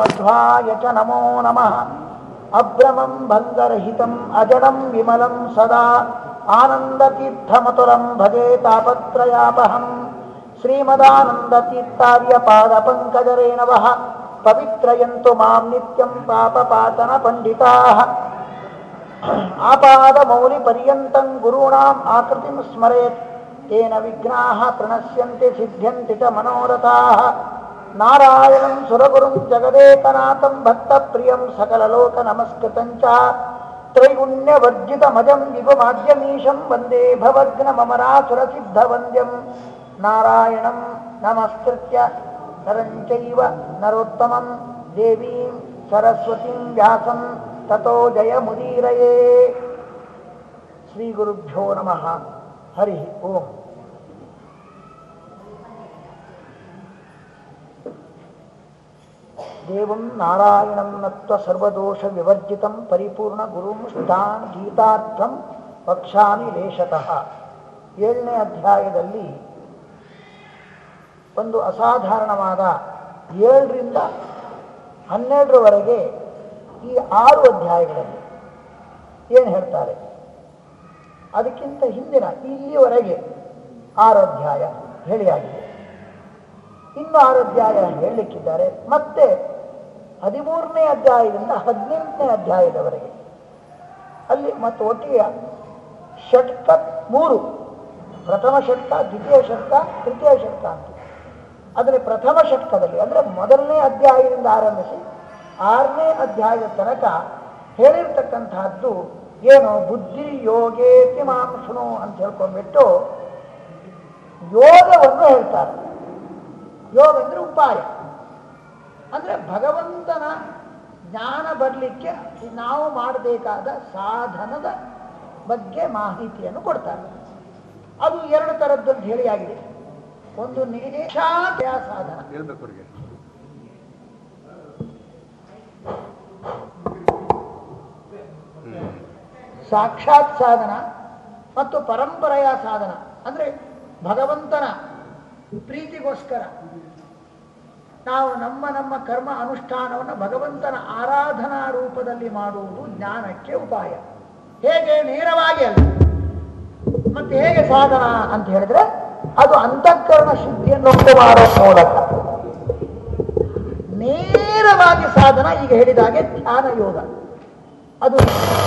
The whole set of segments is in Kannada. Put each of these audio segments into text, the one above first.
मध्वाय च नमो नमः अभ्रमं भङ्गरहितम् अजडं विमलं सदा आनन्दतीर्थमतुलं भजे तापत्रयापहम् श्रीमदानन्दतीर्थार्यपादपङ्कजरेणवः पवित्रयन्तु मां नित्यं पापपातनपण्डिताः आपादमौलिपर्यन्तं गुरूणाम् आकृतिं स्मरेत् तेन विघ्नाः प्रणश्यन्ति सिद्ध्यन्ति च मनोरथाः ನಾರಾಯಣಂ ಸುರಗುರುಂ ಜಗದೇಕನಾಥಂ ಭಕ್ತಪ್ರಿಯಂ ಸಕಲಲೋಕ ನಮಸ್ಕೃತಂಚ ತ್ರೈಗುಣ್ಯವರ್ಜಿತಮಜಂ ವಿಭುಮಾದ್ಯಮೀಶಂ ವಂದೇ ಭವಗ್ನಮರಾಸುರಸಿದ್ಧವಂದ್ಯಂ ನಾರಾಯಣಂ ನಮಸ್ಕೃತ್ಯ ನರಂಚೈವ ನರೋತ್ತಮಂ ದೇವೀಂ ಸರಸ್ವತಿಂ ವ್ಯಾಸಂ ತಥೋ ಜಯಮುದೀರಯೇ ಶ್ರೀಗುರುಭ್ಯೋ ನಮಃ ಹರಿ ಓಂ ದೇವಂ ನಾರಾಯಣಂ ನತ್ವ ಸರ್ವದೋಷ ವಿವರ್ಜಿತಂ ಪರಿಪೂರ್ಣ ಗುರುಂ ಸ್ಥಾನ್ ಗೀತಾರ್ಥಂ ಪಕ್ಷಾನಿ ಲೇಷತಃ. ಏಳನೇ ಅಧ್ಯಾಯದಲ್ಲಿ ಒಂದು ಅಸಾಧಾರಣವಾದ ಏಳರಿಂದ ಹನ್ನೆರಡರವರೆಗೆ ಈ ಆರು ಅಧ್ಯಾಯಗಳಲ್ಲಿ ಏನು ಹೇಳ್ತಾರೆ? ಅದಕ್ಕಿಂತ ಹಿಂದಿನ ಇಲ್ಲಿಯವರೆಗೆ ಆರು ಅಧ್ಯಾಯ ಹೇಳಿಯಾಗಿದೆ. ಇನ್ನು ಆರು ಅಧ್ಯಾಯ ಹೇಳಲಿಕ್ಕಿದ್ದಾರೆ. ಮತ್ತೆ ಹದಿಮೂರನೇ ಅಧ್ಯಾಯದಿಂದ ಹದಿನೆಂಟನೇ ಅಧ್ಯಾಯದವರೆಗೆ. ಅಲ್ಲಿ ಮತ್ತು ಒಟ್ಟಿಗೆ ಷಟ್ಕ ಮೂರು, ಪ್ರಥಮ ಷಟ್ಕ, ದ್ವಿತೀಯ ಷಟ್ಕ, ತೃತೀಯ ಷಟ್ಕ ಅಂತ. ಆದರೆ ಪ್ರಥಮ ಷಟ್ಕದಲ್ಲಿ, ಅಂದರೆ ಮೊದಲನೇ ಅಧ್ಯಾಯದಿಂದ ಆರಂಭಿಸಿ ಆರನೇ ಅಧ್ಯಾಯದ ತನಕ ಹೇಳಿರ್ತಕ್ಕಂತಹದ್ದು ಏನು? ಬುದ್ಧಿ ಯೋಗೇತಿ ಮಾಂಸನು ಅಂತ ಹೇಳ್ಕೊಂಡ್ಬಿಟ್ಟು ಯೋಗವನ್ನು ಹೇಳ್ತಾರೆ. ಯೋಗ ಅಂದರೆ ಉಪಾಯ. ಅಂದರೆ ಭಗವಂತನ ಜ್ಞಾನ ಬರಲಿಕ್ಕೆ ನಾವು ಮಾಡಬೇಕಾದ ಸಾಧನದ ಬಗ್ಗೆ ಮಾಹಿತಿಯನ್ನು ಕೊಡ್ತಾರೆ. ಅದು ಎರಡು ಥರದ್ದು ಅಂತ ಹೇಳಿ ಆಗಿದೆ. ಒಂದು ನಿರೀಕ್ಷಾಧ್ಯ ಸಾಧನ. ಸಾಕ್ಷಾತ್ ಸಾಧನ ಮತ್ತು ಪರಂಪರೆಯ ಸಾಧನ. ಅಂದರೆ ಭಗವಂತನ ಪ್ರೀತಿಗೋಸ್ಕರ. ನಾವು ನಮ್ಮ ನಮ್ಮ ಕರ್ಮ ಅನುಷ್ಠಾನವನ್ನು ಭಗವಂತನ ಆರಾಧನಾ ರೂಪದಲ್ಲಿ ಮಾಡುವುದು ಜ್ಞಾನಕ್ಕೆ ಉಪಾಯ. ಹೇಗೆ ನೇರವಾಗಿ ಅಲ್ಲ. ಮತ್ತೆ ಹೇಗೆ ಸಾಧನ ಅಂತ ಹೇಳಿದ್ರೆ, ಅದು ಅಂತಃಕರಣ ಶುದ್ಧಿಯನ್ನು ಮಾಡುವ ಮೂಲಕ. ನೇರವಾಗಿ ಸಾಧನ ಈಗ ಹೇಳಿದಾಗೆ ಧ್ಯಾನ ಯೋಗ. ಅದು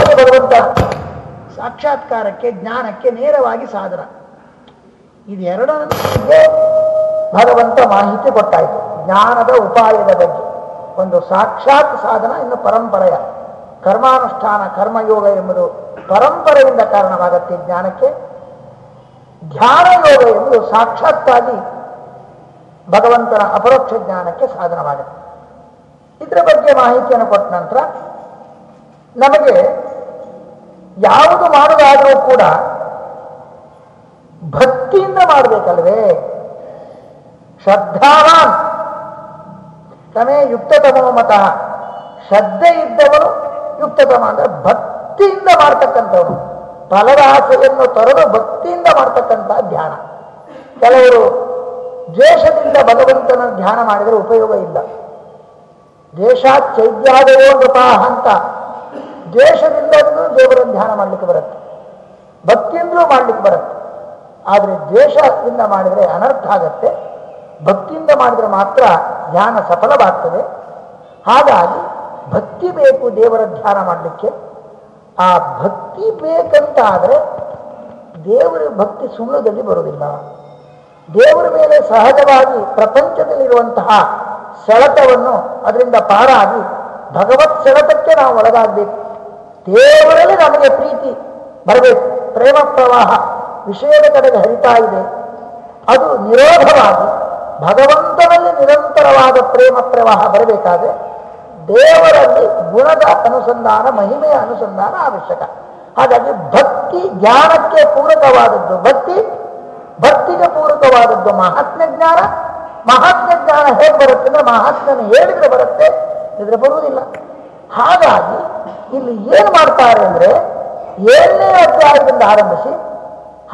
ಭಗವಂತ ಸಾಕ್ಷಾತ್ಕಾರಕ್ಕೆ, ಜ್ಞಾನಕ್ಕೆ ನೇರವಾಗಿ ಸಾಧನ. ಇದೆರಡನ್ನು ಭಗವಂತ ಮಾಹಿತಿ ಕೊಟ್ಟಾಯಿತು. ಜ್ಞಾನದ ಉಪಾಯದ ಬಗ್ಗೆ. ಒಂದು ಸಾಕ್ಷಾತ್ ಸಾಧನ ಇನ್ನು ಪರಂಪರೆಯ. ಕರ್ಮಾನುಷ್ಠಾನ, ಕರ್ಮಯೋಗ ಎಂಬುದು ಪರಂಪರೆಯಿಂದ ಕಾರಣವಾಗತ್ತೆ ಜ್ಞಾನಕ್ಕೆ. ಧ್ಯಾನಯೋಗ ಎಂಬುದು ಸಾಕ್ಷಾತ್ತಾಗಿ ಭಗವಂತನ ಅಪರೋಕ್ಷ ಜ್ಞಾನಕ್ಕೆ ಸಾಧನವಾಗುತ್ತೆ. ಇದರ ಬಗ್ಗೆ ಮಾಹಿತಿಯನ್ನು ಕೊಟ್ಟ ನಂತರ ನಮಗೆ ಯಾವುದು ಮಾಡುವುದಾದರೂ ಕೂಡ ಭಕ್ತಿಯಿಂದ ಮಾಡಬೇಕಲ್ವೇ? ಶ್ರದ್ಧಾವಾನ್. ತಮೇ ಯುಕ್ತತಮೋ ಮತಃ. ಶ್ರದ್ಧೆ ಇದ್ದವರು ಯುಕ್ತತಮ ಅಂದ್ರೆ ಭಕ್ತಿಯಿಂದ ಮಾಡ್ತಕ್ಕಂಥವ್ರು ಫಲದ ಆಸೆಯನ್ನು ತೊರೆದು ಭಕ್ತಿಯಿಂದ ಮಾಡ್ತಕ್ಕಂಥ ಧ್ಯಾನ. ಕೆಲವರು ದ್ವೇಷದಿಂದ ಭಗವಂತನ ಧ್ಯಾನ ಮಾಡಿದರೆ ಉಪಯೋಗ ಇಲ್ಲ. ದ್ವೇಷ ಚೈದ್ಯಾದಯೋ ನೃಪಾಹ ಅಂತ. ದ್ವೇಷದಿಂದ ದೇವರನ್ನು ಧ್ಯಾನ ಮಾಡಲಿಕ್ಕೆ ಬರುತ್ತೆ. ಭಕ್ತಿಯಿಂದಲೂ ಮಾಡಲಿಕ್ಕೆ ಬರುತ್ತೆ. ಆದರೆ ದ್ವೇಷದಿಂದ ಮಾಡಿದರೆ ಅನರ್ಥ ಆಗತ್ತೆ. ಭಕ್ತಿಯಿಂದ ಮಾಡಿದರೆ ಮಾತ್ರ ಧ್ಯಾನ ಸಫಲವಾಗ್ತದೆ. ಹಾಗಾಗಿ ಭಕ್ತಿ ಬೇಕು ದೇವರ ಧ್ಯಾನ ಮಾಡಲಿಕ್ಕೆ. ಆ ಭಕ್ತಿ ಬೇಕಂತ ಆದರೆ ದೇವರ ಭಕ್ತಿ ಸುಳ್ಳುದಲ್ಲಿ ಬರುವುದಿಲ್ಲ. ದೇವರ ಮೇಲೆ ಸಹಜವಾಗಿ ಪ್ರಪಂಚದಲ್ಲಿರುವಂತಹ ಸೆಳೆತವನ್ನು ಅದರಿಂದ ಪಾರಾಗಿ ಭಗವತ್ ಸೆಳೆತಕ್ಕೆ ನಾವು ಒಳಗಾಗಬೇಕು. ದೇವರಲ್ಲಿ ನಮಗೆ ಪ್ರೀತಿ ಬರಬೇಕು. ಪ್ರೇಮ ಪ್ರವಾಹ, ವಿಷಯದ ಕಡೆಗೆ ಹರಿತಾ ಇದೆ. ಅದು ನಿರೋಧವಾಗಿ ಭಗವಂತನಲ್ಲಿ ನಿರಂತರವಾದ ಪ್ರೇಮ ಪ್ರವಾಹ ಬರಬೇಕಾದ್ರೆ ದೇವರಲ್ಲಿ ಗುಣದ ಅನುಸಂಧಾನ, ಮಹಿಮೆಯ ಅನುಸಂಧಾನ ಅವಶ್ಯಕ. ಹಾಗಾಗಿ ಭಕ್ತಿ ಜ್ಞಾನಕ್ಕೆ ಪೂರಕವಾದದ್ದು ಭಕ್ತಿ, ಭಕ್ತಿಗೆ ಪೂರಕವಾದದ್ದು ಮಹಾತ್ಮ ಜ್ಞಾನ. ಮಹಾತ್ಮ ಜ್ಞಾನ ಹೇಗೆ ಬರುತ್ತೆ ಅಂದ್ರೆ ಮಹಾತ್ಮನ ಹೇಳಿದ್ರೆ ಬರುತ್ತೆ, ಇದ್ರೆ ಬರುವುದಿಲ್ಲ. ಹಾಗಾಗಿ ಇಲ್ಲಿ ಏನು ಮಾಡ್ತಾರೆ ಅಂದ್ರೆ ಏಳನೇ ಅಧ್ಯಾಯದಿಂದ ಆರಂಭಿಸಿ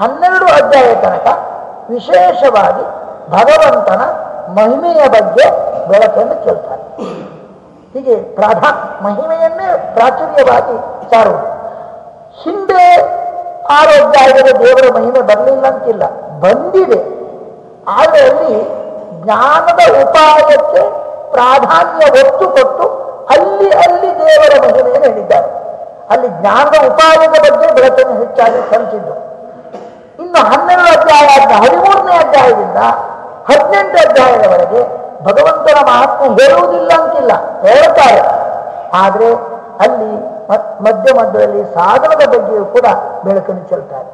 ಹನ್ನೆರಡು ಅಧ್ಯಾಯ ತನಕ ವಿಶೇಷವಾಗಿ ಭಗವಂತನ ಮಹಿಮೆಯ ಬಗ್ಗೆ ಬೆಳಕನ್ನು ಕೇಳ್ತಾರೆ. ಹೀಗೆ ಪ್ರಾಧಾ, ಮಹಿಮೆಯನ್ನೇ ಪ್ರಾಚುರ್ಯವಾಗಿ ಸಾರುವುದು ಹಿಂದೆ ಆರೋಗ್ಯ ದೇವರ ಮಹಿಮೆ ಬರಲಿಲ್ಲ ಅಂತಿಲ್ಲ. ಬಂದಿದೆ. ಆದರೆ ಅಲ್ಲಿ ಜ್ಞಾನದ ಉಪಾಯಕ್ಕೆ ಪ್ರಾಧಾನ್ಯ ಒತ್ತು ಕೊಟ್ಟು ಅಲ್ಲಿ ಅಲ್ಲಿ ದೇವರ ಮಹಿಮೆಯನ್ನು ಹೇಳಿದ್ದಾರೆ. ಅಲ್ಲಿ ಜ್ಞಾನದ ಉಪಾಯದ ಬಗ್ಗೆ ಬೆಳಕನ್ನು ಹೆಚ್ಚಾಗಿ ಕಲಿಸಿದ್ದು ಇನ್ನು ಹನ್ನೆರಡು ಅಧ್ಯಾಯ, ಹದಿಮೂರನೇ ಅಧ್ಯಾಯದಿಂದ ಹದಿನೆಂಟು ಅಧ್ಯಾಯದವರೆಗೆ ಭಗವಂತನ ಮಹತ್ವ ಹೇಳುವುದಿಲ್ಲ ಅಂತಿಲ್ಲ. ಹೇಳ್ತಾರೆ. ಆದರೆ ಅಲ್ಲಿ ಮಧ್ಯ ಮಧ್ಯದಲ್ಲಿ ಸಾಧನದ ಬಗ್ಗೆಯೂ ಕೂಡ ಬೆಳಕನ್ನು ಚೆಲ್ತಾರೆ.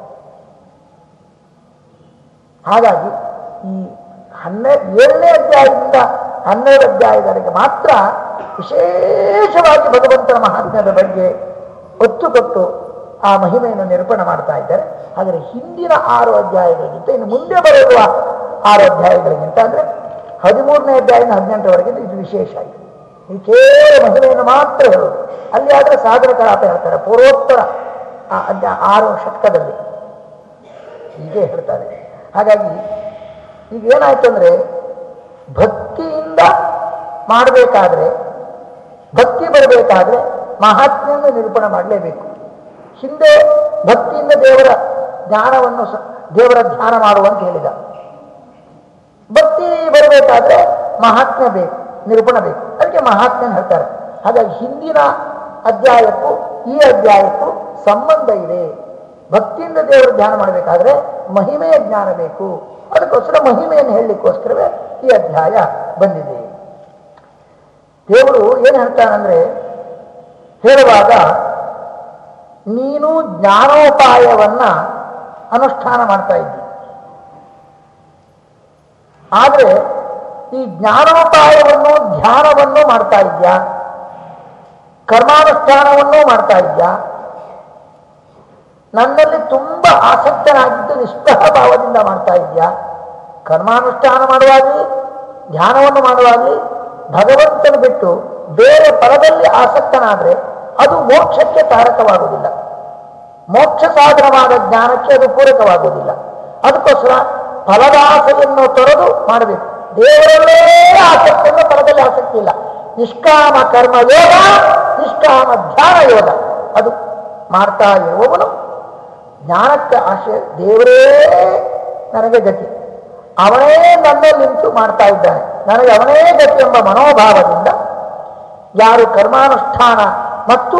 ಹಾಗಾಗಿ ಈ ಹನ್ನೆರಡು ಏಳನೇ ಅಧ್ಯಾಯದಿಂದ ಹನ್ನೆರಡು ಅಧ್ಯಾಯದವರೆಗೆ ಮಾತ್ರ ವಿಶೇಷವಾಗಿ ಭಗವಂತನ ಮಹಾತ್ಮ್ಯದ ಬಗ್ಗೆ ಒತ್ತು ಕೊಟ್ಟು ಆ ಮಹಿಮೆಯನ್ನು ನಿರೂಪಣೆ ಮಾಡ್ತಾ ಇದ್ದಾರೆ. ಆದರೆ ಹಿಂದಿನ ಆರು ಅಧ್ಯಾಯಗಳಿಗಿಂತ ಇನ್ನು ಮುಂದೆ ಬರುವ ಆರು ಅಧ್ಯಾಯಗಳಿಗಿಂತ ಅಂದರೆ ಹದಿಮೂರನೇ ಅಧ್ಯಾಯದಿಂದ ಹದಿನೆಂಟರವರೆಗೆ ಇದು ವಿಶೇಷ ಆಯಿತು ಇದು ಕೇವಲ ಮಹಿಳೆಯನ್ನು ಮಾತ್ರ ಹೇಳೋದು. ಅಲ್ಲಿ ಆದರೆ ಸಾಗರ ಕಲಾಪ ಹೇಳ್ತಾರೆ, ಪೂರ್ವೋತ್ತರ ಆರು ಶತಕದಲ್ಲಿ. ಹೀಗೆ ಹೇಳ್ತಾರೆ. ಹಾಗಾಗಿ ಈಗ ಏನಾಯ್ತು ಅಂದರೆ ಭಕ್ತಿಯಿಂದ ಮಾಡಬೇಕಾದ್ರೆ, ಭಕ್ತಿ ಬರಬೇಕಾದ್ರೆ ಮಹಾತ್ಮೆಯನ್ನು ನಿರೂಪಣೆ ಮಾಡಲೇಬೇಕು. ಹಿಂದೆ ಭಕ್ತಿಯಿಂದ ದೇವರ ಜ್ಞಾನವನ್ನು ದೇವರ ಧ್ಯಾನ ಮಾಡುವಂತ ಹೇಳಿದ. ಭಕ್ತಿ ಬರಬೇಕಾದ್ರೆ ಮಹಾತ್ಮೆ ಬೇಕು ನಿರೂಪಣ ಬೇಕು. ಅದಕ್ಕೆ ಮಹಾತ್ಮೆ ಹೇಳ್ತಾರೆ. ಹಾಗಾಗಿ ಹಿಂದಿನ ಅಧ್ಯಾಯಕ್ಕೂ ಈ ಅಧ್ಯಾಯಕ್ಕೂ ಸಂಬಂಧ ಇದೆ. ಭಕ್ತಿಯಿಂದ ದೇವರು ಧ್ಯಾನ ಮಾಡಬೇಕಾದ್ರೆ ಮಹಿಮೆಯ ಜ್ಞಾನ ಬೇಕು. ಅದಕ್ಕೋಸ್ಕರ ಮಹಿಮೆಯನ್ನು ಹೇಳಲಿಕ್ಕೋಸ್ಕರವೇ ಈ ಅಧ್ಯಾಯ ಬಂದಿದೆ. ದೇವರು ಏನು ಹೇಳ್ತಾನಂದ್ರೆ, ಹೇಳುವಾಗ ನೀನು ಜ್ಞಾನೋಪಾಯವನ್ನ ಅನುಷ್ಠಾನ ಮಾಡ್ತಾ ಇದ್ದಿ. ಆದರೆ ಈ ಜ್ಞಾನೋಪಾಯವನ್ನು, ಧ್ಯಾನವನ್ನು ಮಾಡ್ತಾ ಇದೆಯಾ? ಕರ್ಮಾನುಷ್ಠಾನವನ್ನು ಮಾಡ್ತಾ ಇದೆಯಾ? ನನ್ನಲ್ಲಿ ತುಂಬ ಆಸಕ್ತನಾಗಿದ್ದು ನಿಷ್ಠಹ ಭಾವದಿಂದ ಮಾಡ್ತಾ ಇದ್ಯಾ? ಕರ್ಮಾನುಷ್ಠಾನ ಮಾಡುವಾಗಲಿ, ಧ್ಯಾನವನ್ನು ಮಾಡುವಾಗಲಿ, ಭಗವಂತನ ಬಿಟ್ಟು ಬೇರೆ ಪರದಲ್ಲಿ ಆಸಕ್ತನಾದರೆ ಅದು ಮೋಕ್ಷಕ್ಕೆ ತಾರಕವಾಗುವುದಿಲ್ಲ ಮೋಕ್ಷ ಸಾಧನವಾದ ಜ್ಞಾನಕ್ಕೆ ಅದು ಪೂರಕವಾಗುವುದಿಲ್ಲ. ಅದಕ್ಕೋಸ್ಕರ ಫಲದ ಆಸೆಯನ್ನು ತೊರೆದು ಮಾಡಬೇಕು. ದೇವರಲ್ಲೇ ಆಸಕ್ತಿಯನ್ನು ಫಲದಲ್ಲಿ ಆಸಕ್ತಿ ಇಲ್ಲ. ನಿಷ್ಕಾಮ ಕರ್ಮ ಯೋಗ, ನಿಷ್ಕಾಮ ಧ್ಯಾನ ಯೋಗ. ಅದು ಮಾಡ್ತಾ ಇರುವವನು ಜ್ಞಾನಕ್ಕೆ ಆಶೆ ದೇವರೇ ನನಗೆ ಗತಿ. ಅವನೇ ನನ್ನ ನಿಂತು ಮಾಡ್ತಾ ಇದ್ದಾನೆ. ನನಗೆ ಅವನೇ ಗತಿ ಎಂಬ ಮನೋಭಾವದಿಂದ ಯಾರು ಕರ್ಮಾನುಷ್ಠಾನ ಮತ್ತು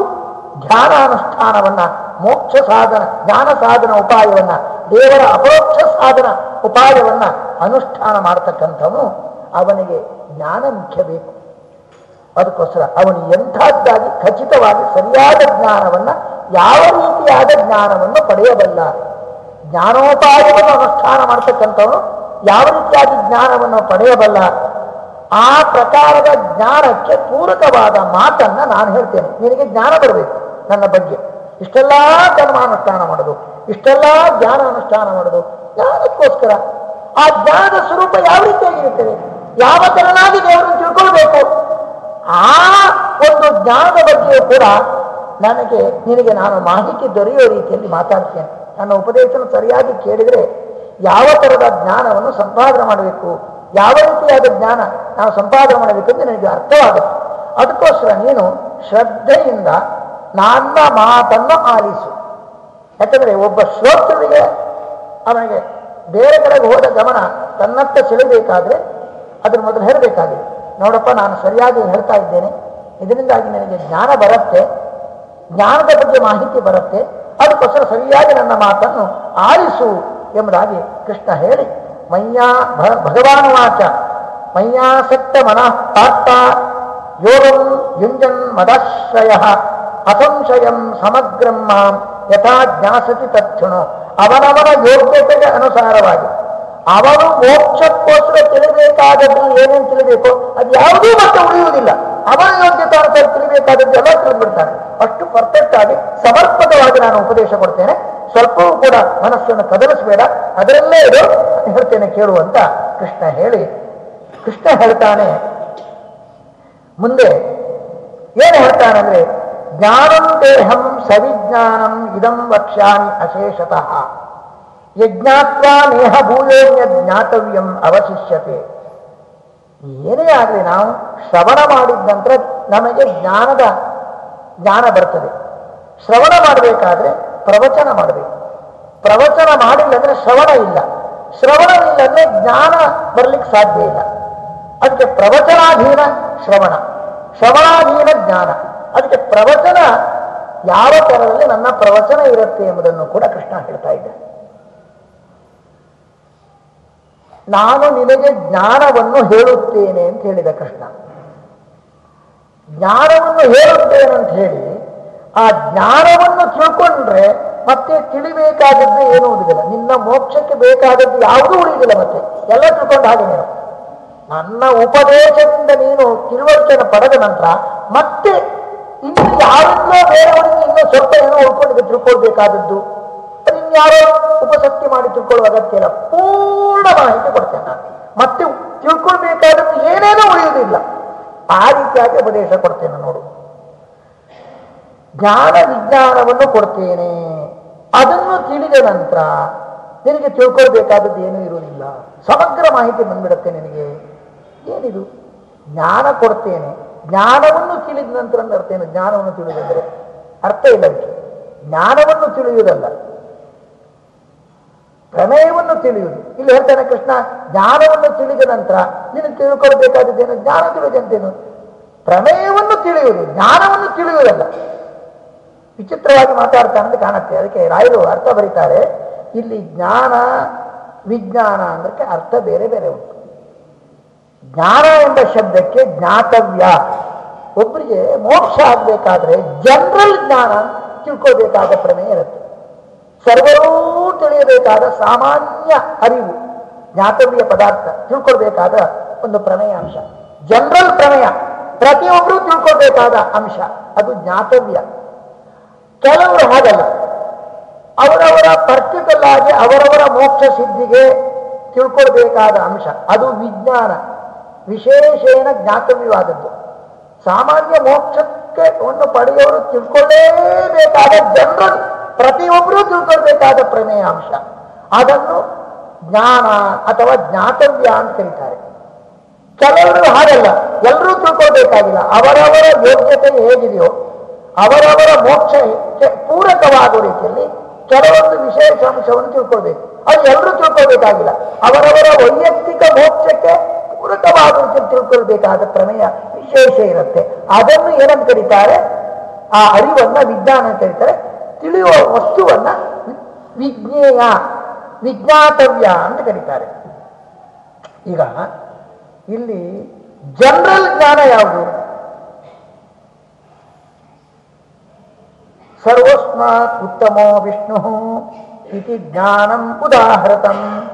ಧ್ಯಾನಾನುಷ್ಠಾನವನ್ನು ಮೋಕ್ಷ ಸಾಧನ ಜ್ಞಾನ ಸಾಧನ ಉಪಾಯವನ್ನ ದೇವರ ಅಪರೋಕ್ಷ ಸಾಧನ ಉಪಾಯವನ್ನ ಅನುಷ್ಠಾನ ಮಾಡ್ತಕ್ಕಂಥವನು ಅವನಿಗೆ ಜ್ಞಾನ ಮುಖ್ಯ ಬೇಕು. ಅದಕ್ಕೋಸ್ಕರ ಅವನು ಎಂಥದ್ದಾಗಿ ಖಚಿತವಾಗಿ ಸರಿಯಾದ ಜ್ಞಾನವನ್ನ, ಯಾವ ರೀತಿಯಾದ ಜ್ಞಾನವನ್ನು ಪಡೆಯಬಲ್ಲ, ಜ್ಞಾನೋಪಾಯವನ್ನು ಅನುಷ್ಠಾನ ಮಾಡ್ತಕ್ಕಂಥವನು ಯಾವ ರೀತಿಯಾಗಿ ಜ್ಞಾನವನ್ನು ಪಡೆಯಬಲ್ಲ, ಆ ಪ್ರಕಾರದ ಜ್ಞಾನಕ್ಕೆ ಪೂರಕವಾದ ಮಾತನ್ನ ನಾನು ಹೇಳ್ತೇನೆ. ನಿನಗೆ ಜ್ಞಾನ ಬರಬೇಕು ನನ್ನ ಬಗ್ಗೆ. ಇಷ್ಟೆಲ್ಲ ಕರ್ಮಾನುಷ್ಠಾನ ಮಾಡೋದು, ಇಷ್ಟೆಲ್ಲ ಜ್ಞಾನ ಅನುಷ್ಠಾನ ಮಾಡೋದು ಯಾವುದಕ್ಕೋಸ್ಕರ ಆ ಜ್ಞಾನದ ಸ್ವರೂಪ ಯಾವ ರೀತಿಯಾಗಿರುತ್ತದೆ ಯಾವ ತರನಾಗಿ ದೇವರನ್ನು ತಿಳ್ಕೊಳ್ಬೇಕು? ಆ ಒಂದು ಜ್ಞಾನದ ಬಗ್ಗೆಯೂ ಕೂಡ ನನಗೆ, ನಿನಗೆ ನಾನು ಮಾಹಿತಿ ದೊರೆಯುವ ರೀತಿಯಲ್ಲಿ ಮಾತಾಡ್ತೇನೆ. ನನ್ನ ಉಪದೇಶನ ಸರಿಯಾಗಿ ಕೇಳಿದರೆ ಯಾವ ಥರದ ಜ್ಞಾನವನ್ನು ಸಂಪಾದನೆ ಮಾಡಬೇಕು? ಯಾವ ರೀತಿಯಾದ ಜ್ಞಾನ ನಾವು ಸಂಪಾದನೆ ಮಾಡಬೇಕು ಅಂತ ನನಗೆ ಅರ್ಥವಾಗುತ್ತೆ. ಅದಕ್ಕೋಸ್ಕರ ನೀನು ಶ್ರದ್ಧೆಯಿಂದ ನನ್ನ ಮಾತನ್ನು ಆಲಿಸು. ಯಾಕಂದರೆ ಒಬ್ಬ ಶ್ರೋತೃವಿಗೆ ಅವನಿಗೆ ಬೇರೆ ಕಡೆಗೆ ಹೋದ ಗಮನ ತನ್ನತ್ತ ಸೆಳೆಯಬೇಕಾದ್ರೆ ಅದನ್ನು ಮೊದಲು ಹೇಳಬೇಕಾಗಿದೆ, ನೋಡಪ್ಪ, ನಾನು ಸರಿಯಾಗಿ ಹೇಳ್ತಾ ಇದ್ದೇನೆ. ಇದರಿಂದಾಗಿ ನನಗೆ ಜ್ಞಾನ ಬರುತ್ತೆ, ಜ್ಞಾನದ ಬಗ್ಗೆ ಮಾಹಿತಿ ಬರುತ್ತೆ, ಅದಕ್ಕೋಸ್ಕರ ಸರಿಯಾಗಿ ನನ್ನ ಮಾತನ್ನು ಆಲಿಸು ಎಂಬುದಾಗಿ ಕೃಷ್ಣ ಹೇಳಿ ಮಯ್ಯಾ ಭಗವಾನ್ ವಾಚ ಮಯ್ಯಾಸಕ್ತ ಮನಃ ಪಾರ್ಥ ಯೋಗಂ ಯುಂಜನ್ ಮದಾಶ್ರಯ. ಅಸಂಶಯಂ ಸಮಗ್ರಂ ಮಾಂ ಯಥಾ ಜ್ಞಾಸತಿ ತಕ್ಷಣು ಅವನವನ ಯೋಗ್ಯತೆಗೆ ಅನುಸಾರವಾಗಿ. ಅವನು ಮೋಕ್ಷಕ್ಕೋಸ್ಕರ ತಿಳಿಬೇಕಾದದ್ದು ಏನೇನು ತಿಳಿಬೇಕು ಅದು ಯಾವುದೂ ಮತ್ತೆ ಉಳಿಯುವುದಿಲ್ಲ. ಅವನ ಯೋಗ್ಯತೆ ಅನುಸಾರ ತಿಳಿಬೇಕಾದದ್ದು ಎಲ್ಲ ತಿಳಿದ್ಬಿಡ್ತಾನೆ ಅಷ್ಟು ಪರ್ಫೆಕ್ಟ್ ಆಗಿ ಸಮರ್ಪಕವಾಗಿ ನಾನು ಉಪದೇಶ ಕೊಡ್ತೇನೆ. ಸ್ವಲ್ಪವೂ ಕೂಡ ಮನಸ್ಸನ್ನು ಕದಲಿಸಬೇಡ. ಅದರಲ್ಲೇ ಇದು ಹೇಳ್ತೇನೆ ಕೇಳುವಂತ ಕೃಷ್ಣ ಹೇಳಿ. ಕೃಷ್ಣ ಹೇಳ್ತಾನೆ. ಮುಂದೆ ಏನು ಹೇಳ್ತಾನಂದ್ರೆ ಜ್ಞಾನಂ ದೇಹಂ ಸವಿಜ್ಞಾನಂ ಇದಂ ವಕ್ಷ್ಯಾಮಿ ಅಶೇಷತಃ. ಯಜ್ಞಾತ್ವಾ ನೇಹ ಭೂಯೋನ್ಯ ಜ್ಞಾತವ್ಯಂ ಅವಶಿಷ್ಯತೆ. ಏನೇ ಆಗಲಿ ನಾವು ಶ್ರವಣ ಮಾಡಿದ ನಂತರ ನಮಗೆ ಜ್ಞಾನದ ಜ್ಞಾನ ಬರ್ತದೆ. ಶ್ರವಣ ಮಾಡಬೇಕಾದ್ರೆ ಪ್ರವಚನ ಮಾಡಬೇಕು. ಪ್ರವಚನ ಮಾಡಿಲ್ಲ ಅಂದ್ರೆ ಶ್ರವಣ ಇಲ್ಲ. ಶ್ರವಣ ಇಲ್ಲ ಅಂದ್ರೆ ಜ್ಞಾನ ಬರ್ಲಿಕ್ಕೆ ಸಾಧ್ಯ ಇಲ್ಲ. ಅದಕ್ಕೆ ಪ್ರವಚನಾಧೀನ ಶ್ರವಣ. ಶ್ರವಣಾಧೀನ ಜ್ಞಾನ. ಅದಕ್ಕೆ ಪ್ರವಚನ ಯಾವ ತರದಲ್ಲಿ ನನ್ನ ಪ್ರವಚನ ಇರುತ್ತೆ ಎಂಬುದನ್ನು ಕೂಡ ಕೃಷ್ಣ ಹೇಳ್ತಾ ಇದ್ದ. ನಾನು ನಿನಗೆ ಜ್ಞಾನವನ್ನು ಹೇಳುತ್ತೇನೆ ಅಂತ ಹೇಳಿದ ಕೃಷ್ಣ. ಜ್ಞಾನವನ್ನು ಹೇಳುತ್ತೇನೆ ಅಂತ ಹೇಳಿ, ಆ ಜ್ಞಾನವನ್ನು ತಿಳ್ಕೊಂಡ್ರೆ ಮತ್ತೆ ತಿಳಿಬೇಕಾದದ್ದು ಏನೂ ಉಳಿದಿಲ್ಲ. ನಿನ್ನ ಮೋಕ್ಷಕ್ಕೆ ಬೇಕಾದದ್ದು ಯಾವುದೂ ಉಳಿದಿಲ್ಲ ಮತ್ತೆ. ಎಲ್ಲ ತಿಳ್ಕೊಂಡ ಹಾಗೆ ನೀನು. ನನ್ನ ಉಪದೇಶದಿಂದ ನೀನು ತಿಳುವಳಿಕೆಯನ್ನು ಪಡೆದ ನಂತರ ಮತ್ತೆ ಇನ್ನು ಯಾರಿಂದಲೋ ಬೇರೆಯವರಿಂದ ಇನ್ನೂ ಸ್ವಲ್ಪ ಏನೋ ಉಳ್ಕೊಂಡಿದ್ದು ತಿಳ್ಕೊಳ್ಬೇಕಾದದ್ದು ಅದಿನ್ಯಾರೋ ಉಪಸಕ್ತಿ ಮಾಡಿ ತಿಳ್ಕೊಳ್ಳುವ ಅಗತ್ಯ ಇಲ್ಲ ಪೂರ್ಣ ಮಾಹಿತಿ ಕೊಡ್ತೇನೆ ನಾನು. ಮತ್ತೆ ತಿಳ್ಕೊಳ್ಬೇಕಾದದ್ದು ಏನೇನೋ ಉಳಿಯುವುದಿಲ್ಲ. ಆ ರೀತಿಯಾಗಿ ಉಪದೇಶ ಕೊಡ್ತೇನೆ ನೋಡು. ಜ್ಞಾನ ವಿಜ್ಞಾನವನ್ನು ಕೊಡ್ತೇನೆ. ಅದನ್ನು ತಿಳಿದ ನಂತರ ನಿನಗೆ ತಿಳ್ಕೊಳ್ಬೇಕಾದದ್ದು ಏನೂ ಇರುವುದಿಲ್ಲ. ಸಮಗ್ರ ಮಾಹಿತಿ ಬಂದ್ಬಿಡುತ್ತೆ ನಿನಗೆ. ಏನಿದು? ಜ್ಞಾನ ಕೊಡ್ತೇನೆ. ಜ್ಞಾನವನ್ನು ತಿಳಿದ ನಂತರ ಅರ್ಥ ಏನು? ಜ್ಞಾನವನ್ನು ತಿಳಿದಂದ್ರೆ ಅರ್ಥ ಇಲ್ಲ ಜ್ಞಾನವನ್ನು ತಿಳಿಯುವುದಲ್ಲ. ಪ್ರಮೇಯವನ್ನು ತಿಳಿಯುವುದು. ಇಲ್ಲಿ ಹೇಳ್ತಾನೆ ಕೃಷ್ಣ, ಜ್ಞಾನವನ್ನು ತಿಳಿದ ನಂತರ ನೀನು ತಿಳ್ಕೊಳ್ಬೇಕಾದದ್ದೇನು ಜ್ಞಾನ ತಿಳಿದಂತೇನು? ಪ್ರಮೇಯವನ್ನು ತಿಳಿಯುವುದು. ಜ್ಞಾನವನ್ನು ತಿಳಿಯುವುದಲ್ಲ. ವಿಚಿತ್ರವಾಗಿ ಮಾತಾಡ್ತಾನಂತ ಕಾಣುತ್ತೆ. ಅದಕ್ಕೆ ರಾಯರು ಅರ್ಥ ಬರೀತಾರೆ, ಇಲ್ಲಿ ಜ್ಞಾನ ವಿಜ್ಞಾನ ಅಂದ್ರೆ ಅರ್ಥ ಬೇರೆ ಬೇರೆ ಉಂಟು. ಜ್ಞಾನ ಎಂಬ ಶಬ್ದಕ್ಕೆ ಜ್ಞಾತವ್ಯ. ಒಬ್ಬರಿಗೆ ಮೋಕ್ಷ ಆಗ್ಬೇಕಾದ್ರೆ ಜನರಲ್ ಜ್ಞಾನ ತಿಳ್ಕೋಬೇಕಾದ ಪ್ರಮೇಯ ಇರುತ್ತೆ. ಸರ್ವರೂ ತಿಳಿಯಬೇಕಾದ ಸಾಮಾನ್ಯ ಅರಿವು, ಜ್ಞಾತವ್ಯ ಪದಾರ್ಥ ತಿಳ್ಕೊಳ್ಬೇಕಾದ ಒಂದು ಪ್ರಮೇಯ ಅಂಶ. ಜನರಲ್ ಪ್ರಮೇಯ ಪ್ರತಿಯೊಬ್ಬರೂ ತಿಳ್ಕೊಳ್ಬೇಕಾದ ಅಂಶ, ಅದು ಜ್ಞಾತವ್ಯ. ಕೆಲವರು ಹಾಗಲ್ಲ. ಅವರವರ ಪರ್ಟಿಕಲ್ ಆಗಿ ಅವರವರ ಮೋಕ್ಷ ಸಿದ್ಧಿಗೆ ತಿಳ್ಕೊಳ್ಬೇಕಾದ ಅಂಶ, ಅದು ವಿಜ್ಞಾನ. ವಿಶೇಷೇಣ ಜ್ಞಾತವ್ಯವಾದದ್ದು. ಸಾಮಾನ್ಯ ಮೋಕ್ಷಕ್ಕೆ ಒಂದು ಪಡೆಯೋರು ತಿಳ್ಕೊಳ್ಳೇಬೇಕಾದ ಜನರು ಪ್ರತಿಯೊಬ್ಬರೂ ತಿಳ್ಕೊಳ್ಬೇಕಾದ ಪ್ರಮೇಯ ಅಂಶ ಅದನ್ನು ಜ್ಞಾನ ಅಥವಾ ಜ್ಞಾತವ್ಯ ಅಂತ ಕರೀತಾರೆ. ಕೆಲವರು ಹಾಗಲ್ಲ ಎಲ್ಲರೂ ತಿಳ್ಕೊಳ್ಬೇಕಾಗಿಲ್ಲ. ಅವರವರ ಯೋಗ್ಯತೆ ಹೇಗಿದೆಯೋ, ಅವರವರ ಮೋಕ್ಷ ಪೂರಕವಾದ ರೀತಿಯಲ್ಲಿ ಕೆಲವೊಂದು ವಿಶೇಷ ಅಂಶವನ್ನು ತಿಳ್ಕೊಳ್ಬೇಕು. ಅದು ಎಲ್ಲರೂ ತಿಳ್ಕೊಳ್ಬೇಕಾಗಿಲ್ಲ. ಅವರವರ ವೈಯಕ್ತಿಕ ಮೋಕ್ಷಕ್ಕೆ ಪೂರಕವಾದ ತಿಳ್ಕೊಳ್ಬೇಕಾದ ಪ್ರಮೇಯ ವಿಶೇಷ ಇರುತ್ತೆ. ಅದನ್ನು ಏನಂತ ಕರೀತಾರೆ? ಆ ಅರಿವನ್ನ, ವಿಜ್ಞಾನ ಅಂತ ಹೇಳ್ತಾರೆ. ತಿಳಿಯುವ ವಸ್ತುವನ್ನ ವಿಜ್ಞೇಯ, ವಿಜ್ಞಾತವ್ಯ ಅಂತ ಕರೀತಾರೆ. ಈಗ ಇಲ್ಲಿ ಜನರಲ್ ಜ್ಞಾನ ಯಾವುದು? ಸರ್ವಸ್ಮಾತ್ ಉತ್ತಮೋ ವಿಷ್ಣು ಇತಿ ಜ್ಞಾನಂ ಉದಾಹೃತಂ.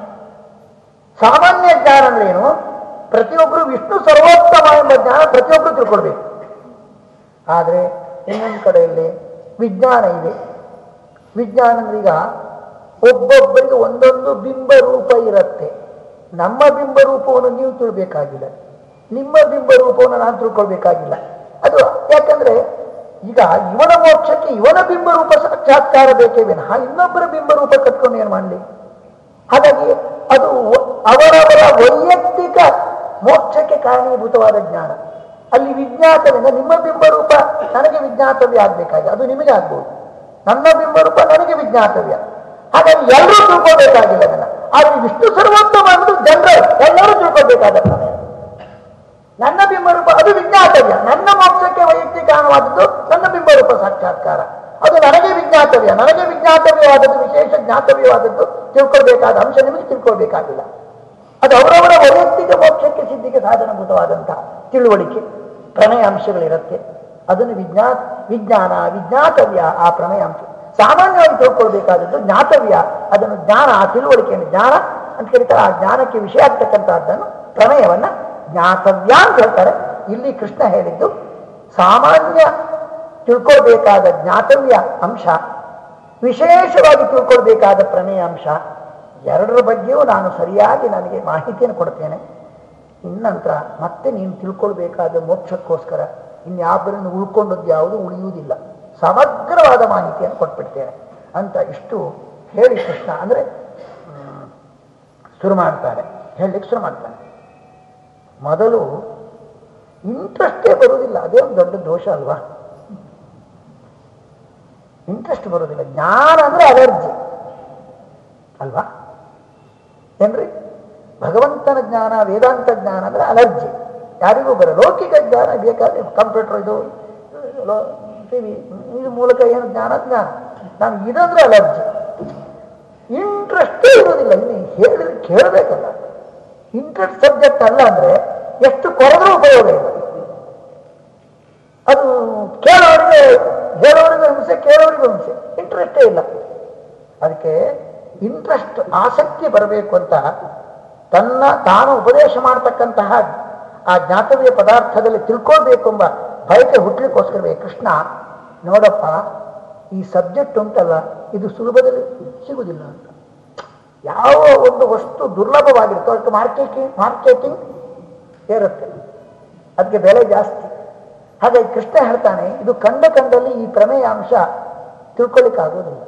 ಸಾಮಾನ್ಯ ಜ್ಞಾನ ಅಂದ್ರೆ ಏನು? ಪ್ರತಿಯೊಬ್ಬರು ವಿಷ್ಣು ಸರ್ವೋತ್ತಮ ಎಂಬ ಜ್ಞಾನ ಪ್ರತಿಯೊಬ್ಬರು ತಿಳ್ಕೊಳ್ಬೇಕು. ಆದರೆ ಇನ್ನೊಂದು ಕಡೆಯಲ್ಲಿ ವಿಜ್ಞಾನ ಇದೆ. ವಿಜ್ಞಾನ ಈಗ ಒಬ್ಬೊಬ್ಬರಿಗೆ ಒಂದೊಂದು ಬಿಂಬ ರೂಪ ಇರುತ್ತೆ. ನಮ್ಮ ಬಿಂಬ ರೂಪವನ್ನು ನೀವು ತಿಳ್ಬೇಕಾಗಿಲ್ಲ. ನಿಮ್ಮ ಬಿಂಬ ರೂಪವನ್ನು ನಾನು ತಿಳ್ಕೊಳ್ಬೇಕಾಗಿಲ್ಲ. ಅದು ಯಾಕಂದ್ರೆ ಈಗ ಇವನ ಮೋಕ್ಷಕ್ಕೆ ಇವನ ಬಿಂಬ ರೂಪ ಸಾಕ್ಷಾತ್ಕಾರ ಬೇಕೇ ವಿನಃ ಇನ್ನೊಬ್ಬರ ಬಿಂಬ ರೂಪ ಕಟ್ಕೊಂಡು ಏನು ಮಾಡಲಿ? ಹಾಗಾಗಿ ಅದು ಅವರವರ ವೈಯಕ್ತಿಕ ಮೋಕ್ಷಕ್ಕೆ ಕಾರಣೀಭೂತವಾದ ಜ್ಞಾನ. ಅಲ್ಲಿ ವಿಜ್ಞಾತವಿಂದ ನಿಮ್ಮ ಬಿಂಬರೂಪ ನನಗೆ ವಿಜ್ಞಾತವ್ಯ ಆಗ್ಬೇಕಾಗಿದೆ. ಅದು ನಿಮಗೆ ಆಗ್ಬೋದು. ನನ್ನ ಬಿಂಬರೂಪ ನನಗೆ ವಿಜ್ಞಾತವ್ಯ. ಹಾಗಾಗಿ ಎಲ್ಲರೂ ತಿಳ್ಕೋಬೇಕಾಗಿಲ್ಲ ಅದನ್ನ. ಆದ್ರೆ ವಿಷ್ಣು ಸರ್ವೋತ್ತಮ ಅನ್ನೋದು ಜನರಲ್ ಎಲ್ಲರೂ ತಿಳ್ಕೊಬೇಕಾದ ನನ್ನ ಬಿಂಬರೂಪ ಅದು ವಿಜ್ಞಾತವ್ಯ. ನನ್ನ ಮೋಕ್ಷಕ್ಕೆ ವೈಯಕ್ತಿಕ ಕಾರಣವಾದದ್ದು ನನ್ನ ಬಿಂಬರೂಪ ಸಾಕ್ಷಾತ್ಕಾರ. ಅದು ನನಗೆ ವಿಜ್ಞಾತವ್ಯ. ನನಗೆ ವಿಜ್ಞಾತವ್ಯವಾದದ್ದು, ವಿಶೇಷ ಜ್ಞಾತವ್ಯವಾದದ್ದು ತಿಳ್ಕೊಳ್ಬೇಕಾದ ಅಂಶ ನಿಮಗೆ ತಿಳ್ಕೊಳ್ಬೇಕಾಗಿಲ್ಲ. ಅದು ಅವರವರ ವೈಯಕ್ತಿಕ ಮೋಕ್ಷಕ್ಕೆ ಸಿದ್ಧಿಗೆ ಸಾಧನಭೂತವಾದಂತಹ ತಿಳುವಳಿಕೆ ಪ್ರಣಯ ಅಂಶಗಳಿರುತ್ತೆ ಅದನ್ನು ವಿಜ್ಞಾ, ವಿಜ್ಞಾನ, ವಿಜ್ಞಾತವ್ಯ ಆ ಪ್ರಣಯ ಅಂಶ ಸಾಮಾನ್ಯವಾಗಿ ತಿಳ್ಕೊಳ್ಬೇಕಾದದ್ದು ಜ್ಞಾತವ್ಯ, ಅದನ್ನು ಜ್ಞಾನ, ಆ ತಿಳುವಳಿಕೆಯನ್ನು ಜ್ಞಾನ ಅಂತ ಕರೀತಾರೆ ಆ ಜ್ಞಾನಕ್ಕೆ ವಿಷಯ ಆಗ್ತಕ್ಕಂಥದ್ದನ್ನು ಪ್ರಮೇಯವನ್ನ ಜ್ಞಾತವ್ಯ ಅಂತ ಹೇಳ್ತಾರೆ. ಇಲ್ಲಿ ಕೃಷ್ಣ ಹೇಳಿದ್ದು, ಸಾಮಾನ್ಯ ತಿಳ್ಕೊಳ್ಬೇಕಾದ ಜ್ಞಾತವ್ಯ ಅಂಶ, ವಿಶೇಷವಾಗಿ ತಿಳ್ಕೊಳ್ಬೇಕಾದ ಪ್ರಣಯ ಅಂಶ ಎರಡರ ಬಗ್ಗೆಯೂ ನಾನು ಸರಿಯಾಗಿ ನನಗೆ ಮಾಹಿತಿಯನ್ನು ಕೊಡ್ತೇನೆ. ಇನ್ನಂತರ ಮತ್ತೆ ನೀನು ತಿಳ್ಕೊಳ್ಬೇಕಾದ ಮೋಕ್ಷಕ್ಕೋಸ್ಕರ ಇನ್ಯಾಬ್ಬರನ್ನು ಉಳ್ಕೊಂಡದ್ದು ಯಾವುದು ಉಳಿಯುವುದಿಲ್ಲ. ಸಮಗ್ರವಾದ ಮಾಹಿತಿಯನ್ನು ಕೊಟ್ಬಿಡ್ತೇನೆ. ಅಂತ ಇಷ್ಟು ಹೇಳಿ ಕೃಷ್ಣ ಅಂದರೆ ಶುರು ಮಾಡ್ತಾರೆ ಹೇಳಲಿಕ್ಕೆ ಶುರು ಮಾಡ್ತಾನೆ. ಮೊದಲು ಇಂಟ್ರೆಸ್ಟೇ ಬರುವುದಿಲ್ಲ. ಅದೇ ಒಂದು ದೊಡ್ಡ ದೋಷ ಅಲ್ವಾ? ಇಂಟ್ರೆಸ್ಟ್ ಬರೋದಿಲ್ಲ ಜ್ಞಾನ ಅಂದ್ರೆ ಅಲರ್ಜಿ. ಅಲ್ವಾ? ಏನ್ರಿ? ಭಗವಂತನ ಜ್ಞಾನ, ವೇದಾಂತ ಜ್ಞಾನ ಅಂದ್ರೆ ಅಲರ್ಜಿ. ಯಾರಿಗೂ ಬರ ಲೌಕಿಕ ಜ್ಞಾನ ಬೇಕಾದ್ರೆ ಕಂಪ್ಯೂಟರ್ ಇದು ಟಿವಿ, ಇದು ಮೂಲಕ ಏನು ಜ್ಞಾನ? ಜ್ಞಾನ. ನಾನು ಇದಂದ್ರೆ ಅಲರ್ಜಿ. ಇಂಟ್ರೆಸ್ಟೇ ಇರೋದಿಲ್ಲ. ಇನ್ನು ಹೇಳಿದ್ರೆ ಕೇಳಬೇಕಲ್ಲ. ಇಂಟ್ರೆಸ್ಟ್ ಸಬ್ಜೆಕ್ಟ್ ಅಲ್ಲ ಅಂದ್ರೆ ಎಷ್ಟು ಕೊರದ್ರೂ ಉಪಯೋಗ ಇಲ್ಲ. ಅದು ಕೇಳೋರಿಗೆ, ಹೇಳೋರಿಗೆ ಹಿಂಸೆ ಕೇಳೋರಿಗೂ ಹಿಂಸೆ ಇಂಟ್ರೆಸ್ಟೇ ಇಲ್ಲ. ಅದಕ್ಕೆ ಇಂಟ್ರೆಸ್ಟ್ ಆಸಕ್ತಿ ಬರಬೇಕು ಅಂತ ತನ್ನ ತಾನು ಉಪದೇಶ ಮಾಡತಕ್ಕಂತಹ ಆ ಜ್ಞಾತವ್ಯ ಪದಾರ್ಥದಲ್ಲಿ ತಿಳ್ಕೊಳ್ಬೇಕು ಎಂಬ ಬಯಕೆ ಹುಟ್ಟಲಿಕ್ಕೋಸ್ಕರವೇ ಕೃಷ್ಣ, ನೋಡಪ್ಪ, ಈ ಸಬ್ಜೆಕ್ಟ್ ಉಂಟಲ್ಲ, ಇದು ಸುಲಭದಲ್ಲಿ ಸಿಗುವುದಿಲ್ಲ ಅಂತ. ಯಾವ ಒಂದು ವಸ್ತು ದುರ್ಲಭವಾಗಿರುತ್ತೋ ಅದಕ್ಕೆ ಮಾರ್ಕೆಟಿಂಗ್ ಮಾರ್ಕೆಟಿಂಗ್ ಏರುತ್ತೆ. ಅದಕ್ಕೆ ಬೆಲೆ ಜಾಸ್ತಿ. ಹಾಗಾಗಿ ಕೃಷ್ಣ ಹೇಳ್ತಾನೆ, ಇದು ಕಂಡ ಕಂಡಲ್ಲಿ ಈ ಪ್ರಮೇಯ ಅಂಶ ತಿಳ್ಕೊಳ್ಳಿಕ್ಕಾಗೋದಿಲ್ಲ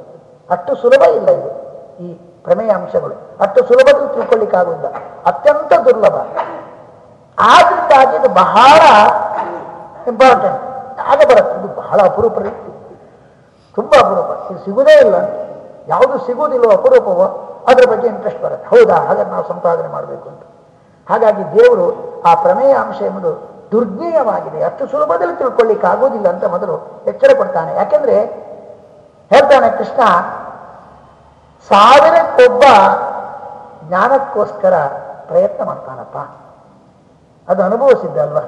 ಅಷ್ಟು ಸುಲಭ ಇಲ್ಲ ಇದು. ಈ ಪ್ರಮೇಯ ಅಂಶಗಳು ಅಷ್ಟು ಸುಲಭದಲ್ಲಿ ತಿಳ್ಕೊಳ್ಳಿಕ್ಕಾಗುವುದ ಅತ್ಯಂತ ದುರ್ಲಭ. ಆದ್ರಿಂದಾಗಿ ಇದು ಬಹಳ ಇಂಪಾರ್ಟೆಂಟ್ ಆಗ ಬರುತ್ತೆ. ಇದು ಬಹಳ ಅಪರೂಪ ರೀತಿ. ತುಂಬ ಅಪರೂಪ. ಇದು ಸಿಗುದೇ ಇಲ್ಲ. ಯಾವುದು ಸಿಗುವುದಿಲ್ಲೋ ಅಪರೂಪವೋ ಅದರ ಬಗ್ಗೆ ಇಂಟ್ರೆಸ್ಟ್ ಬರುತ್ತೆ. ಹೌದಾ? ಹಾಗಾದ್ರೆ ನಾವು ಸಂಪಾದನೆ ಮಾಡಬೇಕು ಅಂತ. ಹಾಗಾಗಿ ದೇವರು ಆ ಪ್ರಮೇಯ ಅಂಶ ಎಂಬುದು ದುರ್ಜ್ಞೇಯವಾಗಿದೆ. ಅಷ್ಟು ಸುಲಭದಲ್ಲಿ ತಿಳ್ಕೊಳ್ಳಿಕ್ಕೆ ಆಗೋದಿಲ್ಲ ಅಂತ ಮೊದಲು ಎಚ್ಚರ ಕೊಡ್ತಾನೆ. ಯಾಕೆಂದ್ರೆ ಹೇಳ್ತಾನೆ ಕೃಷ್ಣ ಸಾವಿರಕ್ಕೊಬ್ಬ ಜ್ಞಾನಕ್ಕೋಸ್ಕರ ಪ್ರಯತ್ನ ಮಾಡ್ತಾನಪ್ಪ. ಅದು ಅನುಭವಿಸಿದ್ದಲ್ವ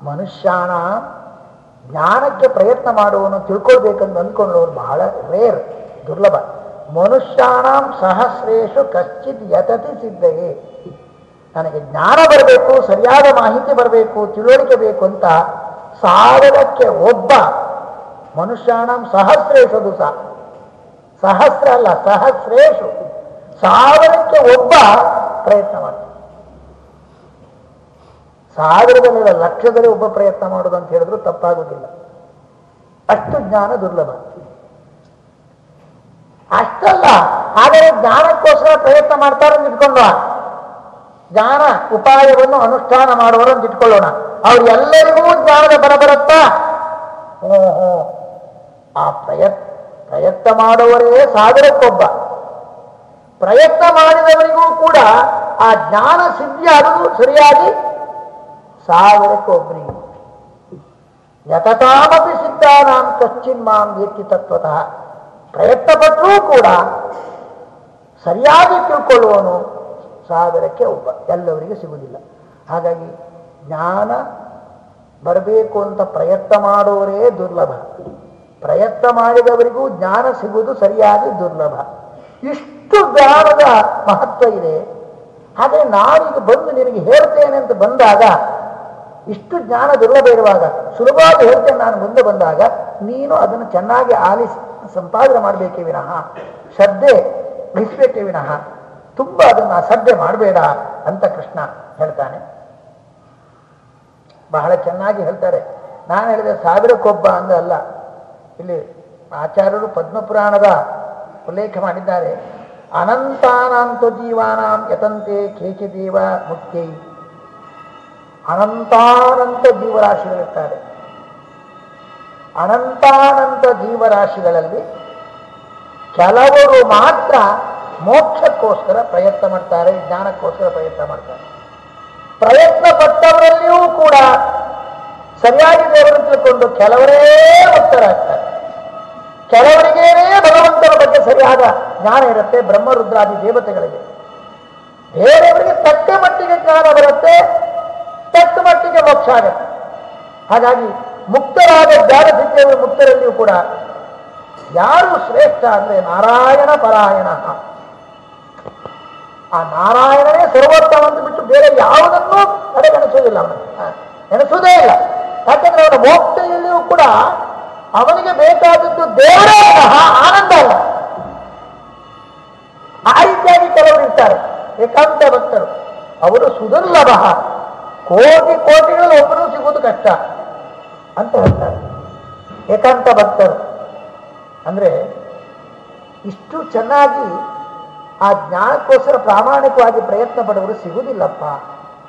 ಮನುಷ್ಯಾಣ ಜ್ಞಾನಕ್ಕೆ ಪ್ರಯತ್ನ ಮಾಡುವನು ತಿಳ್ಕೊಳ್ಬೇಕಂತ ಅಂದ್ಕೊಂಡವರು ಬಹಳ ರೇರ್ ದುರ್ಲಭ. ಮನುಷ್ಯಾಣಂ ಸಹಸ್ರೇಶು ಕಶ್ಚಿತ್ ಯತತಿ ಸಿದ್ಧಗೆ ನನಗೆ ಜ್ಞಾನ ಬರಬೇಕು, ಸರಿಯಾದ ಮಾಹಿತಿ ಬರಬೇಕು, ತಿಳುವಳಿಕೆ ಬೇಕು ಅಂತ ಸಾವಿರಕ್ಕೆ ಒಬ್ಬ ಮನುಷ್ಯಾಣಂ ಸಹಸ್ರೇಶು ಅದು ಸಹ ಸಹಸ್ರ ಅಲ್ಲ, ಸಹಸ್ರೇಶು. ಸಾವಿರಕ್ಕೆ ಒಬ್ಬ ಪ್ರಯತ್ನ ಮಾಡ್ತಾನೆ. ಸಾವಿರದಲ್ಲಿಲ್ಲ ಲಕ್ಷದಲ್ಲಿ ಒಬ್ಬ ಪ್ರಯತ್ನ ಮಾಡೋದು ಅಂತ ಹೇಳಿದ್ರು ತಪ್ಪಾಗುವುದಿಲ್ಲ ಅಷ್ಟು ಜ್ಞಾನ ದುರ್ಲಭ. ಅಷ್ಟಲ್ಲ, ಆದರೆ ಜ್ಞಾನಕ್ಕೋಸ್ಕರ ಪ್ರಯತ್ನ ಮಾಡ್ತಾರೆ ಅಂತ ಇಟ್ಕೊಂಡು ಜ್ಞಾನ ಉಪಾಯವನ್ನು ಅನುಷ್ಠಾನ ಮಾಡುವರು ಅಂತ ಇಟ್ಕೊಳ್ಳೋಣ. ಅವ್ರು ಎಲ್ಲರಿಗೂ ಜ್ಞಾನದ ಬರ ಬರುತ್ತಾ? ಆ ಪ್ರಯತ್, ಪ್ರಯತ್ನ ಮಾಡುವವರೇ ಸಾವಿರಕ್ಕೊಬ್ಬ ಪ್ರಯತ್ನ ಮಾಡಿದವರಿಗೂ ಕೂಡ ಆ ಜ್ಞಾನ ಸಿದ್ಧಿ ಆಗುವುದು ಸರಿಯಾಗಿ ಸಾವಿರಕ್ಕೆ ಒಬ್ಬನಿಗೆ ಸಿದ್ಧ ನಾನ್ ಕಶ್ಚಿನ್ ಮಾಂ ವ್ಯಕ್ತಿ ತತ್ವತಃ. ಪ್ರಯತ್ನ ಪಟ್ಟರೂ ಕೂಡ ಸರಿಯಾಗಿ ತಿಳ್ಕೊಳ್ಳುವನು ಸಾವಿರಕ್ಕೆ ಒಬ್ಬ. ಎಲ್ಲವರಿಗೆ ಸಿಗುವುದಿಲ್ಲ. ಹಾಗಾಗಿ ಜ್ಞಾನ ಬರಬೇಕು ಅಂತ ಪ್ರಯತ್ನ ಮಾಡೋರೇ ದುರ್ಲಭ. ಪ್ರಯತ್ನ ಮಾಡಿದವರಿಗೂ ಜ್ಞಾನ ಸಿಗುವುದು ಸರಿಯಾಗಿ ದುರ್ಲಭ. ಇಷ್ಟು ಜ್ಞಾನದ ಮಹತ್ವ ಇದೆ. ಹಾಗೆ ನಾನೀಗ ಬಂದು ನಿನಗೆ ಹೇಳ್ತೇನೆ ಅಂತ ಬಂದಾಗ, ಇಷ್ಟು ಜ್ಞಾನ ದುರ್ಲಭ ಇರುವಾಗ, ಸುಲಭವಾಗಿ ಹೇಳ್ತೇನೆ ನಾನು ಮುಂದೆ ಬಂದಾಗ, ನೀನು ಅದನ್ನು ಚೆನ್ನಾಗಿ ಆಲಿಸಿ, ಸಂಪಾದನೆ ಮಾಡಬೇಕೇ ವಿನಃ, ಶ್ರದ್ಧೆ ವಹಿಸಬೇಕೇ ವಿನಃ, ತುಂಬ ಅದನ್ನು ಅಸಡ್ಡೆ ಮಾಡಬೇಡ ಅಂತ ಕೃಷ್ಣ ಹೇಳ್ತಾನೆ. ಬಹಳ ಚೆನ್ನಾಗಿ ಹೇಳ್ತಾರೆ. ನಾನು ಹೇಳಿದೆ ಸಾವಿರಕ್ಕೊಬ್ಬ ಅಂದ ಅಲ್ಲ ಇಲ್ಲಿ ಆಚಾರ್ಯರು ಪದ್ಮಪುರಾಣದ ಉಲ್ಲೇಖ ಮಾಡಿದ್ದಾರೆ. ಅನಂತಾನಾಂತ ಜೀವಾನಾಂ ಯತಂತೆ ಕೇಚಿದೇವ ಮುಖ್ಯೈ ಅನಂತಾನಂತ ಜೀವರಾಶಿಗಳಿರ್ತಾರೆ. ಅನಂತಾನಂತ ಜೀವರಾಶಿಗಳಲ್ಲಿ ಕೆಲವರು ಮಾತ್ರ ಮೋಕ್ಷಕ್ಕೋಸ್ಕರ ಪ್ರಯತ್ನ ಮಾಡ್ತಾರೆ, ಜ್ಞಾನಕ್ಕೋಸ್ಕರ ಪ್ರಯತ್ನ ಮಾಡ್ತಾರೆ. ಪ್ರಯತ್ನ ಪಟ್ಟವರಲ್ಲಿಯೂ ಕೂಡ ಸರಿಯಾಗಿ ದೇವರನ್ನು ತಿಳ್ಕೊಂಡು ಕೆಲವರೇ ಭಕ್ತರಾಗ್ತಾರೆ. ಕೆಲವರಿಗೇನೇ ಭಗವಂತನ ಬಗ್ಗೆ ಸರಿಯಾದ ಜ್ಞಾನ ಇರುತ್ತೆ ಬ್ರಹ್ಮರುದ್ರಾದಿ ದೇವತೆಗಳಿಗೆ. ಬೇರೆಯವರಿಗೆ ತಕ್ಕ ಮಟ್ಟಿಗೆ ಜ್ಞಾನ ಬರುತ್ತೆ, ತಕ್ಕ ಮಟ್ಟಿಗೆ ಮೋಕ್ಷ ಆಗುತ್ತೆ. ಹಾಗಾಗಿ ಮುಕ್ತರಾದ ಜ್ಞಾನ ಮುಕ್ತರಲ್ಲಿಯೂ ಕೂಡ ಯಾರು ಶ್ರೇಷ್ಠ ಅಂದ್ರೆ ನಾರಾಯಣ ಪರಾಯಣ. ಆ ನಾರಾಯಣನೇ ಸರ್ವೋತ್ತಮ ಅಂತ ಬಿಟ್ಟು ಬೇರೆ ಯಾವುದನ್ನೂ ಕಡೆಗಣಿಸೋದಿಲ್ಲ ಅವನಿಗೆ. ಎಣಿಸೋದೇ ಇಲ್ಲ. ಯಾಕಂದ್ರೆ ಅವನ ಮೋಕ್ಷೆಯಲ್ಲಿಯೂ ಕೂಡ ಅವನಿಗೆ ಬೇಕಾದದ್ದು ದೇವರೇ ಸಹ ಆನಂದ ಅಲ್ಲ. ಆ ರೀತಿಯಾಗಿ ಕೆಲವರು ಇರ್ತಾರೆ. ಏಕಾಂತ ಭಕ್ತರು. ಅವರು ಸುದುರ್ಲಭ. ಕೋಟಿ ಕೋಟಿಗಳು ಒಬ್ಬರು ಸಿಗುವುದು ಕಷ್ಟ ಅಂತ ಹೇಳ್ತಾರೆ. ಏಕಾಂತ ಭಕ್ತರು. ಅಂದ್ರೆ ಇಷ್ಟು ಚೆನ್ನಾಗಿ ಆ ಜ್ಞಾನಕ್ಕೋಸ್ಕರ ಪ್ರಾಮಾಣಿಕವಾಗಿ ಪ್ರಯತ್ನ ಪಡುವರು ಸಿಗುವುದಿಲ್ಲಪ್ಪ.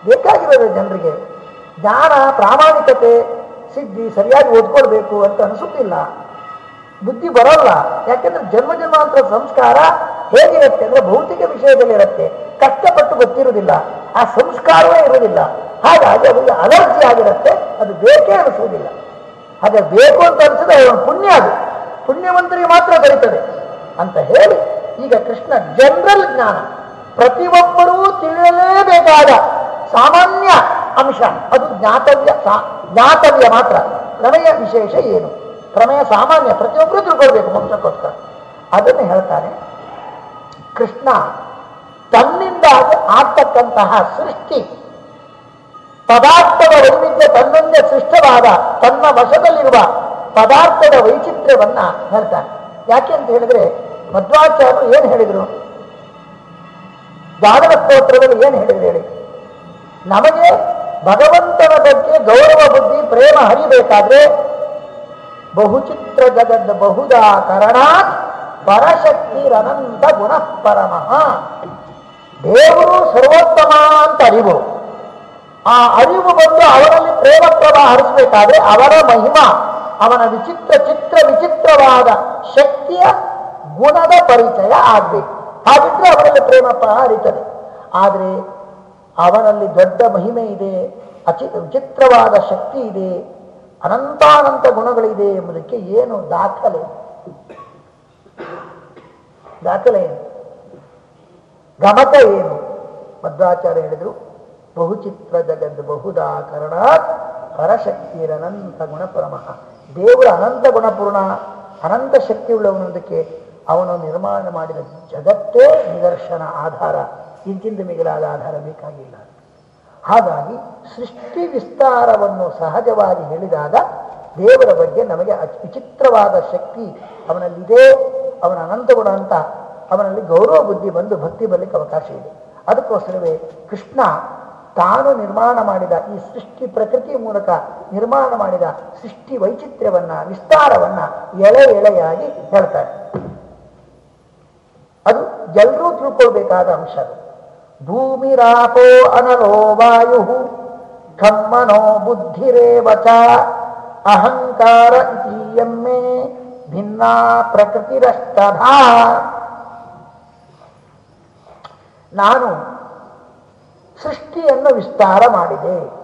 ಬೇಕಾಗಿರೋದು ಜನರಿಗೆ. ಜ್ಞಾನ, ಪ್ರಾಮಾಣಿಕತೆ, ಸಿದ್ಧಿ ಸರಿಯಾಗಿ ಓದ್ಕೊಳ್ಬೇಕು ಅಂತ ಅನಿಸುತ್ತಿಲ್ಲ. ಬುದ್ಧಿ ಬರೋಲ್ಲ. ಯಾಕೆಂದ್ರೆ ಜನ್ಮ, ಜನ್ಮಾಂತರ ಸಂಸ್ಕಾರ ಹೇಗಿರುತ್ತೆ ಅಂದ್ರೆ ಭೌತಿಕ ವಿಷಯದಲ್ಲಿರುತ್ತೆ ಕಷ್ಟಪಟ್ಟು ಗೊತ್ತಿರುವುದಿಲ್ಲ. ಆ ಸಂಸ್ಕಾರವೇ ಇರುವುದಿಲ್ಲ. ಹಾಗಾಗಿ ಅದೊಂದು ಅಲರ್ಜಿ ಆಗಿರುತ್ತೆ. ಅದು ಬೇಕೇ ಅನಿಸುವುದಿಲ್ಲ. ಹಾಗೆ ಬೇಕು ಅಂತ ಅನಿಸಿದ್ರೆ ಅದೊಂದು ಪುಣ್ಯ ಅದು. ಪುಣ್ಯವಂತರಿಗೆ ಮಾತ್ರ ಬರೀತದೆ. ಅಂತ ಹೇಳಿ ಈಗ ಕೃಷ್ಣ ಜನರಲ್ ಜ್ಞಾನ ಪ್ರತಿಯೊಬ್ಬರೂ ತಿಳಿಯಲೇಬೇಕಾದ ಸಾಮಾನ್ಯ ಅಂಶ. ಅದು ಜ್ಞಾತವ್ಯ ಜ್ಞಾತವ್ಯ ಮಾತ್ರ. ಪ್ರಮೇಯ ವಿಶೇಷ ಏನು? ಪ್ರಮೇಯ ಸಾಮಾನ್ಯ ಪ್ರತಿಯೊಬ್ಬರು ತಿಳ್ಕೊಳ್ಬೇಕು ಮೋಕ್ಷಕ್ಕೋಸ್ಕರ ಅದನ್ನು ಹೇಳ್ತಾರೆ, ಕೃಷ್ಣ ತನ್ನಿಂದ ಆಗ್ತಕ್ಕಂತಹ ಸೃಷ್ಟಿ, ಪದಾರ್ಥದ ವೈವಿಧ್ಯ ತನ್ನೊಂದೇ ಸೃಷ್ಟವಾದ, ತನ್ನ ವಶದಲ್ಲಿರುವ ಪದಾರ್ಥದ ವೈಚಿತ್ರ್ಯವನ್ನ ಹೇಳ್ತಾನೆ ಯಾಕೆ ಅಂತ ಹೇಳಿದ್ರೆ ಮಧ್ವಾಚಾರ್ಯರು ಏನು ಹೇಳಿದರು? ಸ್ತೋತ್ರದಲ್ಲಿ ಏನು ಹೇಳಿದ್ರು ಹೇಳಿ? ನಮಗೆ ಭಗವಂತನ ಬಗ್ಗೆ ಗೌರವ, ಬುದ್ಧಿ, ಪ್ರೇಮ ಹರಿಬೇಕಾದ್ರೆ ಬಹುಚಿತ್ರ ಜಗದ್ ಬಹುದಾ ಕರಣಾತ್ ಪರಶಕ್ತಿರನಂತ ಗುಣಃ ಪರಮಃ. ದೇವರು ಸರ್ವೋತ್ತಮ ಅಂತ ಅರಿವು. ಆ ಅರಿವು ಬಂದು ಅವರಲ್ಲಿ ಪ್ರೇಮ ಪ್ರವಾಹ ಹರಿಸಬೇಕಾದ್ರೆ ಅವರ ಮಹಿಮಾ, ಅವನ ವಿಚಿತ್ರ, ಚಿತ್ರ, ವಿಚಿತ್ರವಾದ ಶಕ್ತಿಯ ಗುಣದ ಪರಿಚಯ ಆಗ್ಬೇಕು. ಹಾಗಿದ್ರೆ ಅವರಲ್ಲಿ ಪ್ರೇಮ ಪ್ರವಾಹ ಹರಿತದೆ. ಆದರೆ ಅವನಲ್ಲಿ ದೊಡ್ಡ ಮಹಿಮೆ ಇದೆ ಅಚಿ ವಿಚಿತ್ರವಾದ ಶಕ್ತಿ ಇದೆ, ಅನಂತಾನಂತ ಗುಣಗಳಿದೆ ಎಂಬುದಕ್ಕೆ ಏನು ದಾಖಲೆ? ದಾಖಲೆ ಏನು? ಗಮಕ ಏನು? ಮಧ್ವಾಚಾರ್ಯ ಹೇಳಿದರು, ಬಹುಚಿತ್ರ ಜಗದ್ ಬಹುದಾ ಕರಣಾತ್ ಗುಣ ಗುಣಪರಮಃ. ದೇವರ ಅನಂತ ಗುಣಪೂರ್ಣ, ಅನಂತ ಶಕ್ತಿ ಉಳ್ಳವನೊಂದಕ್ಕೆ ಅವನು ನಿರ್ಮಾಣ ಮಾಡಿದ ಜಗತ್ತೇ ನಿದರ್ಶನ, ಆಧಾರ. ಇಂತಿಂದ ಮಿಗಿಲಾದ ಆಧಾರ ಬೇಕಾಗಿಲ್ಲ. ಹಾಗಾಗಿ ಸೃಷ್ಟಿ ವಿಸ್ತಾರವನ್ನು ಸಹಜವಾಗಿ ಹೇಳಿದಾಗ ದೇವರ ಬಗ್ಗೆ ನಮಗೆ ವಿಚಿತ್ರವಾದ ಶಕ್ತಿ ಅವನಲ್ಲಿದೆ, ಅವನ ಅನಂತಗುಣ ಅಂತ ಅವನಲ್ಲಿ ಗೌರವ ಬುದ್ಧಿ ಬಂದು ಭಕ್ತಿ ಬರಲಿಕ್ಕೆ ಅವಕಾಶ ಇದೆ. ಅದಕ್ಕೋಸ್ಕರವೇ ಕೃಷ್ಣ ತಾನು ನಿರ್ಮಾಣ ಮಾಡಿದ ಈ ಸೃಷ್ಟಿ ಪ್ರಕೃತಿ ಮೂಲಕ ನಿರ್ಮಾಣ ಮಾಡಿದ ಸೃಷ್ಟಿ ವೈಚಿತ್ರ್ಯವನ್ನ, ವಿಸ್ತಾರವನ್ನ ಎಳೆ ಎಳೆಯಾಗಿ ಹೇಳ್ತಾರೆ. ಅದು ಎಲ್ಲರೂ ತಿಳ್ಕೊಳ್ಬೇಕಾದ ಅಂಶ ಅದು. ಭೂಮಿರಾಪೋ ಅನಲೋ ವಾಯು ಖಮ್ಮನೋ ಬುದ್ಧಿರೇವ ಚ, ಅಹಂಕಾರ ಇತೀಯಮ್ಮೆ ಭಿನ್ನ ಪ್ರಕೃತಿರಷ್ಟಧಾ. ನಾನು ಸೃಷ್ಟಿಯನ್ನು ವಿಸ್ತಾರ ಮಾಡಿದೆ.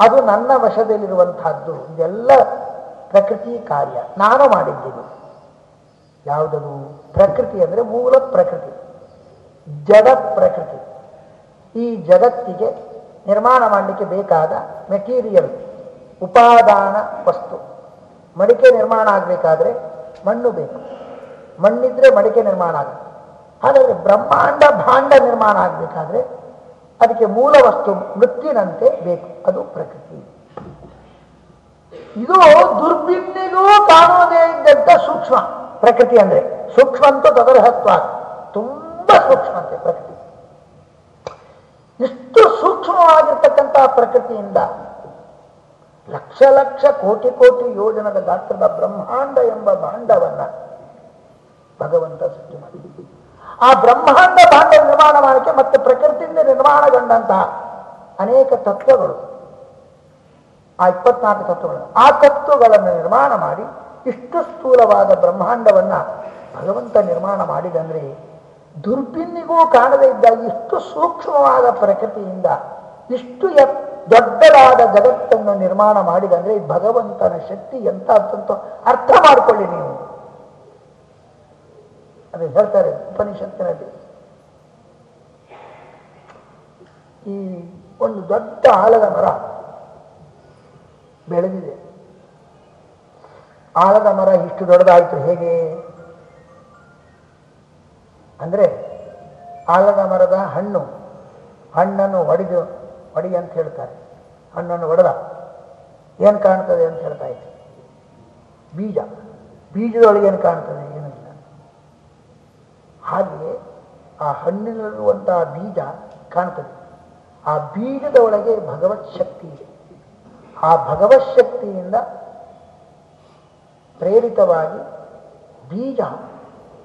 ಅದು ನನ್ನ ವಶದಲ್ಲಿರುವಂತಹದ್ದು ಇದೆಲ್ಲ ಪ್ರಕೃತಿ ಕಾರ್ಯ. ನಾನು ಮಾಡಿದ್ದೇನೆ? ಯಾವುದದು? ಪ್ರಕೃತಿ ಅಂದರೆ ಮೂಲ ಪ್ರಕೃತಿ. ಜಡ ಪ್ರಕೃತಿ. ಈ ಜಗತ್ತಿಗೆ ನಿರ್ಮಾಣ ಮಾಡಲಿಕ್ಕೆ ಬೇಕಾದ ಮೆಟೀರಿಯಲ್ ಉಪಾದಾನ ವಸ್ತು. ಮಡಿಕೆ ನಿರ್ಮಾಣ ಆಗಬೇಕಾದ್ರೆ ಮಣ್ಣು ಬೇಕು. ಮಣ್ಣಿದ್ರೆ ಮಡಿಕೆ ನಿರ್ಮಾಣ ಆಗುತ್ತೆ ಹಾಗಾದರೆ ಬ್ರಹ್ಮಾಂಡ ಭಾಂಡ ನಿರ್ಮಾಣ ಆಗಬೇಕಾದ್ರೆ ಅದಕ್ಕೆ ಮೂಲ ವಸ್ತು ಮೃತ್ತಿನಂತೆ ಬೇಕು. ಅದು ಪ್ರಕೃತಿ. ಇದು ದುರ್ಬಿನ್ನಿಗೂ ಕಾಣುವುದೇ ಇದ್ದಂಥ ಸೂಕ್ಷ್ಮ. ಪ್ರಕೃತಿ ಅಂದ್ರೆ ಸೂಕ್ಷ್ಮ ಅಂತೂ ತದರ್ಹತ್ವ ತುಂಬಾ ಸೂಕ್ಷ್ಮತೆ ಪ್ರಕೃತಿ. ಇಷ್ಟು ಸೂಕ್ಷ್ಮವಾಗಿರ್ತಕ್ಕಂತಹ ಪ್ರಕೃತಿಯಿಂದ ಲಕ್ಷ ಲಕ್ಷ ಕೋಟಿ ಕೋಟಿ ಯೋಜನದ ಗಾತ್ರದ ಬ್ರಹ್ಮಾಂಡ ಎಂಬ ಭಾಂಡವನ್ನ ಭಗವಂತ ಸೃಷ್ಟಿ ಮಾಡಿದ್ದೀವಿ ಆ ಬ್ರಹ್ಮಾಂಡ ಭಾಂಡ ನಿರ್ಮಾಣ ಮಾಡಕ್ಕೆ ಮತ್ತೆ ಪ್ರಕೃತಿಯಿಂದ ನಿರ್ಮಾಣಗೊಂಡಂತಹ ಅನೇಕ ತತ್ವಗಳು. ಆ ಇಪ್ಪತ್ನಾಲ್ಕು ತತ್ವಗಳು ಆ ತತ್ವಗಳನ್ನು ನಿರ್ಮಾಣ ಮಾಡಿ ಇಷ್ಟು ಸ್ಥೂಲವಾದ ಬ್ರಹ್ಮಾಂಡವನ್ನ ಭಗವಂತ ನಿರ್ಮಾಣ ಮಾಡಿದಂದ್ರೆ ದುರ್ಬಿನ್ನಿಗೂ ಕಾಣದೇ ಇದ್ದ ಇಷ್ಟು ಸೂಕ್ಷ್ಮವಾದ ಪ್ರಕೃತಿಯಿಂದ ಇಷ್ಟು ದೊಡ್ಡದಾದ ಜಗತ್ತನ್ನು ನಿರ್ಮಾಣ ಮಾಡಿದಂದ್ರೆ ಭಗವಂತನ ಶಕ್ತಿ ಎಂತ ಅಂತ ಅರ್ಥ ಮಾಡಿಕೊಳ್ಳಿ ನೀವು. ಅದು ಹೇಳ್ತಾರೆ ಉಪನಿಷತ್ತಿನಲ್ಲಿ. ಈ ಒಂದು ದೊಡ್ಡ ಆಲದ ಮರ ಬೆಳೆದಿದೆ. ಆಲದ ಮರ ಇಷ್ಟು ದೊಡ್ಡದಾಯಿತು ಹೇಗೆ? ಅಂದ್ರೆ ಆಲದ ಮರದ ಹಣ್ಣು, ಹಣ್ಣನ್ನು ಒಡೆದು, ಒಡಿ ಅಂತ ಹೇಳ್ತಾರೆ. ಹಣ್ಣನ್ನು ಒಡೆದ. ಏನು ಕಾಣ್ತದೆ ಅಂತ ಹೇಳ್ತಾ ಇತ್ತು ಬೀಜ. ಬೀಜದೊಳಗೆ ಏನು ಕಾಣ್ತದೆ? ಏನಿಲ್ಲ ಹಾಗೆ ಆ ಹಣ್ಣಿನಲ್ಲಿರುವಂತಹ ಬೀಜ ಕಾಣ್ತದೆ. ಆ ಬೀಜದ ಒಳಗೆ ಭಗವತ್ ಶಕ್ತಿ ಇದೆ. ಆ ಭಗವತ್ ಶಕ್ತಿಯಿಂದ ಪ್ರೇರಿತವಾಗಿ ಬೀಜ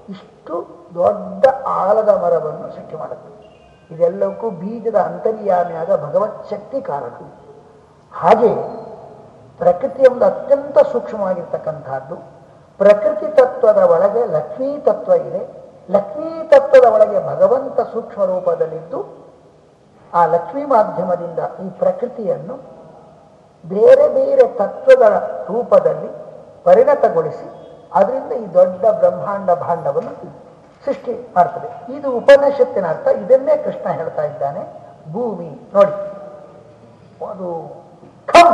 ಇಷ್ಟು ದೊಡ್ಡ ಆಲದ ಮರವನ್ನು ಸೃಷ್ಟಿ ಮಾಡುತ್ತೆ. ಇದೆಲ್ಲಕ್ಕೂ ಬೀಜದ ಅಂತರ್ಯಾಮಿಯಾದ ಭಗವತ್ ಶಕ್ತಿ ಕಾರಣ. ಹಾಗೆ ಪ್ರಕೃತಿ ಒಂದು ಅತ್ಯಂತ ಸೂಕ್ಷ್ಮವಾಗಿರ್ತಕ್ಕಂಥದ್ದು. ಪ್ರಕೃತಿ ತತ್ವದ ಒಳಗೆ ಲಕ್ಷ್ಮೀ ತತ್ವ ಇದೆ. ಲಕ್ಷ್ಮೀ ತತ್ವದ ಒಳಗೆ ಭಗವಂತ ಸೂಕ್ಷ್ಮ ರೂಪದಲ್ಲಿದ್ದು, ಆ ಲಕ್ಷ್ಮೀ ಮಾಧ್ಯಮದಿಂದ ಈ ಪ್ರಕೃತಿಯನ್ನು ಬೇರೆ ಬೇರೆ ತತ್ವಗಳ ರೂಪದಲ್ಲಿ ಪರಿಣತಗೊಳಿಸಿ, ಅದರಿಂದ ಈ ದೊಡ್ಡ ಬ್ರಹ್ಮಾಂಡ ಭಾಂಡವನ್ನು ಸೃಷ್ಟಿ ಮಾಡ್ತದೆ. ಇದು ಉಪನಿಷತ್ತಿನ ಅರ್ಥ ಇದನ್ನೇ ಕೃಷ್ಣ ಹೇಳ್ತಾ ಇದ್ದಾನೆ. ಭೂಮಿ, ನೋಡಿ. ಅದು ಖಂ.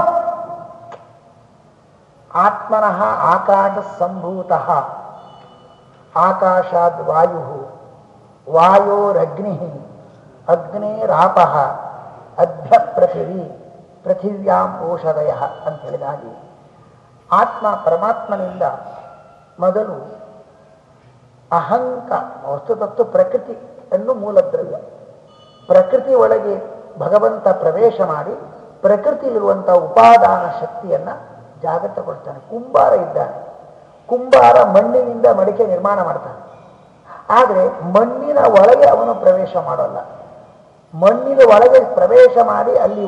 ಆತ್ಮನಃ ಆಕಾಶ ಸಂಭೂತ. ಆಕಾಶಾದ್ ವಾಯು ವಾಯೋರಗ್ನಿ ಅಗ್ನೇರಾಪ ಅಧ್ಯ ಪೃಥಿವಿ. ಪೃಥಿವ್ಯಾಂ ಓಷಧಯ ಅಂತ ಹೇಳಿದ ಹಾಗೆ. ಆತ್ಮ ಪರಮಾತ್ಮನಿಂದ ಮೊದಲು ಅಹಂಕ ವಸ್ತುತತ್ವ ಪ್ರಕೃತಿ ಎನ್ನು ಮೂಲದ್ರವ್ಯ. ಪ್ರಕೃತಿ ಒಳಗೆ ಭಗವಂತ ಪ್ರವೇಶ ಮಾಡಿ ಪ್ರಕೃತಿಯಲ್ಲಿರುವಂಥ ಉಪಾದಾನ ಶಕ್ತಿಯನ್ನ ಜಾಗೃತಗೊಳ್ತಾನೆ ಕುಂಬಾರ ಇದ್ದಾನೆ. ಕುಂಬಾರ ಮಣ್ಣಿನಿಂದ ಮಡಿಕೆ ನಿರ್ಮಾಣ ಮಾಡ್ತಾನೆ. ಆದರೆ ಮಣ್ಣಿನ ಒಳಗೆ ಅವನು ಪ್ರವೇಶ ಮಾಡೋಲ್ಲ. ಮಣ್ಣಿನ ಒಳಗೆ ಪ್ರವೇಶ ಮಾಡಿ ಅಲ್ಲಿ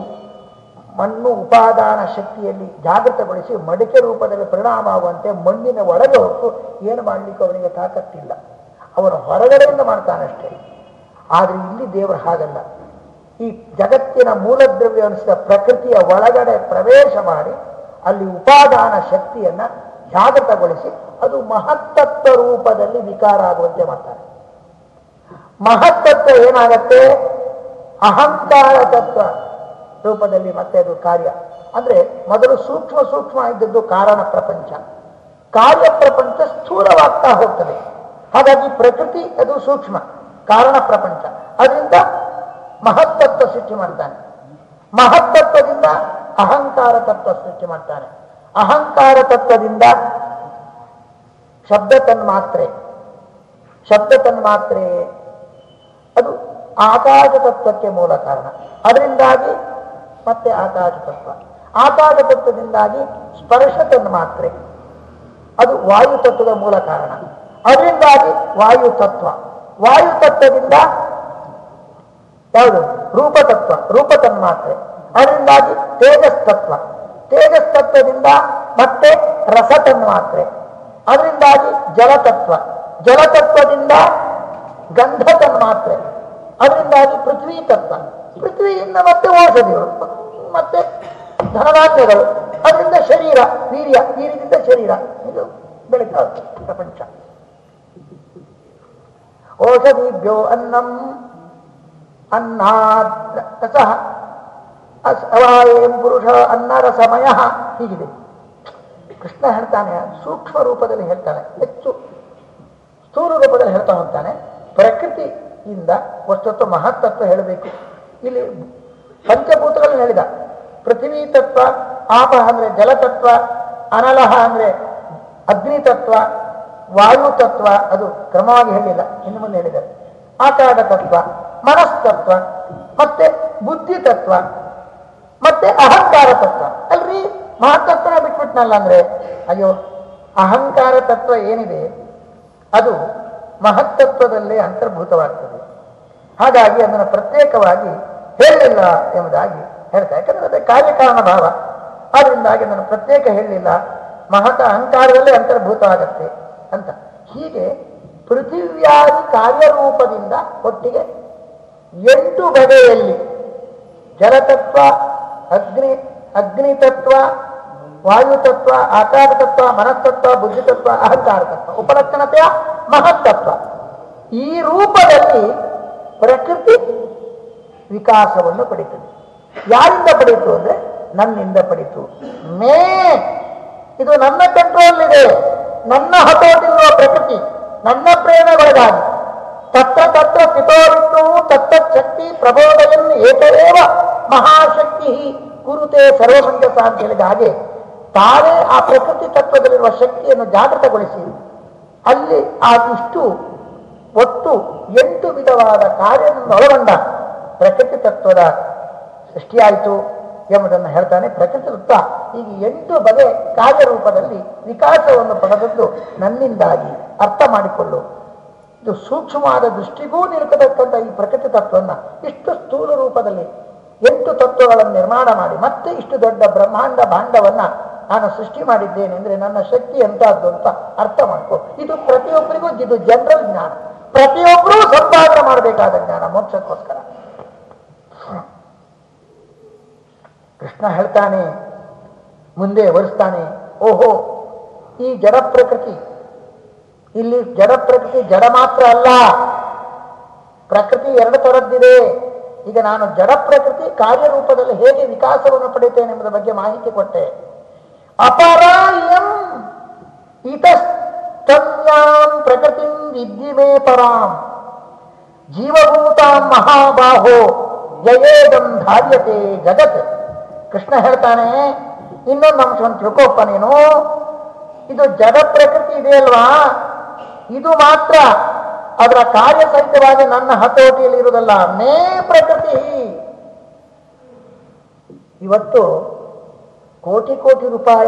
ಮಣ್ಣು ಉಪಾದಾನ ಶಕ್ತಿಯಲ್ಲಿ ಜಾಗೃತಗೊಳಿಸಿ ಮಡಿಕೆ ರೂಪದಲ್ಲಿ ಪರಿಣಾಮ ಆಗುವಂತೆ ಮಣ್ಣಿನ ಒಳಗೆ ಹೊತ್ತು ಏನು ಮಾಡಲಿಕ್ಕೆ ಅವನಿಗೆ ತಾಕತ್ತಿಲ್ಲ. ಅವನು ಹೊರಗಡೆಯಿಂದ ಮಾಡ್ತಾನಷ್ಟೇ ಆದರೆ ಇಲ್ಲಿ ದೇವರು ಹಾಗಲ್ಲ. ಈ ಜಗತ್ತಿನ ಮೂಲದ್ರವ್ಯ ಅನಿಸಿದ ಪ್ರಕೃತಿಯ ಒಳಗಡೆ ಪ್ರವೇಶ ಮಾಡಿ ಅಲ್ಲಿ ಉಪಾದಾನ ಶಕ್ತಿಯನ್ನ ಜಾಗೃತಗೊಳಿಸಿ ಅದು ಮಹತ್ತತ್ವ ರೂಪದಲ್ಲಿ ವಿಕಾರ ಆಗುವಂತೆ ಮಾಡ್ತಾರೆ ಮಹತ್ತತ್ವ ಏನಾಗತ್ತೆ? ಅಹಂಕಾರ ತತ್ವ. ರೂಪದಲ್ಲಿ ಮತ್ತೆ ಅದು ಕಾರ್ಯ. ಅಂದ್ರೆ ಮೊದಲು ಸೂಕ್ಷ್ಮ ಸೂಕ್ಷ್ಮ ಇದ್ದದ್ದು ಕಾರಣ ಪ್ರಪಂಚ. ಕಾರ್ಯ ಪ್ರಪಂಚ ಸ್ಥೂಲವಾಗ್ತಾ ಹೋಗ್ತದೆ. ಹಾಗಾಗಿ ಪ್ರಕೃತಿ ಅದು ಸೂಕ್ಷ್ಮ, ಕಾರಣ ಪ್ರಪಂಚ. ಅದರಿಂದ ಮಹತ್ತತ್ವ ಸೃಷ್ಟಿ ಮಾಡ್ತಾನೆ. ಮಹತ್ತತ್ವದಿಂದ ಅಹಂಕಾರ ತತ್ವ ಸೃಷ್ಟಿ ಮಾಡ್ತಾನೆ. ಅಹಂಕಾರ ತತ್ವದಿಂದ ಶಬ್ದ ತನ್ಮಾತ್ರೆ. ಶಬ್ದ ತನ್ಮಾತ್ರೆ ಅದು ಆಕಾಶ ತತ್ವಕ್ಕೆ ಮೂಲ ಕಾರಣ. ಅದರಿಂದಾಗಿ ಮತ್ತೆ ಆಕಾಶ ತತ್ವ ಆಕಾಶ ತತ್ವದಿಂದಾಗಿ ಸ್ಪರ್ಶ ತನ್ಮಾತ್ರೆ ಅದು ವಾಯು ತತ್ವದ ಮೂಲ ಕಾರಣ. ಅದರಿಂದಾಗಿ ವಾಯು ತತ್ವ ವಾಯು ತತ್ವದಿಂದ ಯಾವುದು? ರೂಪತತ್ವ. ರೂಪ ತನ್ಮಾತ್ರೆ ಅದರಿಂದಾಗಿ ತೇಜಸ್ತತ್ವ. ತೇಜಸ್ತತ್ವದಿಂದ ತೇಜಸ್ ತತ್ವದಿಂದ ಮತ್ತೆ ರಸ ತನ್ಮಾತ್ರೆ ಅದರಿಂದಾಗಿ ಜಲತತ್ವ. ಜಲತತ್ವದಿಂದ ಗಂಧ ತನ್ಮಾತ್ರೆ ಅದರಿಂದಾಗಿ ಪೃಥ್ವಿ ತತ್ವ ಪೃಥ್ವಿಯಿಂದ ಮತ್ತೆ ಔಷಧಿಗಳು ಮತ್ತೆ ಧನಧಾನ್ಯಗಳು. ಅದರಿಂದ ಶರೀರ, ವೀರ್ಯ, ವೀರ್ಯದಿಂದ ಶರೀರ. ಇದು ಬೆಳೀತಾ ಪ್ರಪಂಚ. ಔಷಧಿಭ್ಯೋ ಅನ್ನಂ ಅನ್ನಾತ್ ರಸಃ. ಅಸ್- ಅವಾಯಂ ಪುರುಷ ಅನ್ನರಸಮಯ ಹೀಗಿದೆ. ಕೃಷ್ಣ ಹೇಳ್ತಾನೆ, ಸೂಕ್ಷ್ಮ ರೂಪದಲ್ಲಿ ಹೇಳ್ತಾನೆ, ಹೆಚ್ಚು ಸ್ಥೂಲ ರೂಪದಲ್ಲಿ ಹೇಳ್ತಾ ಹೋಗ್ತಾನೆ ಪ್ರಕೃತಿಯಿಂದ ವಸ್ತುತ್ವ ಮಹತ್ತತ್ವ ಹೇಳಬೇಕು. ಇಲ್ಲಿ ಪಂಚಭೂತಗಳನ್ನು ಹೇಳಿದ. ಪೃಥ್ವಿ ತತ್ವ ಆಪ ಅಂದ್ರೆ ಜಲತತ್ವ, ಅನಲಹ ಅಂದ್ರೆ ಅಗ್ನಿ ತತ್ವ ವಾಯು ತತ್ವ ಅದು ಕ್ರಮವಾಗಿ ಹೇಳಿಲ್ಲ, ಇನ್ನು ಮುಂದೆ ಹೇಳಿದ್ದಾರೆ ಆಕಾರದ ತತ್ವ ಮನಸ್ತತ್ವ, ಮತ್ತೆ ಬುದ್ಧಿ ತತ್ವ ಮತ್ತೆ ಅಹಂಕಾರ ತತ್ವ ಅಲ್ರಿ, ಮಹತ್ತತ್ವನ ಬಿಟ್ಬಿಟ್ನಲ್ಲ ಅಂದ್ರೆ, ಅಯ್ಯೋ ಅಹಂಕಾರ ತತ್ವ ಏನಿದೆ, ಅದು ಮಹತ್ತತ್ವದಲ್ಲೇ ಅಂತರ್ಭೂತವಾಗ್ತದೆ. ಹಾಗಾಗಿ ಅದನ್ನು ಪ್ರತ್ಯೇಕವಾಗಿ ಹೇಳಲಿಲ್ಲ ಎಂಬುದಾಗಿ ಹೇಳ್ತಾರೆ ಯಾಕಂದ್ರೆ ಅದೇ ಕಾರ್ಯಕಾರಣ ಭಾವ. ಆದ್ರಿಂದಾಗಿ ಅದನ್ನು ಪ್ರತ್ಯೇಕ ಹೇಳಲಿಲ್ಲ. ಮಹತ ಅಹಂಕಾರದಲ್ಲೇ ಅಂತರ್ಭೂತ ಆಗತ್ತೆ ಅಂತ. ಹೀಗೆ ಪೃಥಿವ್ಯಾದಿ ಕಾರ್ಯರೂಪದಿಂದ ಒಟ್ಟಿಗೆ ಎಂಟು ಬಗೆಯಲ್ಲಿ ಜಲತತ್ವ, ಅಗ್ನಿ ಅಗ್ನಿ ವಾಯು ತತ್ವ ಆಕಾರ ತತ್ವ ಮನಸ್ತತ್ವ ಬುದ್ಧಿ ತತ್ವ ಅಹಂಕಾರ ತತ್ವ ಉಪಲಕ್ಷಣತೆಯ ಮಹತ್ತತ್ವ ಈ ರೂಪದಲ್ಲಿ ಪ್ರಕೃತಿ ವಿಕಾಸವನ್ನು ಪಡೀತದೆ. ಯಾರಿಂದ ಪಡೀತು ಅಂದ್ರೆ ನನ್ನಿಂದ ಪಡೀತು. ಮೇ, ಇದು ನನ್ನ ಕಂಟ್ರೋಲ್ ಇದೆ ನನ್ನ ಹತೋಟಿರುವ ಪ್ರಕೃತಿ, ನನ್ನ ಪ್ರೇರಣೆಗೊಳಗಾಗಿ. ತತ್ರ ತತ್ರ ತತ್ತ ಶಕ್ತಿ ಪ್ರಬೋಧಯನ್ ಏತರೇವ ಮಹಾಶಕ್ತಿ ಕುರುತೆ ಸರ್ವಮಂಜಸ ಅಂತ ಹೇಳಿದ ಹಾಗೆ ತಾನೇ ಆ ಪ್ರಕೃತಿ ತತ್ವದಲ್ಲಿರುವ ಶಕ್ತಿಯನ್ನು ಜಾಗೃತಗೊಳಿಸಿ, ಅಲ್ಲಿ ಆ ಇಷ್ಟು ಒಟ್ಟು ಎಂಟು ವಿಧವಾದ ಕಾರ್ಯವನ್ನು ಒಳಗೊಂಡ ಪ್ರಕೃತಿ ತತ್ವದ ಸೃಷ್ಟಿಯಾಯಿತು ಎಂಬುದನ್ನು ಹೇಳ್ತಾನೆ ಪ್ರಕೃತಿ ತತ್ವ. ಈಗ ಎಂಟು ಬಗೆ ಕಾರ್ಯರೂಪದಲ್ಲಿ ವಿಕಾಸವನ್ನು ಪಡೆದದ್ದು ನನ್ನಿಂದಾಗಿ ಅರ್ಥ ಮಾಡಿಕೊಳ್ಳು. ಇದು ಸೂಕ್ಷ್ಮವಾದ ದೃಷ್ಟಿಗೂ ನಿಲುಕತಕ್ಕಂಥ ಈ ಪ್ರಕೃತಿ ತತ್ವವನ್ನು ಇಷ್ಟು ಸ್ಥೂಲ ರೂಪದಲ್ಲಿ ಎಂಟು ತತ್ವಗಳನ್ನು ನಿರ್ಮಾಣ ಮಾಡಿ, ಮತ್ತೆ ಇಷ್ಟು ದೊಡ್ಡ ಬ್ರಹ್ಮಾಂಡ ಭಾಂಡವನ್ನು ನಾನು ಸೃಷ್ಟಿ ಮಾಡಿದ್ದೇನೆ ಅಂದ್ರೆ ನನ್ನ ಶಕ್ತಿ ಎಂತಹದ್ದು ಅಂತ ಅರ್ಥ ಮಾಡ್ಕೊ. ಇದು ಪ್ರತಿಯೊಬ್ಬರಿಗೂ, ಇದು ಜನರಲ್ ಜ್ಞಾನ. ಪ್ರತಿಯೊಬ್ಬರೂ ಸಂಪಾದನೆ ಮಾಡಬೇಕಾದ ಜ್ಞಾನ, ಮೋಕ್ಷಕ್ಕೋಸ್ಕರ. ಕೃಷ್ಣ ಹೇಳ್ತಾನೆ, ಮುಂದೆ ವರಿಸ್ತಾನೆ ಓಹೋ, ಈ ಜಡ ಪ್ರಕೃತಿ, ಇಲ್ಲಿ ಜಡ ಪ್ರಕೃತಿ ಜಡ ಮಾತ್ರ ಅಲ್ಲ. ಪ್ರಕೃತಿ ಎರಡು ತರದ್ದಿದೆ ಈಗ ನಾನು ಜಡ ಪ್ರಕೃತಿ ಕಾರ್ಯರೂಪದಲ್ಲಿ ಹೇಗೆ ವಿಕಾಸವನ್ನು ಪಡೆಯುತ್ತೇನೆ ಎಂಬುದರ ಬಗ್ಗೆ ಮಾಹಿತಿ ಕೊಟ್ಟೆ. ಅಪರಾಯಂ ಇತಸ್ತನ್ಯಾಂ ಪ್ರಕೃತಿಂ ವಿದ್ಯಿಮೇ ಪರಾಂ. ಜೀವಭೂತಾಂ ಮಹಾಬಾಹೋ ಜಯೇದಂ ಧಾರ್ಯತೆ ಜಗತ್. ಕೃಷ್ಣ ಹೇಳ್ತಾನೆ, ಇನ್ನೊಂದು ಅಂಶವನ್ನು ತಿಳ್ಕೊಪ್ಪ ನೀನು. ಇದು ಜಡ ಪ್ರಕೃತಿ ಇದೆಯಲ್ವಾ ಇದು ಮಾತ್ರ ಅದರ ಕಾರ್ಯಸಹಿತವಾಗಿ ನನ್ನ ಹತೋಟಿಯಲ್ಲಿ ಇರುವುದಲ್ಲ. ಮೇ ಪ್ರಕೃತಿ. ಇವತ್ತು ಕೋಟಿ ಕೋಟಿ ರೂಪಾಯ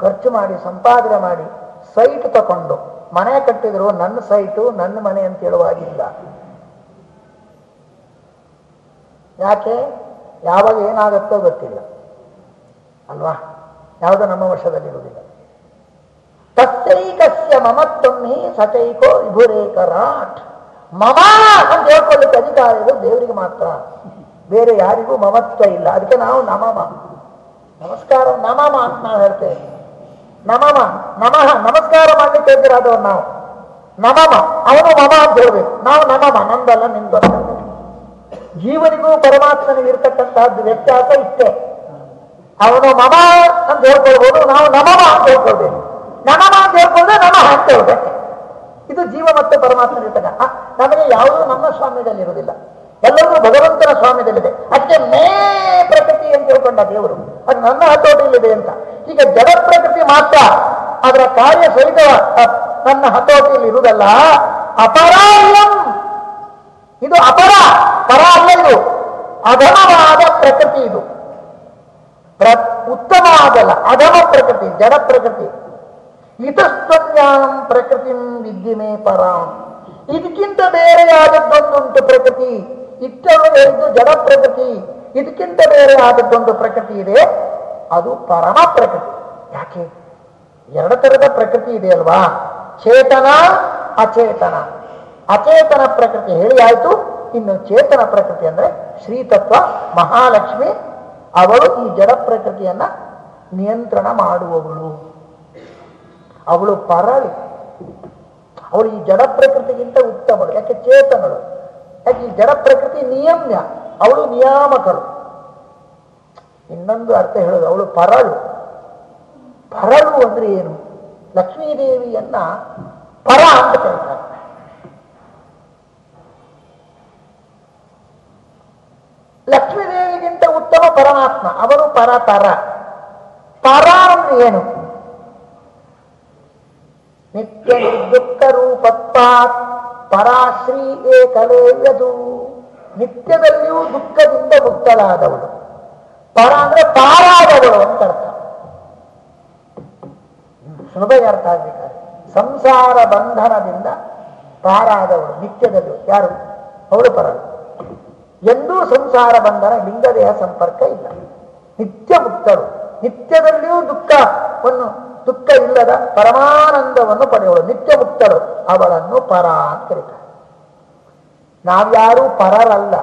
ಖರ್ಚು ಮಾಡಿ, ಸಂಪಾದನೆ ಮಾಡಿ ಸೈಟ್ ತಕೊಂಡು ಮನೆ ಕಟ್ಟಿದ್ರು ನನ್ನ ಸೈಟು, ನನ್ನ ಮನೆ ಅಂತ ಹೇಳುವಾಗಿಲ್ಲ ಯಾಕೆ? ಯಾವಾಗ ಏನಾಗುತ್ತೋ ಗೊತ್ತಿಲ್ಲ. ಅಲ್ವಾ? ಯಾವುದೋ ನಮ್ಮ ವಶದಲ್ಲಿರುವುದಿಲ್ಲ. ತತ್ತೈಕಸ್ಯ ಮಮತ್ವಮ್ಮಿ ಸಚೈಕೋ ವಿಭುರೇಕರಾಟ್. ಮಮ ಅಂತ ಹೇಳ್ಕೊಳ್ಳಿಕ್ಕೆ ಅಧಿಕಾರ ಇರೋದು ದೇವರಿಗೆ ಮಾತ್ರ. ಬೇರೆ ಯಾರಿಗೂ ಮಮತ್ವ ಇಲ್ಲ. ಅದಕ್ಕೆ ನಾವು ನಮಮ. ನಮಸ್ಕಾರ, ನಮಮ ಅಂತ ನಾವು ಹೇಳ್ತೇವೆ. ನಮಮ, ನಮಃ, ನಮಸ್ಕಾರ ಮಾಡಲಿಕ್ಕೆ ಎದುರಾದವ್ ನಾವು. ನಮಮ, ಅವನು ಮಮ ಅಂತ ಹೇಳ್ಬೇಕು. ನಾವು ನಮಮ, ನಂದಲ್ಲ ನಿಂದಲ್ಲ ಜೀವನಿಗೂ ಪರಮಾತ್ಮನಿಗೆ ಇರ್ತಕ್ಕಂತಹದ್ದು ವ್ಯತ್ಯಾಸ ಇಷ್ಟೇ. ಅವನು ಮಮ ಅಂತ ಹೇಳ್ಕೊಳ್ಬೋದು, ನಾವು ನಮಮ ಅಂತ ಹೇಳ್ಕೊಳ್ಬೇಕು. ನಮಮ ಅಂತ ಹೇಳ್ಕೊಂಡ್ರೆ ನಮ ಅಂತ ಹೇಳ್ಬೇಕು ಇದು ಜೀವ ಮತ್ತು ಪರಮಾತ್ಮನ ಇರ್ತಕ್ಕ ಆ, ನಮಗೆ ಯಾವುದೂ ನಮ್ಮ ಸ್ವಾಮ್ಯದಲ್ಲಿ ಇರುವುದಿಲ್ಲ. ಎಲ್ಲರೂ ಭಗವಂತನ ಸ್ವಾಮ್ಯದಲ್ಲಿದೆ. ಅದಕ್ಕೆ ಮೇ ಪ್ರಕೃತಿ ಅಂತ ಹೇಳ್ಕೊಂಡ ದೇವರು. ಅದು ನನ್ನ ಹತೋಟಿಯಲ್ಲಿದೆ ಅಂತ. ಈಗ ಜಡ ಪ್ರಕೃತಿ ಮಾತ್ರ ಅದರ ಕಾರ್ಯ ಸಹಿತ ನನ್ನ ಹತೋಟಿಯಲ್ಲಿ ಇರುವುದಲ್ಲ. ಅಪರಾಯಂ. ಇದು ಅಪರ ಪರ ಅಲ್ಲ ಇದು. ಅಧಮವಾದ ಪ್ರಕೃತಿ ಇದು. ಉತ್ತಮ ಉತ್ತಮವಾದಲ್ಲ ಅಧಮ ಪ್ರಕೃತಿ ಜಡ ಪ್ರಕೃತಿ. ಇತಸ್ತನ್ಯಾಂ ಪ್ರಕೃತಿಂ ವಿದ್ಯಮೇ ಪರಾಂ. ಇದಕ್ಕಿಂತ ಬೇರೆಯಾದದ್ದೊಂದುಂಟು ಪ್ರಕೃತಿ. ಇಟ್ಟರು ಹೇಳಿದ್ದು ಜಡ ಪ್ರಕೃತಿ. ಇದಕ್ಕಿಂತ ಬೇರೆಯಾದದ್ದೊಂದು ಪ್ರಕೃತಿ ಇದೆ. ಅದು ಪರಮ ಪ್ರಕೃತಿ. ಯಾಕೆ? ಎರಡು ತರದ ಪ್ರಕೃತಿ ಇದೆ ಅಲ್ವಾ? ಚೇತನ, ಅಚೇತನ. ಅಚೇತನ ಪ್ರಕೃತಿ ಹೇಳಿ ಆಯಿತು. ಇನ್ನು ಚೇತನ ಪ್ರಕೃತಿ ಅಂದ್ರೆ ಶ್ರೀತತ್ವ, ಮಹಾಲಕ್ಷ್ಮಿ. ಅವಳು ಈ ಜಡ ಪ್ರಕೃತಿಯನ್ನ ನಿಯಂತ್ರಣ ಮಾಡುವವಳು. ಅವಳು ಪರಳು ಅವಳು ಈ ಜಡ ಪ್ರಕೃತಿಗಿಂತ ಉತ್ತಮಳು. ಯಾಕೆ ಚೇತನಳು? ಯಾಕೆ ಈ ಜಡ ಪ್ರಕೃತಿ ನಿಯಮ್ಯ? ಅವಳು ನಿಯಾಮಕಳು. ಇನ್ನೊಂದು ಅರ್ಥ ಹೇಳೋದು, ಅವಳು ಪರಳು. ಪರಳು ಅಂದ್ರೆ ಏನು? ಲಕ್ಷ್ಮೀದೇವಿಯನ್ನ ಪರ ಅಂತ ಕರೀತಾರೆ. ಲಕ್ಷ್ಮೀದೇವಿಗಿಂತ ಉತ್ತಮ ಪರಮಾತ್ಮ. ಅವರು ಪರತರ. ಪರ ಅಂದ್ರೆ ಏನು? ನಿತ್ಯ ನಿರ್ದುಃಖ ರೂಪತ್ಪಾತ್ ಪರಾಶ್ರೀ ಏಕಲೇಯದು ನಿತ್ಯದಲ್ಲಿಯೂ ದುಃಖದಿಂದ ಮುಕ್ತಳಾದವಳು. ಪರ ಅಂದ್ರೆ ಪಾರಾದವಳು ಅಂತ ಅರ್ಥ. ಸುಲಭವಾಗಿ ಅರ್ಥ ಆಗ್ಬೇಕಾದ್ರೆ. ಸಂಸಾರ ಬಂಧನದಿಂದ ಪಾರಾದವಳು, ನಿತ್ಯದಲ್ಲೂ ಯಾರು? ಅವಳು ಪರಳು. ಎಂದೂ ಸಂಸಾರ ಬಂಧನ, ಲಿಂಗದೇಹ ಸಂಪರ್ಕ ಇಲ್ಲ. ನಿತ್ಯ ಮುಕ್ತರು ನಿತ್ಯದಲ್ಲಿಯೂ ದುಃಖವನ್ನು ದುಃಖ ಇಲ್ಲದ ಪರಮಾನಂದವನ್ನು ಪಡೆಯುವಳು ನಿತ್ಯ ಮುಕ್ತಳು ಅವಳನ್ನು ಪರ ಅಂತ ಕರೀತಾರೆ ನಾವ್ಯಾರೂ ಪರರಲ್ಲ.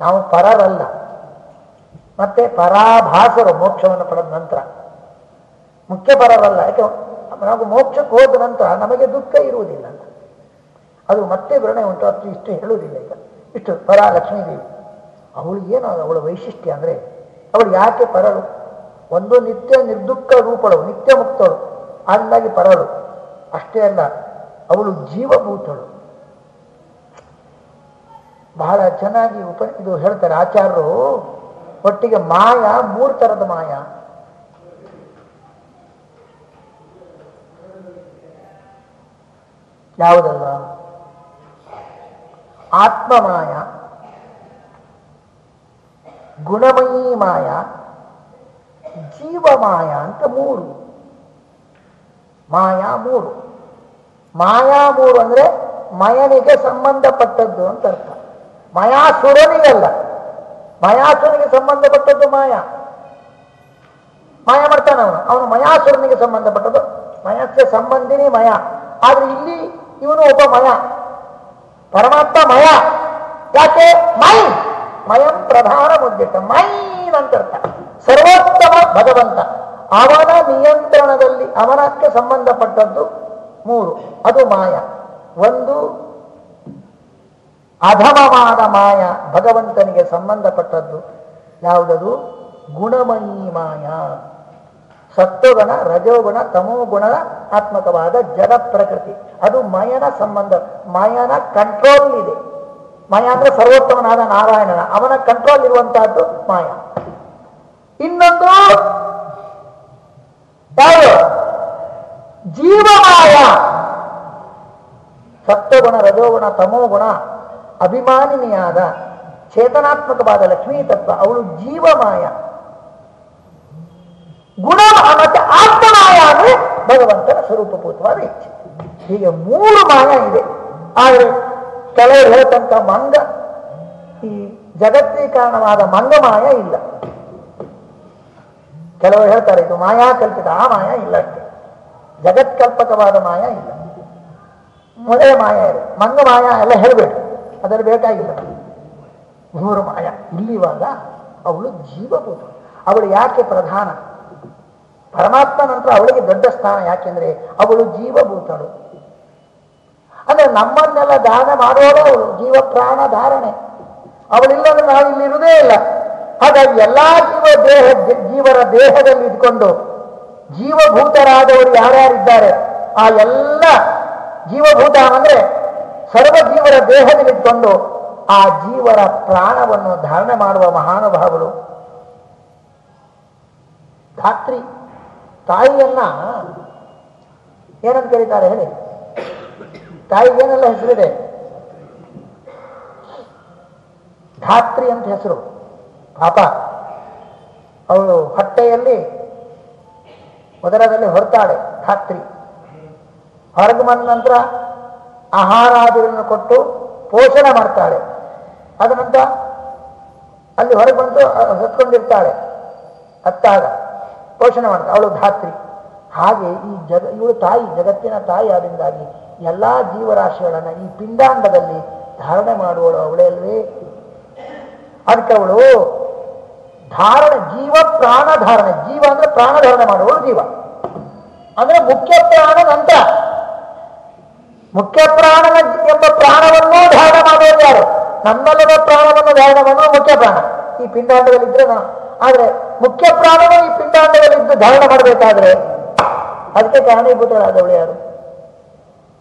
ನಾವು ಪರರಲ್ಲ. ಮತ್ತೆ ಪರಾಭಾಸರು ಮೋಕ್ಷವನ್ನು ಪಡೆದ ನಂತರ. ಮುಖ್ಯ ಪರರಲ್ಲ. ಯಾಕೆ? ನಾವು ಮೋಕ್ಷಕ್ಕೆ ಹೋದ ನಂತರ ನಮಗೆ ದುಃಖ ಇರುವುದಿಲ್ಲ ಅದು ಮತ್ತೆ ವಿರಣೆ ಉಂಟು. ಅಷ್ಟು ಇಷ್ಟು ಹೇಳುವುದಿಲ್ಲ ಈಗ. ಇಷ್ಟು ಪರ ಲಕ್ಷ್ಮೀದೇವಿ ಅವಳಿಗೇನು ಅವಳ ವೈಶಿಷ್ಟ್ಯ ಅಂದರೆ ಅವಳು ಯಾಕೆ ಪರಳು ಒಂದು ನಿತ್ಯ ನಿರ್ದುಃಖ ರೂಪಳು, ನಿತ್ಯ ಮುಕ್ತಳು ಅಂದಾಗಿ ಪರಳು. ಅಷ್ಟೇ ಅಲ್ಲ, ಅವಳು ಜೀವಭೂತಳು. ಬಹಳ ಚೆನ್ನಾಗಿ ಉಪ, ಇದು ಹೇಳ್ತಾರೆ ಆಚಾರ್ಯರು, ಒಟ್ಟಿಗೆ ಮಾಯ ಮೂರು ಥರದ ಮಾಯ. ಯಾವುದಲ್ಲ? ಆತ್ಮಮಾಯ. ಗುಣಮಯೀ ಮಾಯ. ಜೀವಮಾಯ ಅಂತ ಮೂರು. ಮಾಯಾ ಮೂರು. ಮಾಯಾ ಮೂರು ಅಂದ್ರೆ ಮಯನಿಗೆ ಸಂಬಂಧಪಟ್ಟದ್ದು ಅಂತ ಅರ್ಥ. ಮಯಾಸುರನಿಗಲ್ಲ ಮಯಾಸುರನಿಗೆ ಸಂಬಂಧಪಟ್ಟದ್ದು ಮಾಯ. ಮಾಯ ಮಾಡ್ತಾನೆ ಅವನು. ಅವನು ಮಯಾಸುರನಿಗೆ ಸಂಬಂಧಪಟ್ಟದ್ದು. ಮಯಕ್ಕೆ ಸಂಬಂಧಿನಿ ಮಯ. ಆದ್ರೆ ಇಲ್ಲಿ ಇವನು ಒಬ್ಬ ಮಯ. ಪರಮಾತ್ಮ ಮಯ. ಯಾಕೆ? ಮೈ. ಮಯಂ ಪ್ರಧಾನ ಮುದ್ದಿಟ್ಟ ಮೈನ್ ಅಂತ ಅರ್ಥ. ಸರ್ವೋತ್ತಮ ಭಗವಂತ. ಅವನ ನಿಯಂತ್ರಣದಲ್ಲಿ ಅವನಕ್ಕೆ ಸಂಬಂಧಪಟ್ಟದ್ದು ಮೂರು. ಅದು ಮಾಯ. ಒಂದು, ಅಧಮವಾದ ಮಾಯ ಭಗವಂತನಿಗೆ ಸಂಬಂಧಪಟ್ಟದ್ದು ಯಾವುದದು? ಗುಣಮಯಿ ಮಾಯ. ಸತ್ವಗುಣ, ರಜೋಗುಣ ತಮೋಗುಣದ ಆತ್ಮಕವಾದ ಜಡ ಪ್ರಕೃತಿ. ಅದು ಮಯನ ಸಂಬಂಧ. ಮಯನ ಕಂಟ್ರೋಲ್ ಇದೆ. ಮಯ ಅಂದ್ರೆ ಸರ್ವೋತ್ತಮನಾದ ನಾರಾಯಣನ. ಅವನ ಕಂಟ್ರೋಲ್ ಇರುವಂತಹದ್ದು ಮಾಯ. ಇನ್ನೊಂದು ಯಾವುದು ಜೀವಮಾಯ. ಸತ್ವಗುಣ, ರಜೋಗುಣ, ತಮೋಗುಣ, ಅಭಿಮಾನಿನಿಯಾದ, ಚೇತನಾತ್ಮಕವಾದ ಲಕ್ಷ್ಮೀ ತತ್ವ, ಅವಳು ಜೀವಮಾಯ. ಗುಣ ಮತ್ತೆ ಆತ್ಮಮಾಯ ಅಂದ್ರೆ ಭಗವಂತನ ಸ್ವರೂಪಭೂತವಾದ ಇಚ್ಛೆ. ಹೀಗೆ ಮೂರು ಮಾಯ ಇದೆ. ಆದರೆ ಕೆಲವರು ಹೇಳ್ತಂತ ಮಂಗ, ಈ ಜಗತ್ತೀಕರಣವಾದ ಮಂಗಮಾಯ ಇಲ್ಲ. ಕೆಲವರು ಹೇಳ್ತಾರೆ, ಇದು ಮಾಯಾ ಕಲ್ಪಿತ. ಆ ಮಾಯಾ ಇಲ್ಲ ಜಗತ್ಕಲ್ಪಕವಾದ ಮಾಯಾ ಇಲ್ಲ. ಮೊದಲೇ ಮಾಯಾ ಇದೆ. ಮಂಗ ಮಾಯಾ ಎಲ್ಲ ಹೇಳಬೇಕು. ಅದರಲ್ಲಿ ಬೇಕಾಗಿಲ್ಲ. ಮೂರು ಮಾಯ. ಇಲ್ಲಿವಾಗ ಅವಳು ಜೀವಭೂತ. ಅವಳು ಯಾಕೆ ಪ್ರಧಾನ? ಪರಮಾತ್ಮ ನಂತರ ಅವಳಿಗೆ ದೊಡ್ಡ ಸ್ಥಾನ ಯಾಕೆಂದ್ರೆ ಅವಳು ಜೀವಭೂತಳು. ಅಂದ್ರೆ ನಮ್ಮನ್ನೆಲ್ಲ ದಾನ ಮಾಡೋಳು ಅವಳು ಜೀವ ಪ್ರಾಣ ಧಾರಣೆ. ಅವಳಿಲ್ಲದ್ರೆ ನಾವು ಇಲ್ಲಿರುವುದೇ ಇಲ್ಲ. ಹಾಗಾಗಿ ಎಲ್ಲಾ ಜೀವ ದೇಹ, ಜೀವರ ದೇಹದಲ್ಲಿ ಇದ್ಕೊಂಡು ಜೀವಭೂತರಾದವರು ಯಾರ್ಯಾರಿದ್ದಾರೆ? ಆ ಎಲ್ಲ ಜೀವಭೂತ ಅಂದ್ರೆ ಸರ್ವ ಜೀವರ ದೇಹದಲ್ಲಿ ಇದ್ಕೊಂಡು ಆ ಜೀವರ ಪ್ರಾಣವನ್ನು ಧಾರಣೆ ಮಾಡುವ ಮಹಾನುಭಾವರು ಧಾತ್ರಿ ತಾಯಿಯನ್ನ ಏನಂತ ಕರೀತಾರೆ ಹೇಳಿ? ತಾಯಿಗೇನೆಲ್ಲ ಹೆಸರಿದೆ? ಧಾತ್ರಿ ಅಂತ ಹೆಸರು. ಪಾಪ. ಅವಳು ಹೊಟ್ಟೆಯಲ್ಲಿ, ಉದರದಲ್ಲಿ ಹೊರತಾಳೆ ಧಾತ್ರಿ ಹೊರಗೆ ಬಂದ ನಂತರ ಆಹಾರಾದಿಗಳನ್ನು ಕೊಟ್ಟು ಪೋಷಣೆ ಮಾಡ್ತಾಳೆ. ಅದ ನಂತರ ಅಲ್ಲಿ ಹೊರಗೆ ಬಂದು ಹೊತ್ಕೊಂಡಿರ್ತಾಳೆ. ಹತ್ತಾಗ ಪೋಷಣೆ ಮಾಡ್ತಾಳೆ. ಅವಳು ಧಾತ್ರಿ. ಹಾಗೆ ಈ ಜಗ, ಇವಳು ತಾಯಿ, ಜಗತ್ತಿನ ತಾಯಿ ಆದ್ರಿಂದಾಗಿ ಎಲ್ಲಾ ಜೀವರಾಶಿಗಳನ್ನು ಈ ಪಿಂಡಾಂಡದಲ್ಲಿ ಧಾರಣೆ ಮಾಡುವಳು ಅವಳೇ ಅಲ್ವೇ? ಅದಕ್ಕೆ ಅವಳು ಧಾರಣೆ, ಜೀವ, ಪ್ರಾಣ ಧಾರಣೆ. ಜೀವ ಅಂದ್ರೆ ಪ್ರಾಣ ಧಾರಣೆ ಮಾಡುವವರು ಜೀವ. ಅಂದ್ರೆ ಮುಖ್ಯ ಪ್ರಾಣ ನಂತರ. ಮುಖ್ಯ ಪ್ರಾಣನ ಎಂಬ ಪ್ರಾಣವನ್ನು ಧಾರಣ ಮಾಡುವುದು ಯಾರು? ನನ್ನಲ್ಲದ ಪ್ರಾಣವನ್ನು ಧಾರಣ ಮಾಡುವ ಮುಖ್ಯ ಪ್ರಾಣ. ಈ ಪಿಂಡಾಂಡದಲ್ಲಿ ಇದ್ರೆ ನಾವು. ಆದ್ರೆ ಮುಖ್ಯ ಪ್ರಾಣವು ಈ ಪಿಂಡಾಂಡದಲ್ಲಿ ಇದ್ದು ಧಾರಣ ಮಾಡಬೇಕಾದ್ರೆ ಅದಕ್ಕೆ ಕಾರಣೀಭೂತರಾದವಳು ಯಾರು?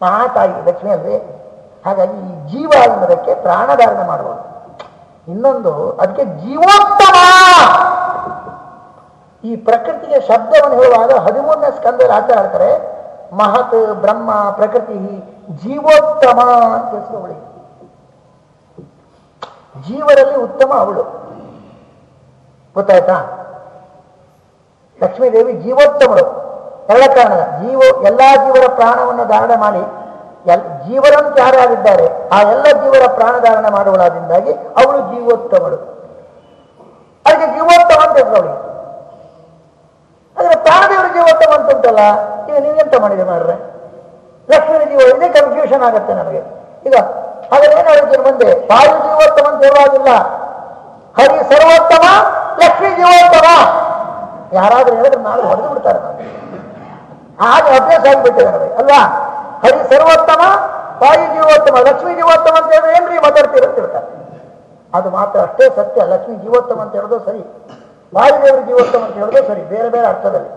ಮಹಾತಾಯಿ ಲಕ್ಷ್ಮಿ ಅಲ್ವೇ ಹಾಗಾಗಿ ಈ ಜೀವ ಅನ್ನೋದಕ್ಕೆ ಪ್ರಾಣ ಧಾರಣೆ ಮಾಡುವಳು ಇನ್ನೊಂದು, ಅದಕ್ಕೆ ಜೀವೋತ್ತಮ! ಈ ಪ್ರಕೃತಿಯ ಶಬ್ದವನ್ನು ಹೇಳುವಾಗ ಹದಿಮೂರನೇ ಸ್ಕಂದದಲ್ಲಿ ಆಚಾರ ಹೇಳ್ತಾರೆ, ಮಹತ್ ಬ್ರಹ್ಮ ಪ್ರಕೃತಿ ಜೀವೋತ್ತಮ ಅಂತ ಹೆಸರು ಜೀವರಲ್ಲಿ ಉತ್ತಮ ಅವಳು. ಗೊತ್ತಾಯ್ತಾ? ಲಕ್ಷ್ಮೀದೇವಿ ಜೀವೋತ್ತಮಳು. ಎಲ್ಲ ಕಾರಣದ ಜೀವ, ಎಲ್ಲಾ ಜೀವರ ಪ್ರಾಣವನ್ನು ಧಾರಣೆ ಮಾಡಿ ಜೀವರಂತ ಯಾರ್ಯಾರಿದ್ದಾರೆ ಆ ಎಲ್ಲ ಜೀವರ ಪ್ರಾಣಧಾರಣ ಧಾರಣೆ ಮಾಡುವಳಾದ್ರಿಂದಾಗಿ ಅವಳು ಜೀವೋತ್ತಮಳು. ಅದಕ್ಕೆ ಜೀವೋತ್ತಮ ಅಂತ ಅವಳಿಗೆ. ಆದರೆ ಪ್ರಾಣದೇವರ ಜೀವೋತ್ತಮ ಅಂತ ಉಂಟಲ್ಲ? ಈಗ ನೀವೆಂತ ಮಾಡಿದೆ ಮಾಡ್ರೆ ಲಕ್ಷ್ಮೀ ಜೀವ, ಇದೇ ಕನ್ಫ್ಯೂಷನ್ ಆಗುತ್ತೆ ನನಗೆ. ಈಗ ಆದರೆ ಏನು ಹೇಳ್ತೀನಿ ಮುಂದೆ? ವಾಯು ಜೀವೋತ್ತಮ ಅಂತ ಹೇಳುವಾಗಿಲ್ಲ ಹರಿ ಸರ್ವೋತ್ತಮ, ಲಕ್ಷ್ಮೀ ಜೀವೋತ್ತಮ. ಯಾರಾದ್ರೂ ಹೇಳಿದ್ರೆ ನಾಳೆ ಹೊಡೆದು ಬಿಡ್ತಾರೆ. ಹಾಗೆ ಅಭ್ಯಾಸ ಆಗಿಬಿಟ್ಟಿದ್ದಾರೆ ಅಲ್ವಾ? ಹರಿ ಸರ್ವೋತ್ತಮ ತಾಯಿ ಜೀವೋತ್ತಮ ಲಕ್ಷ್ಮೀ ಜೀವೋತ್ತಮ ಅಂತ ಹೇಳಿದ್ರೆ ಏನ್ರಿ ಮಾತಾಡ್ತೀರ ಅಂತ ಹೇಳ್ತಾರೆ. ಅದು ಮಾತ್ರ ಅಷ್ಟೇ ಸತ್ಯ ಲಕ್ಷ್ಮೀ ಜೀವೋತ್ತಮ ಅಂತ ಹೇಳೋದು ಸರಿ. ವಾಯುದೇವರ ಜೀವೋತ್ತಮ ಅಂತ ಹೇಳೋದು ಸರಿ, ಬೇರೆ ಬೇರೆ ಅರ್ಥದಲ್ಲಿ.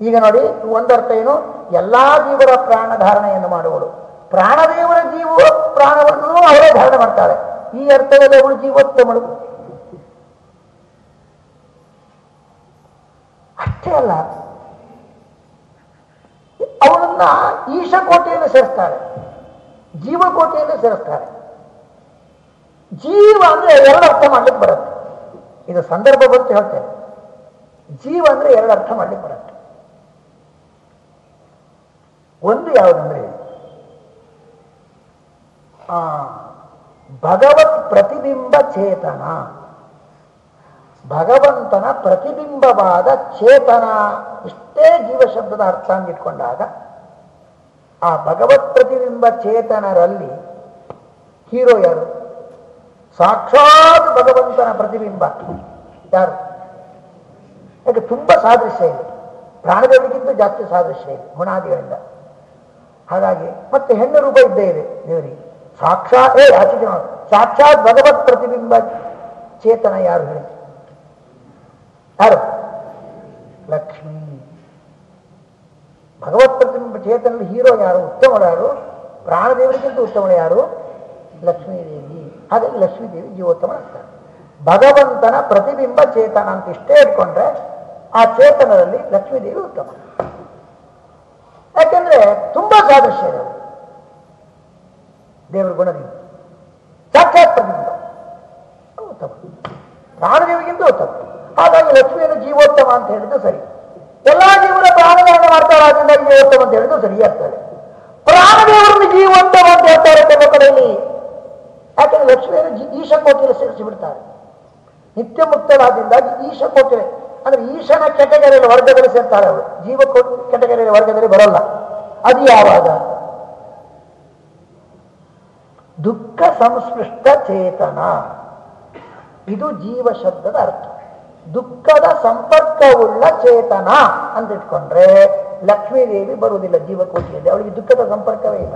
ಈಗ ನೋಡಿ ಒಂದರ್ಥ ಏನು? ಎಲ್ಲಾ ಜೀವರ ಪ್ರಾಣ ಧಾರಣೆಯನ್ನು ಮಾಡುವಳು. ಪ್ರಾಣದೇವರ ಜೀವ ಪ್ರಾಣವನ್ನು ಅವರೇ ಧಾರಣೆ ಮಾಡ್ತಾಳೆ. ಈ ಅರ್ಥದಲ್ಲಿ ಅವಳು ಜೀವೋತ್ತಮಳು. ಅಷ್ಟೇ ಅಲ್ಲ. ಅವಳನ್ನ ಈಶಕೋಟೆಯಲ್ಲಿ ಸೇರಿಸ್ತಾರೆ, ಜೀವಕೋಟೆಯಲ್ಲಿ ಸೇರಿಸ್ತಾರೆ. ಜೀವ ಅಂದ್ರೆ ಎರಡು ಅರ್ಥ ಮಾಡ್ಲಿಕ್ಕೆ ಬರುತ್ತೆ. ಇದು ಸಂದರ್ಭ ಬಂತು ಹೇಳ್ತೇನೆ. ಜೀವ ಅಂದ್ರೆ ಎರಡು ಅರ್ಥ ಮಾಡ್ಲಿಕ್ಕೆ ಬರುತ್ತೆ. ಒಂದು ಯಾವುದಂದ್ರೆ ಭಗವತ್ ಪ್ರತಿಬಿಂಬ ಚೇತನ. ಭಗವಂತನ ಪ್ರತಿಬಿಂಬವಾದ ಚೇತನ ಇಷ್ಟೇ ಜೀವಶಬ್ದದ ಅರ್ಥ ಅಂಗಿಟ್ಕೊಂಡಾಗ ಆ ಭಗವತ್ ಪ್ರತಿಬಿಂಬ ಚೇತನರಲ್ಲಿ ಹೀರೋ ಯಾರು? ಸಾಕ್ಷಾತ್ ಭಗವಂತನ ಪ್ರತಿಬಿಂಬ. ಯಾರು? ಯಾಕೆ ತುಂಬ ಸಾದೃಶ್ಯ ಇದೆ. ಪ್ರಾಣದೇವಿಗಿಂತ ಜಾಸ್ತಿ ಸಾದೃಶ್ಯ ಇದೆ ಗುಣಾದಿಗಳಿಂದ. ಹಾಗಾಗಿ ಮತ್ತೆ ಹೆಣ್ಣು ರೂಪ ಇದ್ದೇ ಇದೆ ದೇವರಿಗೆ. ಸಾಕ್ಷಾತ್ ಏ ಆಚೆ. ಸಾಕ್ಷಾತ್ ಭಗವತ್ ಪ್ರತಿಬಿಂಬ ಚೇತನ ಯಾರು ಹೇಳಿ ಯಾರು ಲಕ್ಷ್ಮೀ. ಭಗವತ್ ಪ್ರತಿಬಿಂಬ ಚೇತನಲ್ಲಿ ಹೀರೋ ಯಾರು? ಉತ್ತಮರು ಯಾರು? ಪ್ರಾಣದೇವರಿಗಿಂತ ಉತ್ತಮರು ಯಾರು? ಲಕ್ಷ್ಮೀದೇವಿ. ಹಾಗಾಗಿ ಲಕ್ಷ್ಮೀದೇವಿ ಜೀವೋತ್ತಮರಾಗ್ತಾರೆ ಭಗವಂತನ ಪ್ರತಿಬಿಂಬ ಚೇತನ ಅಂತ ಇಷ್ಟೇ ಇಟ್ಕೊಂಡ್ರೆ ಆ ಚೇತನದಲ್ಲಿ ಲಕ್ಷ್ಮೀದೇವಿ ಉತ್ತಮ. ಯಾಕೆಂದ್ರೆ ತುಂಬಾ ಸಾದೃಶ್ಯ ಇದೆ. ದೇವರ ಗುಣದಿಂದ. ಸಾಕ್ಷಾತ್ ಪ್ರತಿಬಿಂಬ. ಉತ್ತಮ. ಪ್ರಾಣದೇವಿಗಿಂತ ಉತ್ತಮ. ಹಾಗಾಗಿ ಲಕ್ಷ್ಮಿಯನ್ನು ಜೀವೋತ್ತಮ ಅಂತ ಹೇಳಿದ್ದು ಸರಿ. ಎಲ್ಲಾ ಜೀವನ ಪ್ರಾಣಧಾರಣ ಮಾಡ್ತಾರೆ ಅದರಿಂದ ಜೀವೋತ್ತಮ ಅಂತ ಹೇಳಿದ್ದು ಸರಿಯಾಗ್ತದೆ ಪ್ರಾಣದೇವರನ್ನು ಜೀವೋತ್ತಮ ಅಂತ ಹೇಳ್ತಾರೆ ತಮ್ಮ ಕಡೆಯಲ್ಲಿ ಯಾಕಂದ್ರೆ ಲಕ್ಷ್ಮಿಯನ್ನು ಈಶ ಸೇರಿಸಿ ಬಿಡ್ತಾರೆ. ನಿತ್ಯ ಮುಕ್ತರಾದಿಂದಾಗಿ ಈಶ ಅಂದ್ರೆ ಈಶನ ಕೆಟಗರಿಯಲ್ಲಿ ವರ್ಗದಲ್ಲಿ ಸೇರ್ತಾರೆ ಅವರು. ಜೀವ ಕೋಟಿ ಕೆಟಗರಿಯಲ್ಲಿ ವರ್ಗದಲ್ಲಿ ಬರಲ್ಲ. ಅದು ಯಾವಾಗ? ದುಃಖ ಸಂಸ್ಪೃಷ್ಟ ಚೇತನ. ಇದು ಜೀವ ಶಬ್ದದ ಅರ್ಥ. ದುಃಖದ ಸಂಪರ್ಕವುಳ್ಳ ಚೇತನ ಅಂತ ಇಟ್ಕೊಂಡ್ರೆ ಲಕ್ಷ್ಮೀದೇವಿ ಬರುವುದಿಲ್ಲ ಜೀವಕೋಟಿಯಲ್ಲಿ. ಅವಳಿಗೆ ದುಃಖದ ಸಂಪರ್ಕವೇ ಇಲ್ಲ.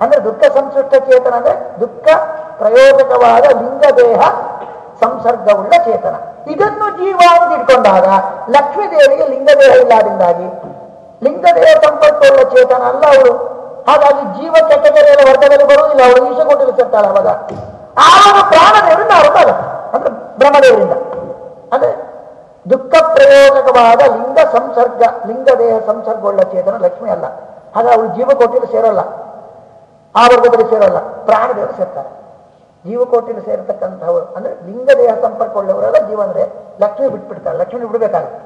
ಅಂದ್ರೆ ದುಃಖ ಸಂಸೃಷ್ಟ ಚೇತನ ಅಂದ್ರೆ ದುಃಖ ಪ್ರಯೋಜಕವಾದ ಲಿಂಗ ದೇಹ ಸಂಸರ್ಗವುಳ್ಳ ಚೇತನ. ಇದನ್ನು ಜೀವ ಅಂತ ಇಟ್ಕೊಂಡಾಗ ಲಕ್ಷ್ಮೀ ದೇವಿಗೆ ಲಿಂಗ ದೇಹ ಇಲ್ಲದಿಂದಾಗಿ ಲಿಂಗ ದೇಹ ಸಂಪರ್ಕವುಳ್ಳ ಚೇತನ ಅಲ್ಲ ಅವಳು. ಹಾಗಾಗಿ ಜೀವ ಕೆಟಗರಿಯ ವರ್ಗದಲ್ಲಿ ಬರುವುದಿಲ್ಲ. ಅವಳು ಈಶಕೋಟಿಗೆ ಸೇರ್ತಾಳೆ ಅವಾಗ ಆವಾಗ ಪ್ರಾಣದೇವರಿಂದ ಅವರು ಅಂದ್ರೆ ಬ್ರಹ್ಮದೇವರಿಂದ. ಪ್ರಯೋಜಕವಾದ ಲಿಂಗ ಸಂಸರ್ಗ ಲಿಂಗ ದೇಹ ಸಂಸರ್ಗವುಳ್ಳ ಚೇತನ ಲಕ್ಷ್ಮಿ ಅಲ್ಲ. ಹಾಗೆ ಅವಳು ಜೀವಕೋಟಿಯಲ್ಲಿ ಸೇರಲ್ಲ. ಆ ವರ್ಗದಲ್ಲಿ ಸೇರಲ್ಲ. ಪ್ರಾಣದೇವರು ಸೇರ್ತಾರೆ. ಜೀವಕೋಟಿಯಲ್ಲಿ ಸೇರತಕ್ಕಂಥವ್ರು ಅಂದ್ರೆ ಲಿಂಗ ದೇಹ ಸಂಪರ್ಕ ಉಳ್ಳವರೆಲ್ಲ ಜೀವ ಅಂದ್ರೆ ಲಕ್ಷ್ಮಿ ಬಿಟ್ಬಿಡ್ತಾರೆ. ಲಕ್ಷ್ಮಿ ಬಿಡಬೇಕಾಗುತ್ತೆ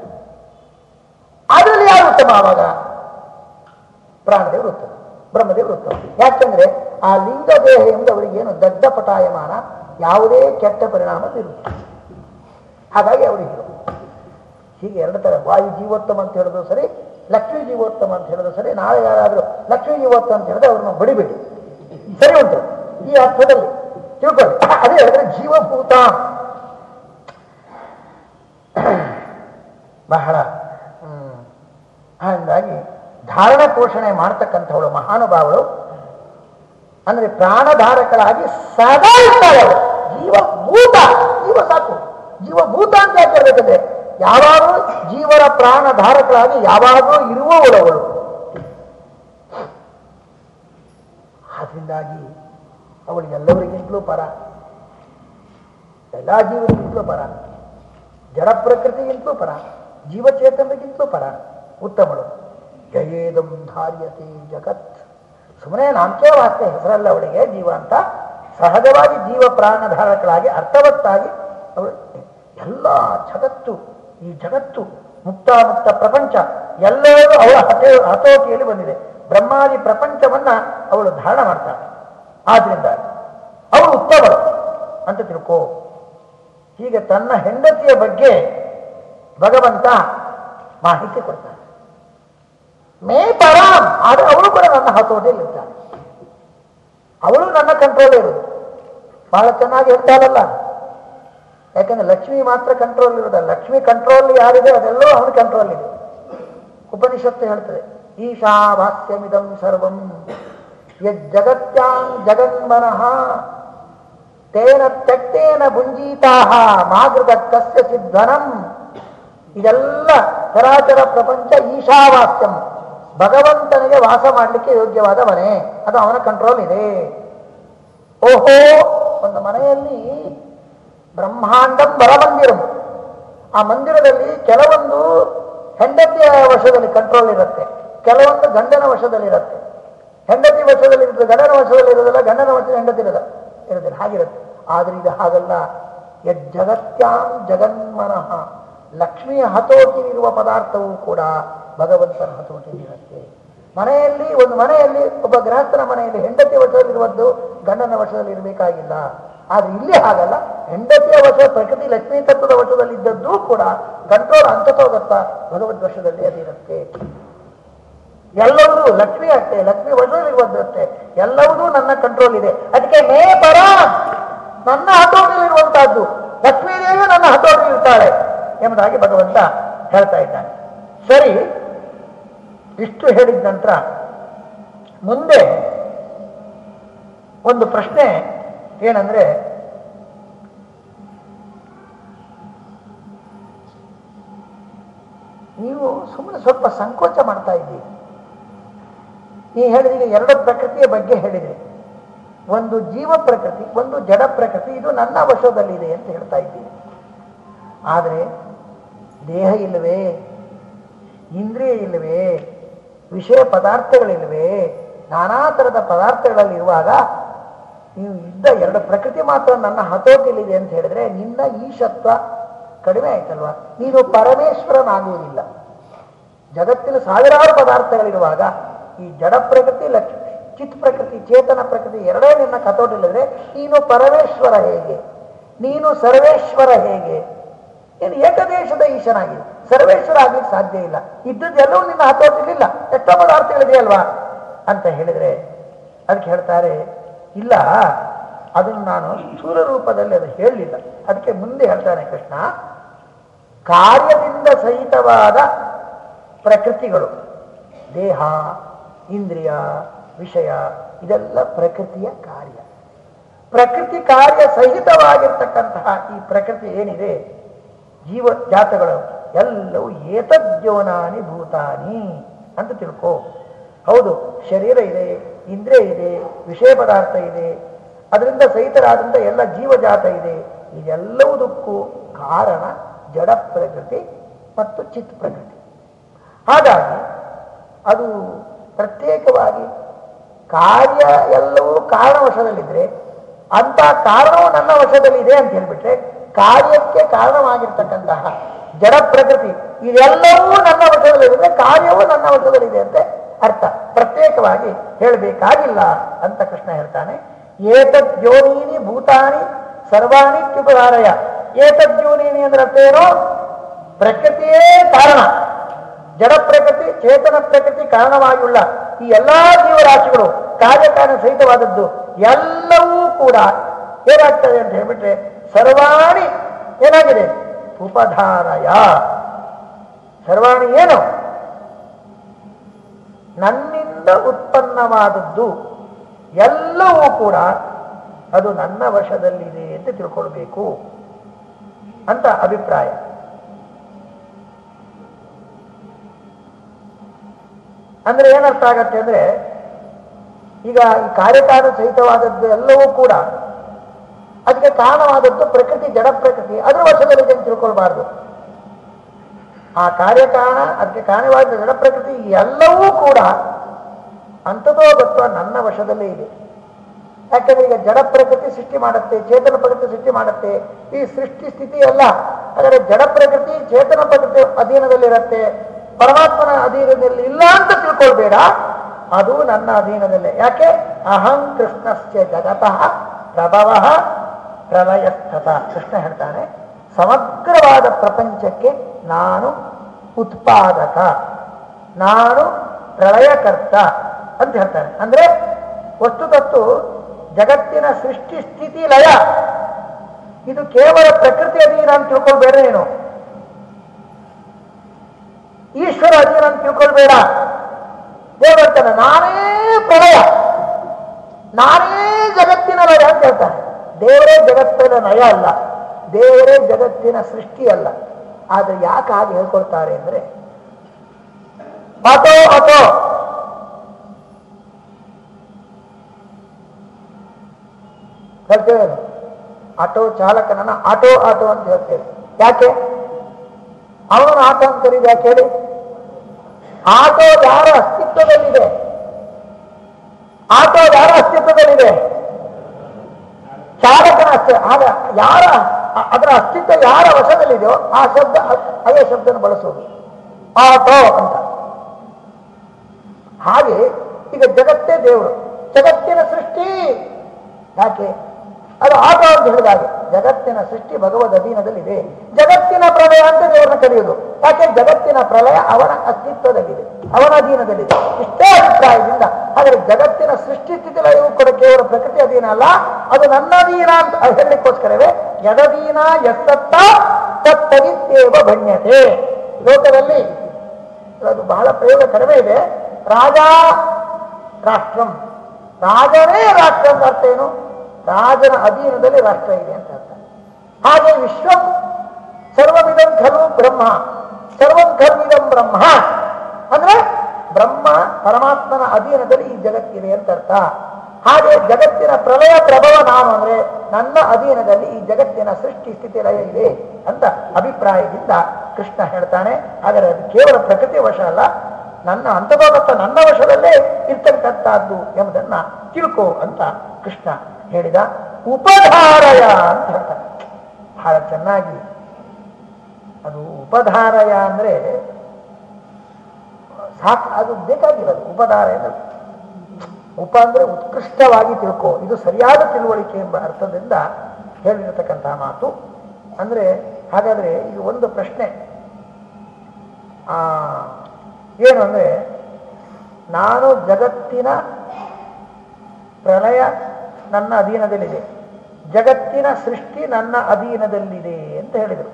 ಅದರಲ್ಲಿ ಯಾರು ಉತ್ತಮ ಆವಾಗ? ಪ್ರಾಣದೇವರು ಉತ್ತಮ, ಬ್ರಹ್ಮದೇವರು ಉತ್ತಮ. ಯಾಕಂದ್ರೆ ಆ ಲಿಂಗ ದೇಹದಿಂದ ಅವರಿಗೆ ಏನು ದಡ್ಡ ಪಟಾಯಮಾನ ಯಾವುದೇ ಕೆಟ್ಟ ಪರಿಣಾಮ ಬೀರುತ್ತದೆ ಹಾಗಾಗಿ ಅವರಿಗೆ. ಹೀಗೆ ಎರಡು ತರ ವಾಯು ಜೀವೋತ್ತಮ ಅಂತ ಹೇಳಿದ್ರು ಸರಿ, ಲಕ್ಷ್ಮೀ ಜೀವೋತ್ತಮ ಅಂತ ಹೇಳಿದ್ರು ಸರಿ, ನಾಳೆ ಯಾರಾದರೂ ಲಕ್ಷ್ಮೀ ಜೀವೋತ್ತಮ ಅಂತ ಹೇಳಿದ್ರೆ ಅವ್ರನ್ನ ಬಡಿಬೇಡಿ. ಸರಿ ಉಂಟು. ಈ ಅರ್ಥದಲ್ಲಿ ತಿಳ್ಕೊಳ್ಳಿ. ಅದೇ ಹೇಳಿದ್ರೆ ಜೀವಭೂತ. ಬಹಳ ಹಾಗಾಗಿ ಧಾರಣ ಪೋಷಣೆ ಮಾಡ್ತಕ್ಕಂಥವಳು ಮಹಾನುಭಾವಳು. ಅಂದ್ರೆ ಪ್ರಾಣಧಾರಕಳಾಗಿ ಸದಾ ಇರ್ತಾಳೆ. ಜೀವ ಜೀವಭೂತ. ಜೀವ ಸಾಕು. ಜೀವಭೂತ ಅಂತ ಯಾಕೆ ಹೇಳ್ಬೇಕಂದ್ರೆ ಯಾವಾಗಲೂ ಜೀವನ ಪ್ರಾಣಧಾರಕಳಾಗಿ ಯಾವಾಗಲೂ ಇರುವವಳು ಅವಳು. ಆದ್ರಿಂದಾಗಿ ಅವಳು ಎಲ್ಲವರಿಗಿಂತಲೂ ಪರ. ಎಲ್ಲ ಜೀವರಿಗಿಂತಲೂ ಪರ. ಜಡ ಪ್ರಕೃತಿಗಿಂತಲೂ ಪರ. ಜೀವಚೇತನರಿಗಿಂತಲೂ ಪರ. ಉತ್ತಮಳು. ಜಯೇದಂ ಧಾರ್ಯತೆ ಜಗತ್. ಸುಮ್ಮನೆ ನಾಮಕೇ ವಾಸ್ತೆ ಹೆಸರಲ್ಲ ಅವಳಿಗೆ ಜೀವ ಅಂತ. ಸಹಜವಾಗಿ ಜೀವ ಪ್ರಾಣಧಾರಕಳಾಗಿ ಅರ್ಥವತ್ತಾಗಿ ಅವಳು. ಎಲ್ಲ ಜಗತ್ತು ಈ ಜಗತ್ತು ಮುಕ್ತ ಮುಕ್ತ ಪ್ರಪಂಚ ಎಲ್ಲವೂ ಅವಳ ಹತೆ ಹತೋಟಿಯಲ್ಲಿ ಬಂದಿದೆ. ಬ್ರಹ್ಮಾದಿ ಪ್ರಪಂಚವನ್ನ ಅವಳು ಧಾರಣ ಮಾಡ್ತಾಳೆ. ಆದ್ರಿಂದ ಅವಳು ಉತ್ತಮಳು ಅಂತ ತಿಳ್ಕೋ. ಹೀಗೆ ತನ್ನ ಹೆಂಡತಿಯ ಬಗ್ಗೆ ಭಗವಂತ ಮಾಹಿತಿ ಕೊಡ್ತಾನೆ. ಮೇ ಪರಾಮ್ ಆದ್ರೆ ಅವಳು ಕೂಡ ನನ್ನ ಹತೋಟಿಯಲ್ಲಿ ಇರ್ತಾಳೆ ಅವಳು ನನ್ನ ಕಂಟ್ರೋಲ್ ಇರುವುದು. ಬಹಳ ಚೆನ್ನಾಗಿ ಹೇಳ್ತಾಳಲ್ಲ. ಯಾಕಂದ್ರೆ ಲಕ್ಷ್ಮಿ ಮಾತ್ರ ಕಂಟ್ರೋಲ್ ಇರೋದಲ್ಲ. ಲಕ್ಷ್ಮಿ ಕಂಟ್ರೋಲ್ ಯಾರಿದೆ ಅದೆಲ್ಲೋ ಅವನ ಕಂಟ್ರೋಲ್ ಇದೆ. ಉಪನಿಷತ್ತು ಹೇಳ್ತದೆ, ಈಶಾಭಾಸ್ಯಮಿದಂ ಸರ್ವಂ. ಯಜ್ಜಗತ್ಯಾಂ ಜಗನ್ಮನಃ, ತೇನ ತಟ್ಟೇನ ಭುಂಜೀತಾಹ ಮಾಗೃತ ಕಸ್ಯ ಸಿದ್ಧನಂ. ಇದೆಲ್ಲ ಚರಾಚರ ಪ್ರಪಂಚ ಈಶಾವಾಸ್ಯಂ ಭಗವಂತನಿಗೆ ವಾಸ ಮಾಡಲಿಕ್ಕೆ ಯೋಗ್ಯವಾದ ಮನೆ ಅದು ಅವನ ಕಂಟ್ರೋಲ್ ಇದೆ. ಓಹೋ, ಒಂದು ಮನೆಯಲ್ಲಿ ಬ್ರಹ್ಮಾಂಡಂ ಬರಮಂದಿರಂ ಆ ಮಂದಿರದಲ್ಲಿ ಕೆಲವೊಂದು ಹೆಂಡತಿಯ ವಶದಲ್ಲಿ ಕಂಟ್ರೋಲ್ ಇರುತ್ತೆ. ಕೆಲವೊಂದು ಗಂಡನ ವಶದಲ್ಲಿ ಇರುತ್ತೆ. ಹೆಂಡತಿ ವಶದಲ್ಲಿ ಇರುತ್ತೆ ಗಂಡನ ವಶದಲ್ಲಿ ಇರೋದಿಲ್ಲ, ಗಂಡನ ವಶದಲ್ಲಿ ಹೆಂಡತಿ ಇರೋದ ಇರೋದಿಲ್ಲ. ಹಾಗಿರುತ್ತೆ. ಆದ್ರೆ ಇದು ಹಾಗಲ್ಲ. ಯಜ್ಜಗತ್ಯಾಂ ಜಗನ್ಮನಃ. ಲಕ್ಷ್ಮಿಯ ಹತೋಟಿಯಲ್ಲಿರುವ ಪದಾರ್ಥವೂ ಕೂಡ ಭಗವಂತನ ಹತೋಟಿಯಲ್ಲಿರುತ್ತೆ ಮನೆಯಲ್ಲಿ, ಒಂದು ಮನೆಯಲ್ಲಿ, ಒಬ್ಬ ಗೃಹಸ್ಥನ ಮನೆಯಲ್ಲಿ ಹೆಂಡತಿ ವಶದಲ್ಲಿರುವದ್ದು ಗಂಡನ ವಶದಲ್ಲಿ ಇರಬೇಕಾಗಿಲ್ಲ. ಆದ್ರೆ ಇಲ್ಲಿ ಹಾಗಲ್ಲ. ಹೆಂಡತಿಯ ವಶ ಪ್ರಕೃತಿ ಲಕ್ಷ್ಮೀ ತತ್ವದ ವಶದಲ್ಲಿದ್ದದ್ದೂ ಕೂಡ ಕಂಟ್ರೋಲ್ ಅಂತತೋಗತ್ತ ಭಗವದ್ ವಶದಲ್ಲಿ ಅದಿರುತ್ತೆ ಎಲ್ಲವೂ ಲಕ್ಷ್ಮಿ ಅಷ್ಟೇ, ಲಕ್ಷ್ಮಿ ವಶದಲ್ಲಿರುವಂತೆ ಎಲ್ಲವೂ ನನ್ನ ಕಂಟ್ರೋಲ್ ಇದೆ. ಅದಕ್ಕೆ ಮೇ ಪರ ನನ್ನ ಹತೋಟಿಯಲ್ಲಿರುವಂತಹದ್ದು. ಲಕ್ಷ್ಮೀದೇವಿ ನನ್ನ ಹತೋಟಿಯಲ್ಲಿರ್ತಾಳೆ ಎಂಬುದಾಗಿ ಭಗವಂತ ಹೇಳ್ತಾ ಇದ್ದಾನೆ. ಸರಿ, ಇಷ್ಟು ಹೇಳಿದ ನಂತರ ಮುಂದೆ ಒಂದು ಪ್ರಶ್ನೆ ಏನಂದ್ರೆ, ನೀವು ಸುಮ್ಮನೆ ಸ್ವಲ್ಪ ಸಂಕೋಚ ಮಾಡ್ತಾ ಇದ್ದೀರಿ. ನೀವು ಹೇಳಿದ್ರೆ ಎರಡು ಪ್ರಕೃತಿಯ ಬಗ್ಗೆ ಹೇಳಿದ್ರಿ. ಒಂದು ಜೀವ ಪ್ರಕೃತಿ, ಒಂದು ಜಡ ಪ್ರಕೃತಿ, ಇದು ನನ್ನ ವಶದಲ್ಲಿದೆ ಅಂತ ಹೇಳ್ತಾ ಇದ್ದೀನಿ ಆದರೆ, ದೇಹ ಇಲ್ಲವೇ, ಇಂದ್ರಿಯ ಇಲ್ಲವೇ, ವಿಷಯ ಪದಾರ್ಥಗಳಿಲ್ವೇ ನಾನಾ ಥರದ ಪದಾರ್ಥಗಳಲ್ಲಿರುವಾಗ ನೀವು ಇದ್ದ ಎರಡು ಪ್ರಕೃತಿ ಮಾತ್ರ ನನ್ನ ಹತೋಟಿಲಿದೆ ಅಂತ ಹೇಳಿದ್ರೆ ನಿನ್ನ ಈಶತ್ವ ಕಡಿಮೆ ಆಯ್ತಲ್ವಾ? ನೀನು ಪರಮೇಶ್ವರನಾಗುವುದಿಲ್ಲ. ಜಗತ್ತಿನ ಸಾವಿರಾರು ಪದಾರ್ಥಗಳಿರುವಾಗ ಈ ಜಡ ಪ್ರಕೃತಿ ಲಕ್ಷ ಚಿತ್ ಪ್ರಕೃತಿ, ಚೇತನ ಪ್ರಕೃತಿ ಎರಡೇ ನಿನ್ನ ಕತೋಟಿಲ್ಲದ್ರೆ ನೀನು ಪರಮೇಶ್ವರ ಹೇಗೆ? ನೀನು ಸರ್ವೇಶ್ವರ ಹೇಗೆ? ನೀನು ಏಕದೇಶದ ಈಶನಾಗಿದೆ ಸರ್ವೇಶ್ವರ ಆಗ್ಲಿಕ್ಕೆ ಸಾಧ್ಯ ಇಲ್ಲ. ಇದ್ದದ್ದೆಲ್ಲವೂ ನಿನ್ನ ಹತೋಟಿಲಿಲ್ಲ ಎಷ್ಟೋ ಪದಾರ್ಥಗಳಿದೆಯಲ್ವಾ? ಅಂತ ಹೇಳಿದ್ರೆ ಅದಕ್ಕೆ ಹೇಳ್ತಾರೆ ಇಲ್ಲ. ಅದನ್ನು ನಾನು ಸ್ಥೂಲ ರೂಪದಲ್ಲಿ ಅದು ಹೇಳಲಿಲ್ಲ. ಅದಕ್ಕೆ ಮುಂದೆ ಹೇಳ್ತಾನೆ ಕೃಷ್ಣ. ಕಾರ್ಯದಿಂದ ಸಹಿತವಾದ ಪ್ರಕೃತಿಗಳು, ದೇಹ, ಇಂದ್ರಿಯ, ವಿಷಯ, ಇದೆಲ್ಲ ಪ್ರಕೃತಿಯ ಕಾರ್ಯ. ಪ್ರಕೃತಿ ಕಾರ್ಯ ಸಹಿತವಾಗಿರ್ತಕ್ಕಂತಹ ಈ ಪ್ರಕೃತಿ ಏನಿದೆ? ಜೀವ ಜಾತಗಳು ಎಲ್ಲವೂ ಏತದ್ಯೋನಾನಿ ಭೂತಾನಿ ಅಂತ ತಿಳ್ಕೋ. ಹೌದು, ಶರೀರ ಇದೆ. ಇಂದ್ರಿಯ ಇದೆ, ವಿಷಯ ಪದಾರ್ಥ ಇದೆ, ಅದರಿಂದ ಸಹಿತರಾದಂಥ ಎಲ್ಲ ಜೀವಜಾತ ಇದೆ. ಇದೆಲ್ಲವುದಕ್ಕೂ ಕಾರಣ ಜಡ ಪ್ರಕೃತಿ ಮತ್ತು ಚಿತ್ ಪ್ರಕೃತಿ. ಹಾಗಾಗಿ ಅದು ಪ್ರತ್ಯೇಕವಾಗಿ ಕಾರ್ಯ ಎಲ್ಲವೂ ಕಾರಣ ವಶದಲ್ಲಿದ್ರೆ ಅಂತ ಕಾರಣವು ನನ್ನ ವಶದಲ್ಲಿದೆ ಅಂತ ಹೇಳ್ಬಿಟ್ರೆ ಕಾರ್ಯಕ್ಕೆ ಕಾರಣವಾಗಿರ್ತಕ್ಕಂತಹ ಜಡ ಪ್ರಕೃತಿ ಇದೆಲ್ಲವೂ ನನ್ನ ವಶದಲ್ಲಿದೆ, ಕಾರ್ಯವೂ ನನ್ನ ವಶದಲ್ಲಿದೆ ಅಂತ ಅರ್ಥ. ಪ್ರತ್ಯೇಕವಾಗಿ ಹೇಳಬೇಕಾಗಿಲ್ಲ ಅಂತ ಕೃಷ್ಣ ಹೇಳ್ತಾನೆ. ಏತದ್ಯೋನೀನಿ ಭೂತಾನಿ ಸರ್ವಾಣಿ ತ್ಯುಪಧಾರಯ ಏತದ್ಯೋನೀನಿ ಅಂದ್ರೆ ಅರ್ಥ ಏನು? ಪ್ರಕೃತಿಯೇ ಕಾರಣ. ಜಡ ಪ್ರಕೃತಿ, ಚೇತನ ಪ್ರಕೃತಿ ಕಾರಣವಾಗಿಲ್ಲ. ಈ ಎಲ್ಲಾ ಜೀವರಾಶಿಗಳು ಕಾರ್ಯಕಾರಣ ಸಹಿತವಾದದ್ದು ಎಲ್ಲವೂ ಕೂಡ ಏನಾಗ್ತದೆ ಅಂತ ಹೇಳ್ಬಿಟ್ರೆ ಸರ್ವಾಣಿ ಏನಾಗಿದೆ? ಉಪಧಾರಯ ಸರ್ವಾಣಿ ಏನು? ನನ್ನಿಂದ ಉತ್ಪನ್ನವಾದದ್ದು ಎಲ್ಲವೂ ಕೂಡ ಅದು ನನ್ನ ವಶದಲ್ಲಿದೆ ಅಂತ ತಿಳ್ಕೊಳ್ಬೇಕು ಅಂತ ಅಭಿಪ್ರಾಯ. ಅಂದ್ರೆ ಏನರ್ಥ ಆಗತ್ತೆ ಅಂದ್ರೆ ಈಗ ಈ ಕಾರ್ಯಕಾರಣ ಸಹಿತವಾದದ್ದು ಎಲ್ಲವೂ ಕೂಡ ಅದಕ್ಕೆ ಕಾರಣವಾದದ್ದು ಪ್ರಕೃತಿ ಜಡ ಪ್ರಕೃತಿ ಅದರ ವಶದಲ್ಲಿದೆ ಅಂತ ತಿಳ್ಕೊಳ್ಬಾರ್ದು. ಆ ಕಾರ್ಯಕಾರಣ ಅದಕ್ಕೆ ಕಾರಣವಾದ ಜಡ ಪ್ರಕೃತಿ ಎಲ್ಲವೂ ಕೂಡ ಅಂಥದೋ ಗೊತ್ತೋ ನನ್ನ ವಶದಲ್ಲೇ ಇದೆ. ಯಾಕಂದ್ರೆ ಈಗ ಜಡ ಪ್ರಕೃತಿ ಸೃಷ್ಟಿ ಮಾಡುತ್ತೆ, ಚೇತನ ಪ್ರಕೃತಿ ಸೃಷ್ಟಿ ಮಾಡುತ್ತೆ, ಈ ಸೃಷ್ಟಿ ಸ್ಥಿತಿ ಎಲ್ಲ ಆದರೆ ಜಡ ಪ್ರಕೃತಿ, ಚೇತನ ಪ್ರಕೃತಿ ಅಧೀನದಲ್ಲಿರುತ್ತೆ ಪರಮಾತ್ಮನ ಅಧೀನದಲ್ಲಿ ಇಲ್ಲ ಅಂತ ತಿಳ್ಕೊಳ್ಬೇಡ, ಅದು ನನ್ನ ಅಧೀನದಲ್ಲೇ. ಯಾಕೆ? ಅಹಂ ಕೃಷ್ಣಸ್ಯ ಜಗತಃ ಪ್ರಭವ ಪ್ರಲಯಸ್ಥತ. ಕೃಷ್ಣ ಹೇಳ್ತಾನೆ, ಸಮಗ್ರವಾದ ಪ್ರಪಂಚಕ್ಕೆ ನಾನು ಉತ್ಪಾದಕ, ನಾನು ಪ್ರಳಯಕರ್ತ ಅಂತ ಹೇಳ್ತಾನೆ ಅಂದ್ರೆ ವಸ್ತುತತ್ತು ಜಗತ್ತಿನ ಸೃಷ್ಟಿ ಸ್ಥಿತಿ ಲಯ. ಇದು ಕೇವಲ ಪ್ರಕೃತಿ ಅಧೀನ ಅಂತ ತಿಳ್ಕೊಳ್ಬೇಡ ನೀನು. ಈಶ್ವರ ಅಧೀನ ಅಂತ ತಿಳ್ಕೊಳ್ಬೇಡ. ದೇವರ್ತನ ನಾನೇ ಪ್ರಳಯ. ನಾನೇ ಜಗತ್ತಿನ ಲಯ ಅಂತ ಹೇಳ್ತಾನೆ ದೇವರೇ ಜಗತ್ತಿನ ಲಯ ಅಲ್ಲ. ದೇವರೇ ಜಗತ್ತಿನ ಸೃಷ್ಟಿ ಅಲ್ಲ. ಆದ್ರೆ ಯಾಕೆ ಹಾಗೆ ಹೇಳ್ಕೊಡ್ತಾರೆ ಅಂದ್ರೆ, ಆಟೋ ಆಟೋ! ಹೇಳ್ತೇವೆ ಆಟೋ ಚಾಲಕನನ್ನ ಆಟೋ ಆಟೋ ಅಂತ ಹೇಳ್ತೇವೆ. ಯಾಕೆ? ಅವನನ್ನು ಆಟೋ ಅಂತ ಕರೀದು ಯಾಕೆ ಹೇಳಿ? ಆಟೋ ಯಾರ ಅಸ್ತಿತ್ವದಲ್ಲಿದೆ? ಆಟೋ ಯಾರ ಅಸ್ತಿತ್ವದಲ್ಲಿದೆ? ಚಾಲಕನ ಅಷ್ಟೇ ಆಗ ಯಾರ ಅದರ ಅಸ್ತಿತ್ವ ಯಾರ ವಶದಲ್ಲಿದೆಯೋ ಆ ಶಬ್ದ ಅದೇ ಶಬ್ದನ ಬಳಸೋದು. ಆಟೋ ಅಂತ. ಹಾಗೆ ಈಗ ಜಗತ್ತೇ ದೇವರು, ಜಗತ್ತಿನ ಸೃಷ್ಟಿ. ಯಾಕೆ? ಅದು ಆಟ ಅಂತ ಹೇಳಿದಾಗ ಜಗತ್ತಿನ ಸೃಷ್ಟಿ ಭಗವದ್ ಅಧೀನದಲ್ಲಿದೆ. ಜಗತ್ತಿನ ಪ್ರಲಯ ಅಂತ ದೇವರನ್ನ ಕರೆಯುವುದು. ಯಾಕೆ? ಜಗತ್ತಿನ ಪ್ರಲಯ ಅವನ ಅಸ್ತಿತ್ವದಲ್ಲಿದೆ. ಅವನ ಅಧೀನದಲ್ಲಿದೆ. ಇಷ್ಟೇ ಅಭಿಪ್ರಾಯದಿಂದ. ಆದರೆ ಜಗತ್ತಿನ ಸೃಷ್ಟಿ ಸ್ಥಿತಿ ಲಯವು ಕೂಡ ಕೇವಲ ಪ್ರಕೃತಿ ಅಧೀನ ಅಲ್ಲ. ಅದು ನನ್ನ ಅಧೀನ ಅಂತ ಹೇಳಲಿಕ್ಕೋಸ್ಕರವೇ ಯದಧೀನ ಎತ್ತತ್ತ ತತ್ತವಿತ್ತೇವ ಭಣ್ಯತೆ ಲೋಕದಲ್ಲಿ ಅದು ಬಹಳ ಪ್ರಯೋಗ ಕಡಿಮೆ ಇದೆ. ರಾಜ ರಾಷ್ಟ್ರಂ. ರಾಜನೇ ರಾಷ್ಟ್ರ ಅಂತ ಅರ್ಥ ಏನು? ರಾಜನ ಅಧೀನದಲ್ಲಿ ರಾಷ್ಟ್ರ ಇದೆ ಅಂತ ಅರ್ಥ. ಹಾಗೆ ವಿಶ್ವಂ ಸರ್ವವಿಧಂ ಖಲು ಬ್ರಹ್ಮ. ಸರ್ವಂ ಖಲ್ವಿದಂ ಬ್ರಹ್ಮ. ಅಂದ್ರೆ ಬ್ರಹ್ಮ ಪರಮಾತ್ಮನ ಅಧೀನದಲ್ಲಿ ಈ ಜಗತ್ತಿದೆ ಅಂತ ಅರ್ಥ. ಹಾಗೆ ಜಗತ್ತಿನ ಪ್ರಲಯ ಪ್ರಭವ ನಾನು ಅಂದ್ರೆ ನನ್ನ ಅಧೀನದಲ್ಲಿ ಈ ಜಗತ್ತಿನ ಸೃಷ್ಟಿ ಸ್ಥಿತಿ ಲಯ ಇದೆ ಅಂತ ಅಭಿಪ್ರಾಯದಿಂದ ಕೃಷ್ಣ ಹೇಳ್ತಾನೆ. ಆದರೆ ಅದು ಕೇವಲ ಪ್ರಕೃತಿ ವಶ ಅಲ್ಲ. ನನ್ನ ಅಂತಭಾಗತ್ತ ನನ್ನ ವಶದಲ್ಲೇ ಇರ್ತಕ್ಕಂಥದ್ದು ಎಂಬುದನ್ನ ತಿಳ್ಕೋ ಅಂತ ಕೃಷ್ಣ ಹೇಳಿದ ಉಪಧಾರಯ ಅಂತ ಹೇಳ್ತಾರೆ. ಬಹಳ ಚೆನ್ನಾಗಿ. ಅದು ಉಪಧಾರಯ ಅಂದ್ರೆ ಸಾಕು ಅದು ಬೇಕಾಗಿರೋದು. ಉಪಧಾರ ಉಪ ಅಂದ್ರೆ ಉತ್ಕೃಷ್ಟವಾಗಿ ತಿಳ್ಕೋ. ಇದು ಸರಿಯಾದ ತಿಳುವಳಿಕೆ ಎಂಬ ಅರ್ಥದಿಂದ ಹೇಳಿರತಕ್ಕಂತಹ ಮಾತು. ಅಂದ್ರೆ ಹಾಗಾದ್ರೆ ಈಗ ಒಂದು ಪ್ರಶ್ನೆ. ಆ, ಏನು ಅಂದ್ರೆ, ನಾನು ಜಗತ್ತಿನ ಪ್ರಳಯ ನನ್ನ ಅಧೀನದಲ್ಲಿದೆ. ಜಗತ್ತಿನ ಸೃಷ್ಟಿ ನನ್ನ ಅಧೀನದಲ್ಲಿದೆ ಅಂತ ಹೇಳಿದರು.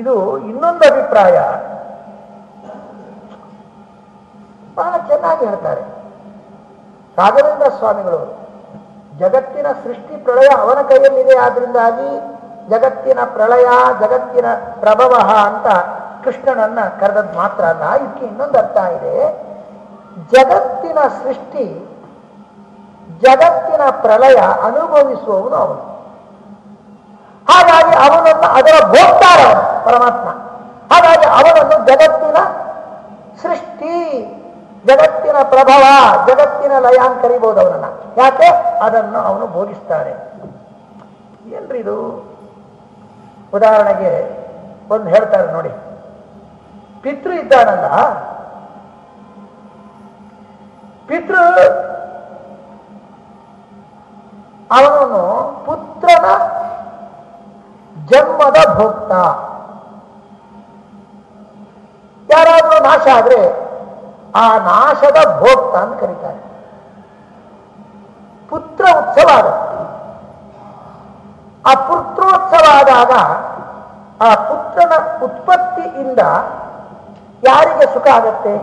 ಇದು ಇನ್ನೊಂದು ಅಭಿಪ್ರಾಯ. ಬಹಳ ಚೆನ್ನಾಗಿ ಹೇಳ್ತಾರೆ. ರಾಘವೇಂದ್ರ ಸ್ವಾಮಿಗಳು, ಜಗತ್ತಿನ ಸೃಷ್ಟಿ ಪ್ರಳಯ ಅವನ ಕೈಯಲ್ಲಿದೆ, ಆದ್ರಿಂದಾಗಿ ಜಗತ್ತಿನ ಪ್ರಳಯ, ಜಗತ್ತಿನ ಪ್ರಭವ ಅಂತ ಕೃಷ್ಣನನ್ನ ಕರೆದದ್ದು ಮಾತ್ರ ಅಲ್ಲ, ಇದಕ್ಕೆ ಇನ್ನೊಂದು ಅರ್ಥ ಇದೆ. ಜಗತ್ತಿನ ಸೃಷ್ಟಿ, ಜಗತ್ತಿನ ಪ್ರಲಯ ಅನುಭವಿಸುವವನು ಅವನು. ಹಾಗಾಗಿ ಅವನನ್ನು ಅದರ ಭೋಗ್ತಾರ ಪರಮಾತ್ಮ. ಹಾಗಾಗಿ ಅವನನ್ನು ಜಗತ್ತಿನ ಸೃಷ್ಟಿ, ಜಗತ್ತಿನ ಪ್ರಭಾವ, ಜಗತ್ತಿನ ಲಯ ಅಂತ ಕರಿಬಹುದು ಅವನನ್ನ. ಯಾಕೆ? ಅದನ್ನು ಅವನು ಭೋಗಿಸ್ತಾರೆ. ಏನ್ರಿ ಇದು? ಉದಾಹರಣೆಗೆ ಒಂದು ಹೇಳ್ತಾರೆ ನೋಡಿ. ಪಿತೃ ಇದ್ದಾನಲ್ಲ ಪಿತೃ ಅವನು ಪುತ್ರನ ಜನ್ಮದ ಭೋಕ್ತ. ಯಾರಾದರೂ ನಾಶ ಆದರೆ ಆ ನಾಶದ ಭೋಕ್ತ ಅಂತ ಕರೀತಾರೆ. ಪುತ್ರ ಉತ್ಸವ ಆಗುತ್ತೆ ಆ ಪುತ್ರೋತ್ಸವ ಆದಾಗ ಆ ಪುತ್ರನ ಉತ್ಪತ್ತಿಯಿಂದ ಯಾರಿಗೆ ಸುಖ ಆಗತ್ತೆ?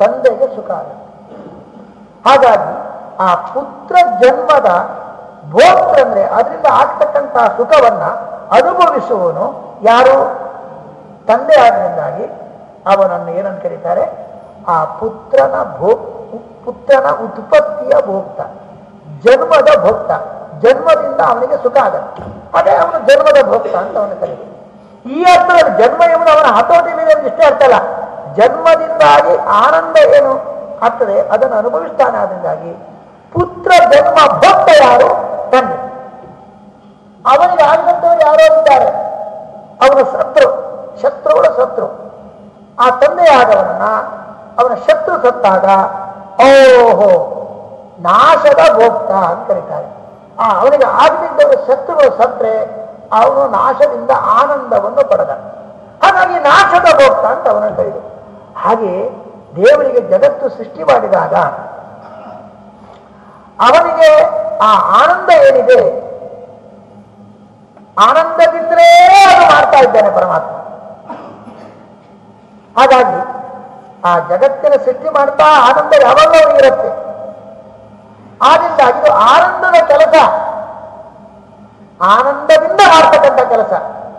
ತಂದೆಗೆ ಸುಖ ಆಗುತ್ತೆ ಹಾಗಾಗಿ ಆ ಪುತ್ರ ಜನ್ಮದ ಭೋಕ್ತ ಅಂದ್ರೆ ಅದರಿಂದ ಆಗ್ತಕ್ಕಂತಹ ಸುಖವನ್ನ ಅನುಭವಿಸುವವನು ಯಾರು? ತಂದೆ ಆದ್ರಿಂದಾಗಿ ಅವನನ್ನು ಏನಂತ ಕರೀತಾರೆ? ಆ ಪುತ್ರನ ಭೋ, ಪುತ್ರನ ಉತ್ಪತ್ತಿಯ ಭೋಕ್ತ, ಜನ್ಮದ ಭೋಕ್ತ, ಜನ್ಮದಿಂದ ಅವನಿಗೆ ಸುಖ ಆಗತ್ತೆ ಅದೇ ಅವನು ಜನ್ಮದ ಭೋಕ್ತ ಅಂತ ಅವನು ಕರೀತಾರೆ ಈ ಅರ್ಥದಲ್ಲಿ ಜನ್ಮ ಎಂಬುದು ಅವನ ಹತೋಟಿ ಮೇಲೆ ಇಷ್ಟೇ ಅರ್ಥ ಅಲ್ಲ. ಜನ್ಮದಿಂದಾಗಿ ಆನಂದ ಏನು ಆಗ್ತದೆ? ಅದನ್ನು ಅನುಭವಿಸ್ತಾನೆ ಆದ್ರಿಂದಾಗಿ ಪುತ್ರ ಜನ್ಮ ಭಕ್ತ ಯಾರು? ತಂದೆ. ಅವನಿಗೆ ಆಗದಂತವರು ಯಾರೋ ಇದ್ದಾರೆ. ಅವನ ಶತ್ರು, ಶತ್ರುಗಳ ಶತ್ರು. ಆ ತಂದೆಯಾದವನನ್ನ ಅವನ ಶತ್ರು ಸತ್ತಾಗ ಓಹೋ, ನಾಶದ ಭೋಕ್ತ ಅಂತ ಕರೀತಾರೆ. ಆ, ಅವನಿಗೆ ಆಗದಿದ್ದವರು ಶತ್ರುಗಳು ಸತ್ರೆ ಅವನು ನಾಶದಿಂದ ಆನಂದವನ್ನು ಪಡೆದ. ಹಾಗಾಗಿ ನಾಶದ ಭೋಕ್ತ ಅಂತ ಅವನ ಕರೆದು ಹಾಗೆ ದೇವರಿಗೆ ಜಗತ್ತು ಸೃಷ್ಟಿ ಮಾಡಿದಾಗ ಅವನಿಗೆ ಆ ಆನಂದ ಏನಿದೆ? ಆನಂದದಿಂದಲೇ ಅದು ಮಾಡ್ತಾ ಇದ್ದಾನೆ ಪರಮಾತ್ಮ. ಹಾಗಾಗಿ ಆ ಜಗತ್ತಿನ ಸೃಷ್ಟಿ ಮಾಡ್ತಾ ಆನಂದ ಯಾವಾಗಲೂ ಇರುತ್ತೆ. ಆದ್ರಿಂದ ಇದು ಆನಂದದ ಕೆಲಸ. ಆನಂದದಿಂದ ಮಾಡ್ತಕ್ಕಂಥ ಕೆಲಸ.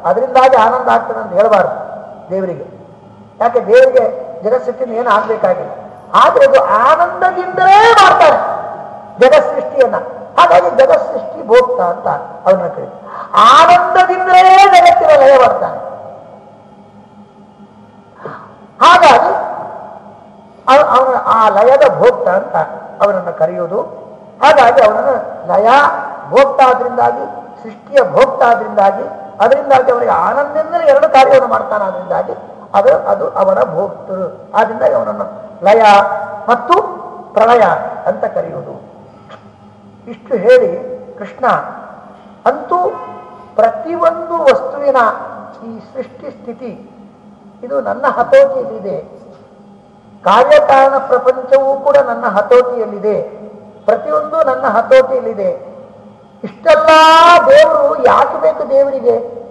ಅದರಿಂದಾಗಿ ಆನಂದ ಆಗ್ತದೆ ಅಂತ ಹೇಳಬಾರದು ದೇವರಿಗೆ. ಯಾಕೆ ದೇವರಿಗೆ ಜಗತ್ಸೃಷ್ಟಿನ ಏನು ಆಗ್ಬೇಕಾಗಿಲ್ಲ? ಆದ್ರೆ ಅದು ಆನಂದದಿಂದಲೇ ಮಾಡ್ತಾರೆ ಜಗತ್ ಸೃಷ್ಟಿಯನ್ನ ಹಾಗಾಗಿ ಜಗತ್ ಸೃಷ್ಟಿ ಭೋಕ್ತ ಅಂತ ಅವನ ಕರೀತಾರೆ ಆನಂದದಿಂದಲೇ ಜಗತ್ತಿನ ಲಯ ಬರ್ತಾನೆ ಹಾಗಾಗಿ ಅವ- ಅವನ ಆ ಲಯದ ಭೋಕ್ತ ಅಂತ ಅವನನ್ನು ಕರೆಯೋದು ಹಾಗಾಗಿ ಅವನನ್ನು ಲಯ ಭೋಕ್ತ ಆದ್ರಿಂದಾಗಿ, ಸೃಷ್ಟಿಯ ಭೋಕ್ತ ಆದ್ರಿಂದಾಗಿ, ಅದರಿಂದಾಗಿ ಅವನಿಗೆ ಆನಂದದಿಂದಲೇ ಎರಡು ಕಾರ್ಯವನ್ನು ಮಾಡ್ತಾನೆ ಆದ್ರಿಂದಾಗಿ ಅದು ಅದು ಅವನ ಭೋಕ್ತೃ. ಆದ್ರಿಂದ ಅವನನ್ನು ಲಯ ಮತ್ತು ಪ್ರಳಯ ಅಂತ ಕರೆಯುವುದು. ಇಷ್ಟು ಹೇಳಿ ಕೃಷ್ಣ, ಅಂತೂ ಪ್ರತಿಯೊಂದು ವಸ್ತುವಿನ ಈ ಸೃಷ್ಟಿ ಸ್ಥಿತಿ, ಇದು ನನ್ನ ಹತೋಟಿಯಲ್ಲಿದೆ. ಕಾರ್ಯಕಾರಣ ಪ್ರಪಂಚವೂ ಕೂಡ ನನ್ನ ಹತೋಟಿಯಲ್ಲಿದೆ. ಪ್ರತಿಯೊಂದು ನನ್ನ ಹತೋಟಿಯಲ್ಲಿದೆ. ಇಷ್ಟೆಲ್ಲ ದೇವರು ಯಾಕೆ ಬೇಕು ದೇವರಿಗೆ?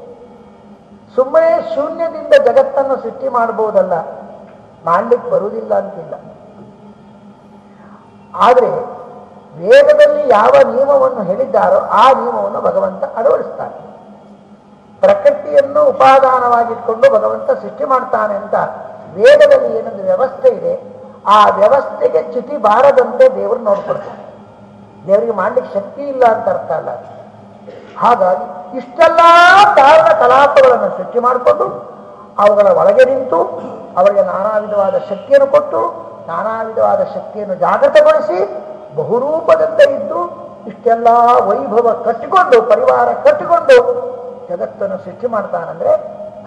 ಸುಮ್ಮನೆ ಶೂನ್ಯದಿಂದ ಜಗತ್ತನ್ನು ಸೃಷ್ಟಿ ಮಾಡಬಹುದಲ್ಲ? ಮಾಡ್ಲಿಕ್ಕೆ ಬರುವುದಿಲ್ಲ ಅಂತಿಲ್ಲ. ಆದರೆ ವೇದದಲ್ಲಿ ಯಾವ ನಿಯಮವನ್ನು ಹೇಳಿದ್ದಾರೋ ಆ ನಿಯಮವನ್ನು ಭಗವಂತ ಅಳವಡಿಸ್ತಾನೆ. ಪ್ರಕೃತಿಯನ್ನು ಉಪಾದಾನವಾಗಿಟ್ಕೊಂಡು ಭಗವಂತ ಸೃಷ್ಟಿ ಮಾಡ್ತಾನೆ ಅಂತ ವೇದದಲ್ಲಿ ಏನೊಂದು ವ್ಯವಸ್ಥೆ ಇದೆ, ಆ ವ್ಯವಸ್ಥೆಗೆ ಚ್ಯುತಿ ಬಾರದಂತೆ ದೇವರು ನೋಡ್ಕೊಡ್ತಾರೆ ದೇವರಿಗೆ ಮಾಡ್ಲಿಕ್ಕೆ ಶಕ್ತಿ ಇಲ್ಲ ಅಂತ ಅರ್ಥ ಅಲ್ಲ ಹಾಗಾಗಿ ಇಷ್ಟೆಲ್ಲ ಕಾರಣ ಕಲಾಪಗಳನ್ನು ಸೃಷ್ಟಿ ಮಾಡಿಕೊಂಡು ಅವುಗಳ ಒಳಗೆ ನಿಂತು ಅವರಿಗೆ ನಾನಾ ವಿಧವಾದ ಶಕ್ತಿಯನ್ನು ಕೊಟ್ಟು, ನಾನಾ ವಿಧವಾದ ಶಕ್ತಿಯನ್ನು ಜಾಗೃತಗೊಳಿಸಿ ಬಹುರೂಪದಂತೆ ಇದ್ದು ಇಷ್ಟೆಲ್ಲ ವೈಭವ ಕಟ್ಟಿಕೊಂಡು, ಪರಿವಾರ ಕಟ್ಟಿಕೊಂಡು ಜಗತ್ತನ್ನು ಸೃಷ್ಟಿ ಮಾಡ್ತಾನಂದ್ರೆ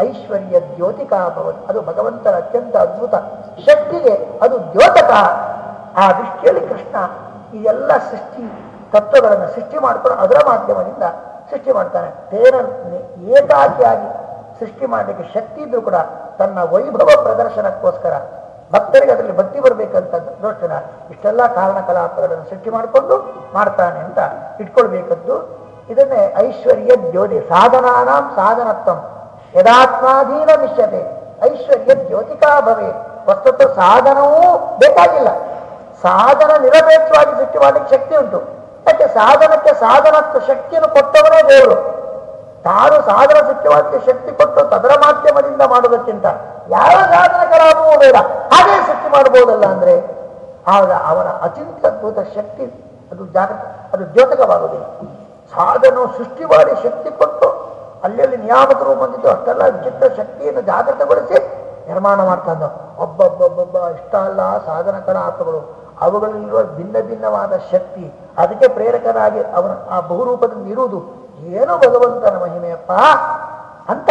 ಐಶ್ವರ್ಯ ದ್ಯೋತಿಕ ಭವನ್. ಅದು ಭಗವಂತನ ಅತ್ಯಂತ ಅದ್ಭುತ ಶಕ್ತಿಗೆ ಅದು ದ್ಯೋತಕ. ಆ ದೃಷ್ಟಿಯಲ್ಲಿ ಕೃಷ್ಣ ಈ ಎಲ್ಲ ಸೃಷ್ಟಿ ತತ್ವಗಳನ್ನು ಸೃಷ್ಟಿ ಮಾಡಿಕೊಂಡು ಅದರ ಮಾಧ್ಯಮದಿಂದ ಸೃಷ್ಟಿ ಮಾಡ್ತಾನೆ ತೇರ ಏಕಾಕಿಯಾಗಿ ಸೃಷ್ಟಿ ಮಾಡಲಿಕ್ಕೆ ಶಕ್ತಿ ಇದ್ರೂ ಕೂಡ ತನ್ನ ವೈಭವ ಪ್ರದರ್ಶನಕ್ಕೋಸ್ಕರ ಭಕ್ತರಿಗೆ ಅದರಲ್ಲಿ ಭಕ್ತಿ ಬರಬೇಕಂತ ದೋಷನ ಇಷ್ಟೆಲ್ಲ ಕಾರಣ ಕಲಾಪಗಳನ್ನು ಸೃಷ್ಟಿ ಮಾಡಿಕೊಂಡು ಮಾಡ್ತಾನೆ ಅಂತ ಇಟ್ಕೊಳ್ಬೇಕದ್ದು. ಇದನ್ನೇ ಐಶ್ವರ್ಯ ಜ್ಯೋತಿ ಸಾಧನಾನಾಂ ಸಾಧನತ್ವಂ. ಯದಾತ್ಮಾಧೀನ ನಿಶ್ಯತೆ. ಐಶ್ವರ್ಯ ಜ್ಯೋತಿಕಾ ಭವೆ. ವಸ್ತುತ್ವ ಸಾಧನವೂ ಬೇಕಾಗಿಲ್ಲ. ಸಾಧನ ನಿರಪೇಕ್ಷವಾಗಿ ಸೃಷ್ಟಿ ಮಾಡಲಿಕ್ಕೆ ಶಕ್ತಿ ಉಂಟು. ಯಾಕೆ ಸಾಧನಕ್ಕೆ ಸಾಧನತ್ವ ಶಕ್ತಿಯನ್ನು ಕೊಟ್ಟವನೇ ದೇವರು. ತಾನು ಸಾಧನ ಸೃಷ್ಟಿವಾದಕ್ಕೆ ಶಕ್ತಿ ಕೊಟ್ಟು ತದರ ಮಾಧ್ಯಮದಿಂದ ಮಾಡುವುದಕ್ಕಿಂತ ಯಾವ ಸಾಧನ ಕಲಾಪವೂ ಬೇಡ. ಹಾಗೆ ಸೃಷ್ಟಿ ಮಾಡಬಹುದಲ್ಲ ಅಂದ್ರೆ? ಆಗ ಅವನ ಅಚಿಂತ್ಯದ್ಭುತ ಶಕ್ತಿ, ಅದು ಜಾಗೃತ, ಅದು ದ್ಯೋತಕವಾಗುವುದಿಲ್ಲ. ಸಾಧನ ಸೃಷ್ಟಿ ಮಾಡಿ ಶಕ್ತಿ ಕೊಟ್ಟು ಅಲ್ಲಲ್ಲಿ ನಿಯಾಮಕರು ಬಂದಿದ್ದು ಅಷ್ಟೆಲ್ಲ ಚಿತ್ತ ಶಕ್ತಿಯನ್ನು ಜಾಗೃತಗೊಳಿಸಿ ನಿರ್ಮಾಣ ಮಾಡ್ತಾ ಇದ್ದ ಒಬ್ಬೊಬ್ಬೊಬ್ಬೊಬ್ಬ ಇಷ್ಟ ಅಲ್ಲ ಸಾಧನ ಕಲಾಪಗಳು. ಅವುಗಳಲ್ಲಿರುವ ಭಿನ್ನ ಭಿನ್ನವಾದ ಶಕ್ತಿ. ಅದಕ್ಕೆ ಪ್ರೇರಕರಾಗಿ ಅವನ ಆ ಬಹುರೂಪದಲ್ಲಿ ಇರುವುದು. ಏನು ಭಗವಂತನ ಮಹಿಮೆಯಪ್ಪ ಅಂತ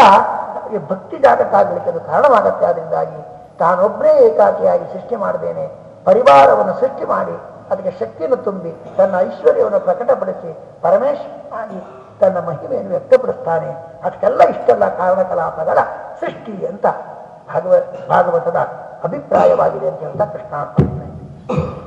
ಭಕ್ತಿ ಜಾಗೃತ ಆಗಲಿಕ್ಕೆ ಅದು ಕಾರಣವಾಗತ್ತೆ. ಅದರಿಂದಾಗಿ ತಾನೊಬ್ಬರೇ ಏಕಾಕಿಯಾಗಿ ಸೃಷ್ಟಿ ಮಾಡದೇನೆ. ಪರಿವಾರವನ್ನು ಸೃಷ್ಟಿ ಮಾಡಿ, ಅದಕ್ಕೆ ಶಕ್ತಿಯನ್ನು ತುಂಬಿ, ತನ್ನ ಐಶ್ವರ್ಯವನ್ನು ಪ್ರಕಟಪಡಿಸಿ ಪರಮೇಶ್ವರನಾಗಿ ತನ್ನ ಮಹಿಮೆಯನ್ನು ವ್ಯಕ್ತಪಡಿಸ್ತಾನೆ. ಅದಕ್ಕೆಲ್ಲ ಇಷ್ಟೆಲ್ಲ ಕಾರಣಕಲಾಪಗಳ ಸೃಷ್ಟಿ ಅಂತ ಭಾಗವ, ಭಾಗವತದ ಅಭಿಪ್ರಾಯವಾಗಿದೆ ಅಂತ ಹೇಳ್ತಾ ಕೃಷ್ಣ Ugh.